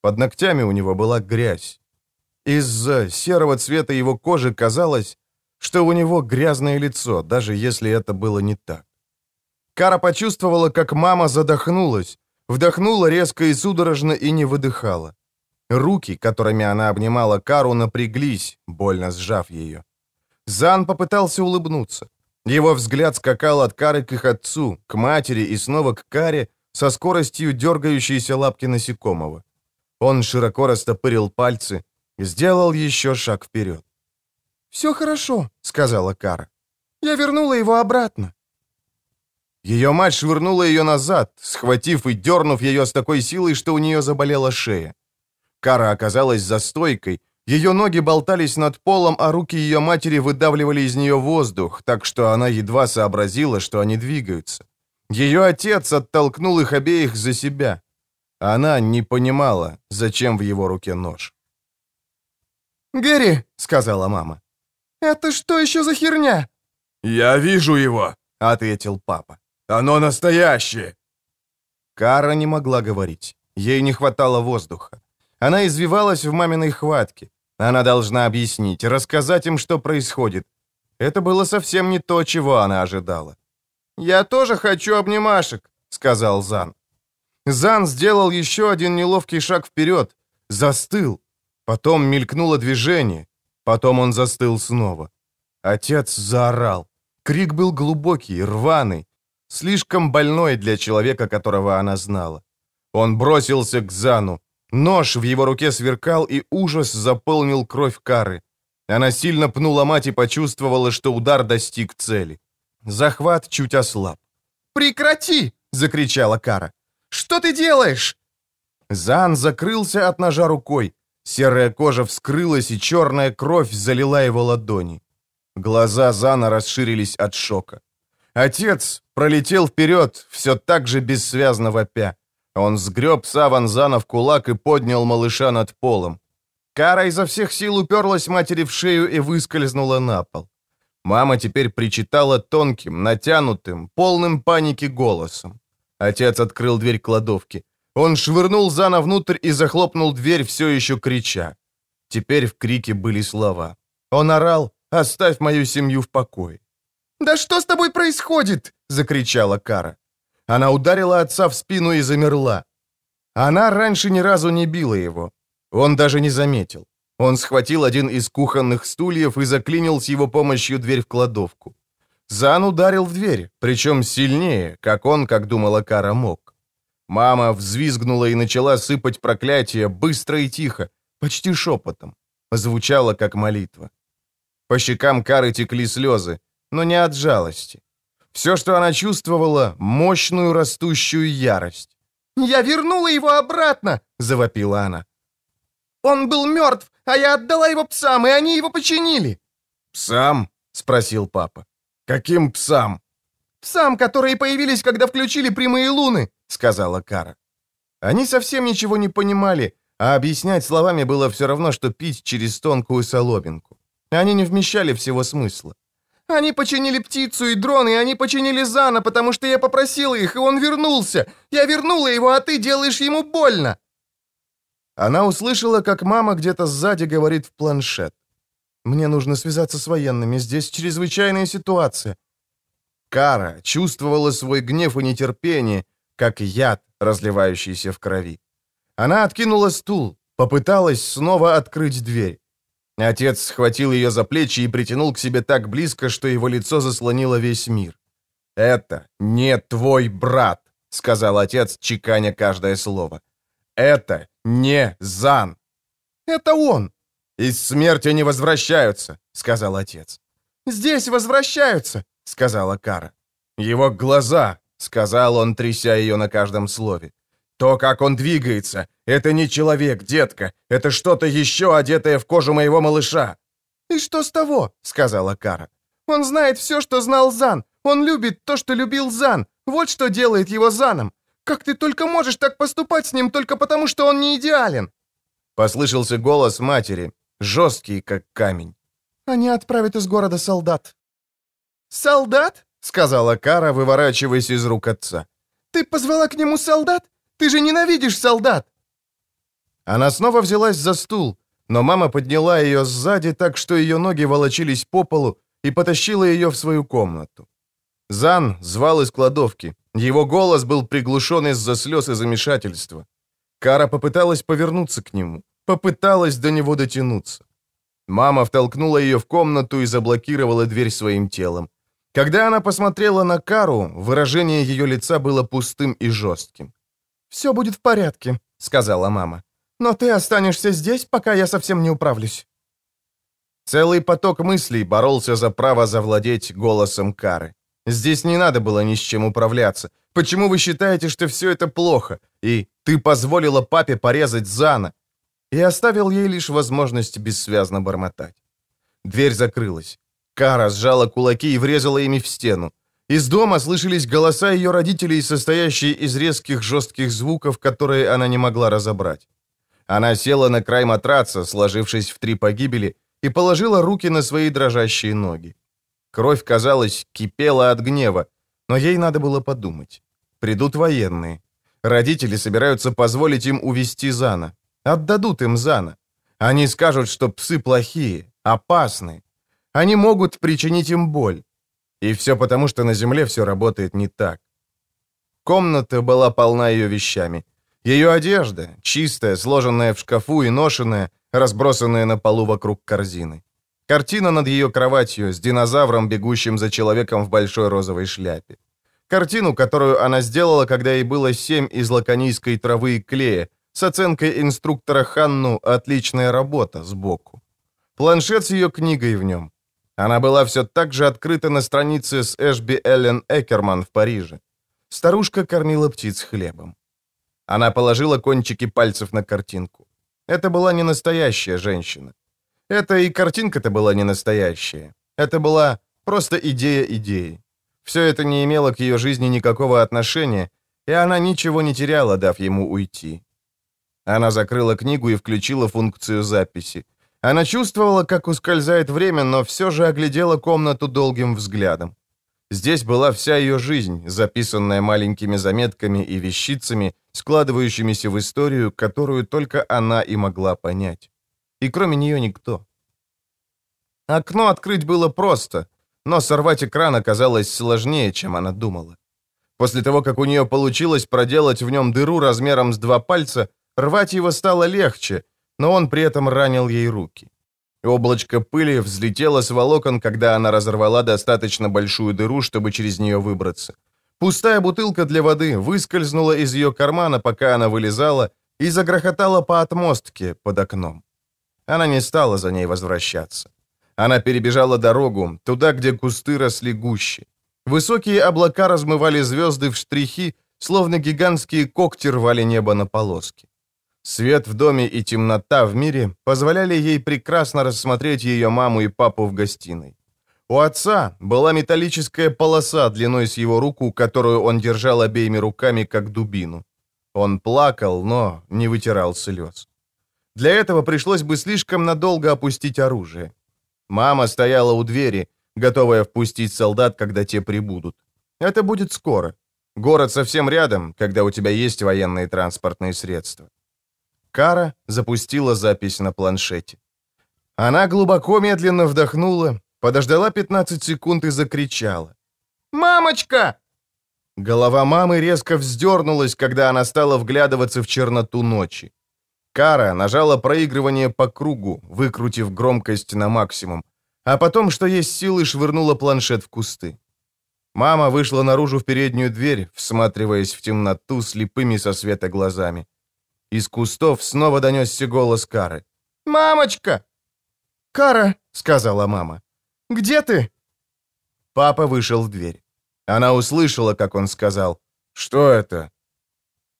Под ногтями у него была грязь. Из-за серого цвета его кожи казалось, что у него грязное лицо, даже если это было не так. Кара почувствовала, как мама задохнулась, вдохнула резко и судорожно и не выдыхала. Руки, которыми она обнимала Кару, напряглись, больно сжав ее. Зан попытался улыбнуться. Его взгляд скакал от Кары к их отцу, к матери и снова к Каре со скоростью дергающейся лапки насекомого. Он широко растопырил пальцы, сделал еще шаг вперед. «Все хорошо», — сказала Кара. «Я вернула его обратно». Ее мать швырнула ее назад, схватив и дернув ее с такой силой, что у нее заболела шея. Кара оказалась за стойкой, ее ноги болтались над полом, а руки ее матери выдавливали из нее воздух, так что она едва сообразила, что они двигаются. Ее отец оттолкнул их обеих за себя. Она не понимала, зачем в его руке нож. «Гэри», — сказала мама, — «это что еще за херня?» «Я вижу его», — ответил папа. «Оно настоящее». Кара не могла говорить. Ей не хватало воздуха. Она извивалась в маминой хватке. Она должна объяснить, рассказать им, что происходит. Это было совсем не то, чего она ожидала. «Я тоже хочу обнимашек», — сказал Зан. Зан сделал еще один неловкий шаг вперед, застыл. Потом мелькнуло движение, потом он застыл снова. Отец заорал. Крик был глубокий, рваный, слишком больной для человека, которого она знала. Он бросился к Зану, Нож в его руке сверкал, и ужас заполнил кровь Кары. Она сильно пнула мать и почувствовала, что удар достиг цели. Захват чуть ослаб. «Прекрати!» — закричала Кара. «Что ты делаешь?» Зан закрылся от ножа рукой. Серая кожа вскрылась, и черная кровь залила его ладони. Глаза Зана расширились от шока. Отец пролетел вперед, все так же бессвязно вопя. Он сгреб Саванзана в кулак и поднял малыша над полом. Кара изо всех сил уперлась матери в шею и выскользнула на пол. Мама теперь причитала тонким, натянутым, полным паники голосом. Отец открыл дверь кладовки. Он швырнул Зана внутрь и захлопнул дверь, все еще крича. Теперь в крике были слова. Он орал «Оставь мою семью в покое». «Да что с тобой происходит?» — закричала Кара. Она ударила отца в спину и замерла. Она раньше ни разу не била его. Он даже не заметил. Он схватил один из кухонных стульев и заклинил с его помощью дверь в кладовку. Зан ударил в дверь, причем сильнее, как он, как думала Кара, мог. Мама взвизгнула и начала сыпать проклятия быстро и тихо, почти шепотом. Звучало, как молитва. По щекам Кары текли слезы, но не от жалости. Все, что она чувствовала, мощную растущую ярость. «Я вернула его обратно!» — завопила она. «Он был мертв, а я отдала его псам, и они его починили!» «Псам?» — спросил папа. «Каким псам?» «Псам, которые появились, когда включили прямые луны», — сказала Кара. Они совсем ничего не понимали, а объяснять словами было все равно, что пить через тонкую соломинку. Они не вмещали всего смысла. Они починили птицу и дрон, и они починили Зана, потому что я попросила их, и он вернулся. Я вернула его, а ты делаешь ему больно!» Она услышала, как мама где-то сзади говорит в планшет. «Мне нужно связаться с военными, здесь чрезвычайная ситуация». Кара чувствовала свой гнев и нетерпение, как яд, разливающийся в крови. Она откинула стул, попыталась снова открыть дверь. Отец схватил ее за плечи и притянул к себе так близко, что его лицо заслонило весь мир. «Это не твой брат», — сказал отец, чеканя каждое слово. «Это не Зан». «Это он». «Из смерти не возвращаются», — сказал отец. «Здесь возвращаются», — сказала Кара. «Его глаза», — сказал он, тряся ее на каждом слове. То, как он двигается, это не человек, детка. Это что-то еще, одетое в кожу моего малыша». «И что с того?» — сказала Кара. «Он знает все, что знал Зан. Он любит то, что любил Зан. Вот что делает его Заном. Как ты только можешь так поступать с ним только потому, что он не идеален?» Послышался голос матери, жесткий, как камень. «Они отправят из города солдат». «Солдат?» — сказала Кара, выворачиваясь из рук отца. «Ты позвала к нему солдат? Ты же ненавидишь солдат!» Она снова взялась за стул, но мама подняла ее сзади так, что ее ноги волочились по полу, и потащила ее в свою комнату. Зан звал из кладовки. Его голос был приглушен из-за слез и замешательства. Кара попыталась повернуться к нему, попыталась до него дотянуться. Мама втолкнула ее в комнату и заблокировала дверь своим телом. Когда она посмотрела на Кару, выражение ее лица было пустым и жестким. «Все будет в порядке», — сказала мама. «Но ты останешься здесь, пока я совсем не управлюсь». Целый поток мыслей боролся за право завладеть голосом Кары. Здесь не надо было ни с чем управляться. Почему вы считаете, что все это плохо? И ты позволила папе порезать Зана? И оставил ей лишь возможность бессвязно бормотать. Дверь закрылась. Кара сжала кулаки и врезала ими в стену. Из дома слышались голоса ее родителей, состоящие из резких жестких звуков, которые она не могла разобрать. Она села на край матраца, сложившись в три погибели, и положила руки на свои дрожащие ноги. Кровь, казалось, кипела от гнева, но ей надо было подумать. Придут военные. Родители собираются позволить им увести Зана. Отдадут им Зана. Они скажут, что псы плохие, опасны. Они могут причинить им боль. И все потому, что на земле все работает не так. Комната была полна ее вещами. Ее одежда, чистая, сложенная в шкафу и ношенная, разбросанная на полу вокруг корзины. Картина над ее кроватью с динозавром, бегущим за человеком в большой розовой шляпе. Картину, которую она сделала, когда ей было семь из лаконийской травы и клея, с оценкой инструктора Ханну «Отличная работа» сбоку. Планшет с ее книгой в нем. Она была все так же открыта на странице с Эшби Эллен Экерман в Париже. Старушка кормила птиц хлебом. Она положила кончики пальцев на картинку. Это была не настоящая женщина. Это и картинка-то была не настоящая. Это была просто идея идеи. Все это не имело к ее жизни никакого отношения, и она ничего не теряла, дав ему уйти. Она закрыла книгу и включила функцию записи. Она чувствовала, как ускользает время, но все же оглядела комнату долгим взглядом. Здесь была вся ее жизнь, записанная маленькими заметками и вещицами, складывающимися в историю, которую только она и могла понять. И кроме нее никто. Окно открыть было просто, но сорвать экран оказалось сложнее, чем она думала. После того, как у нее получилось проделать в нем дыру размером с два пальца, рвать его стало легче, но он при этом ранил ей руки. Облачко пыли взлетело с волокон, когда она разорвала достаточно большую дыру, чтобы через нее выбраться. Пустая бутылка для воды выскользнула из ее кармана, пока она вылезала, и загрохотала по отмостке под окном. Она не стала за ней возвращаться. Она перебежала дорогу, туда, где кусты росли гуще. Высокие облака размывали звезды в штрихи, словно гигантские когти рвали небо на полоски. Свет в доме и темнота в мире позволяли ей прекрасно рассмотреть ее маму и папу в гостиной. У отца была металлическая полоса длиной с его руку, которую он держал обеими руками, как дубину. Он плакал, но не вытирал слез. Для этого пришлось бы слишком надолго опустить оружие. Мама стояла у двери, готовая впустить солдат, когда те прибудут. Это будет скоро. Город совсем рядом, когда у тебя есть военные транспортные средства. Кара запустила запись на планшете. Она глубоко медленно вдохнула, подождала 15 секунд и закричала. «Мамочка!» Голова мамы резко вздернулась, когда она стала вглядываться в черноту ночи. Кара нажала проигрывание по кругу, выкрутив громкость на максимум, а потом, что есть силы, швырнула планшет в кусты. Мама вышла наружу в переднюю дверь, всматриваясь в темноту слепыми со света глазами. Из кустов снова донесся голос Кары. «Мамочка!» «Кара!» — сказала мама. «Где ты?» Папа вышел в дверь. Она услышала, как он сказал. «Что это?»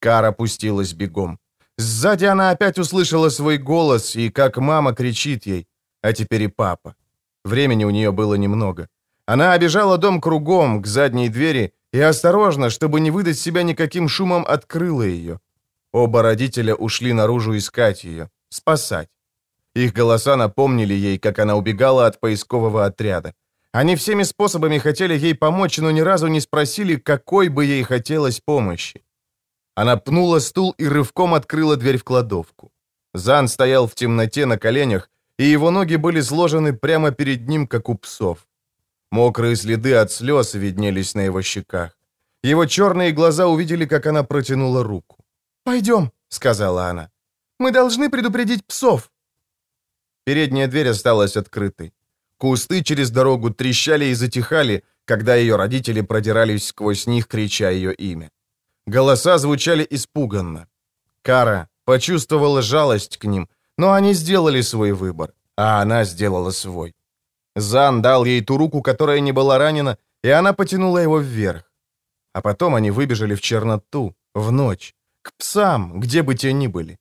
Кара пустилась бегом. Сзади она опять услышала свой голос и как мама кричит ей, а теперь и папа. Времени у нее было немного. Она обежала дом кругом, к задней двери, и осторожно, чтобы не выдать себя никаким шумом, открыла ее. Оба родителя ушли наружу искать ее, спасать. Их голоса напомнили ей, как она убегала от поискового отряда. Они всеми способами хотели ей помочь, но ни разу не спросили, какой бы ей хотелось помощи. Она пнула стул и рывком открыла дверь в кладовку. Зан стоял в темноте на коленях, и его ноги были сложены прямо перед ним, как у псов. Мокрые следы от слез виднелись на его щеках. Его черные глаза увидели, как она протянула руку. «Пойдем», — сказала она. «Мы должны предупредить псов». Передняя дверь осталась открытой. Кусты через дорогу трещали и затихали, когда ее родители продирались сквозь них, крича ее имя. Голоса звучали испуганно. Кара почувствовала жалость к ним, но они сделали свой выбор, а она сделала свой. Зан дал ей ту руку, которая не была ранена, и она потянула его вверх. А потом они выбежали в черноту, в ночь, к псам, где бы те ни были.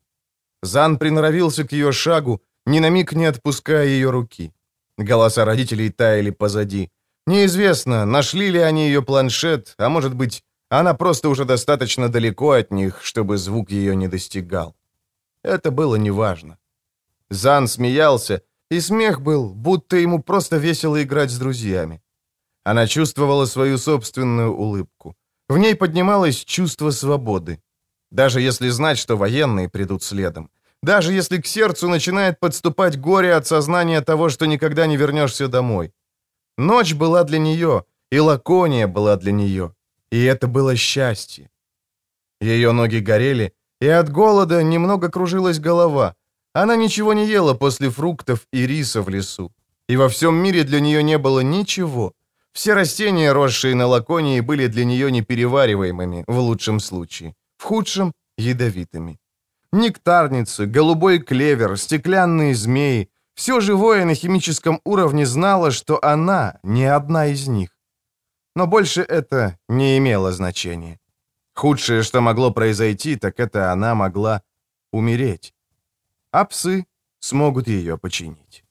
Зан приноровился к ее шагу, ни на миг не отпуская ее руки. Голоса родителей таяли позади. Неизвестно, нашли ли они ее планшет, а может быть, она просто уже достаточно далеко от них, чтобы звук ее не достигал. Это было неважно. Зан смеялся, и смех был, будто ему просто весело играть с друзьями. Она чувствовала свою собственную улыбку. В ней поднималось чувство свободы. Даже если знать, что военные придут следом. Даже если к сердцу начинает подступать горе от сознания того, что никогда не вернешься домой. Ночь была для нее, и Лакония была для нее. И это было счастье. Ее ноги горели, и от голода немного кружилась голова. Она ничего не ела после фруктов и риса в лесу. И во всем мире для нее не было ничего. Все растения, росшие на Лаконии, были для нее неперевариваемыми, в лучшем случае. Худшем — ядовитыми. Нектарницы, голубой клевер, стеклянные змеи — все живое на химическом уровне знало, что она не одна из них. Но больше это не имело значения. Худшее, что могло произойти, так это она могла умереть. А псы смогут ее починить.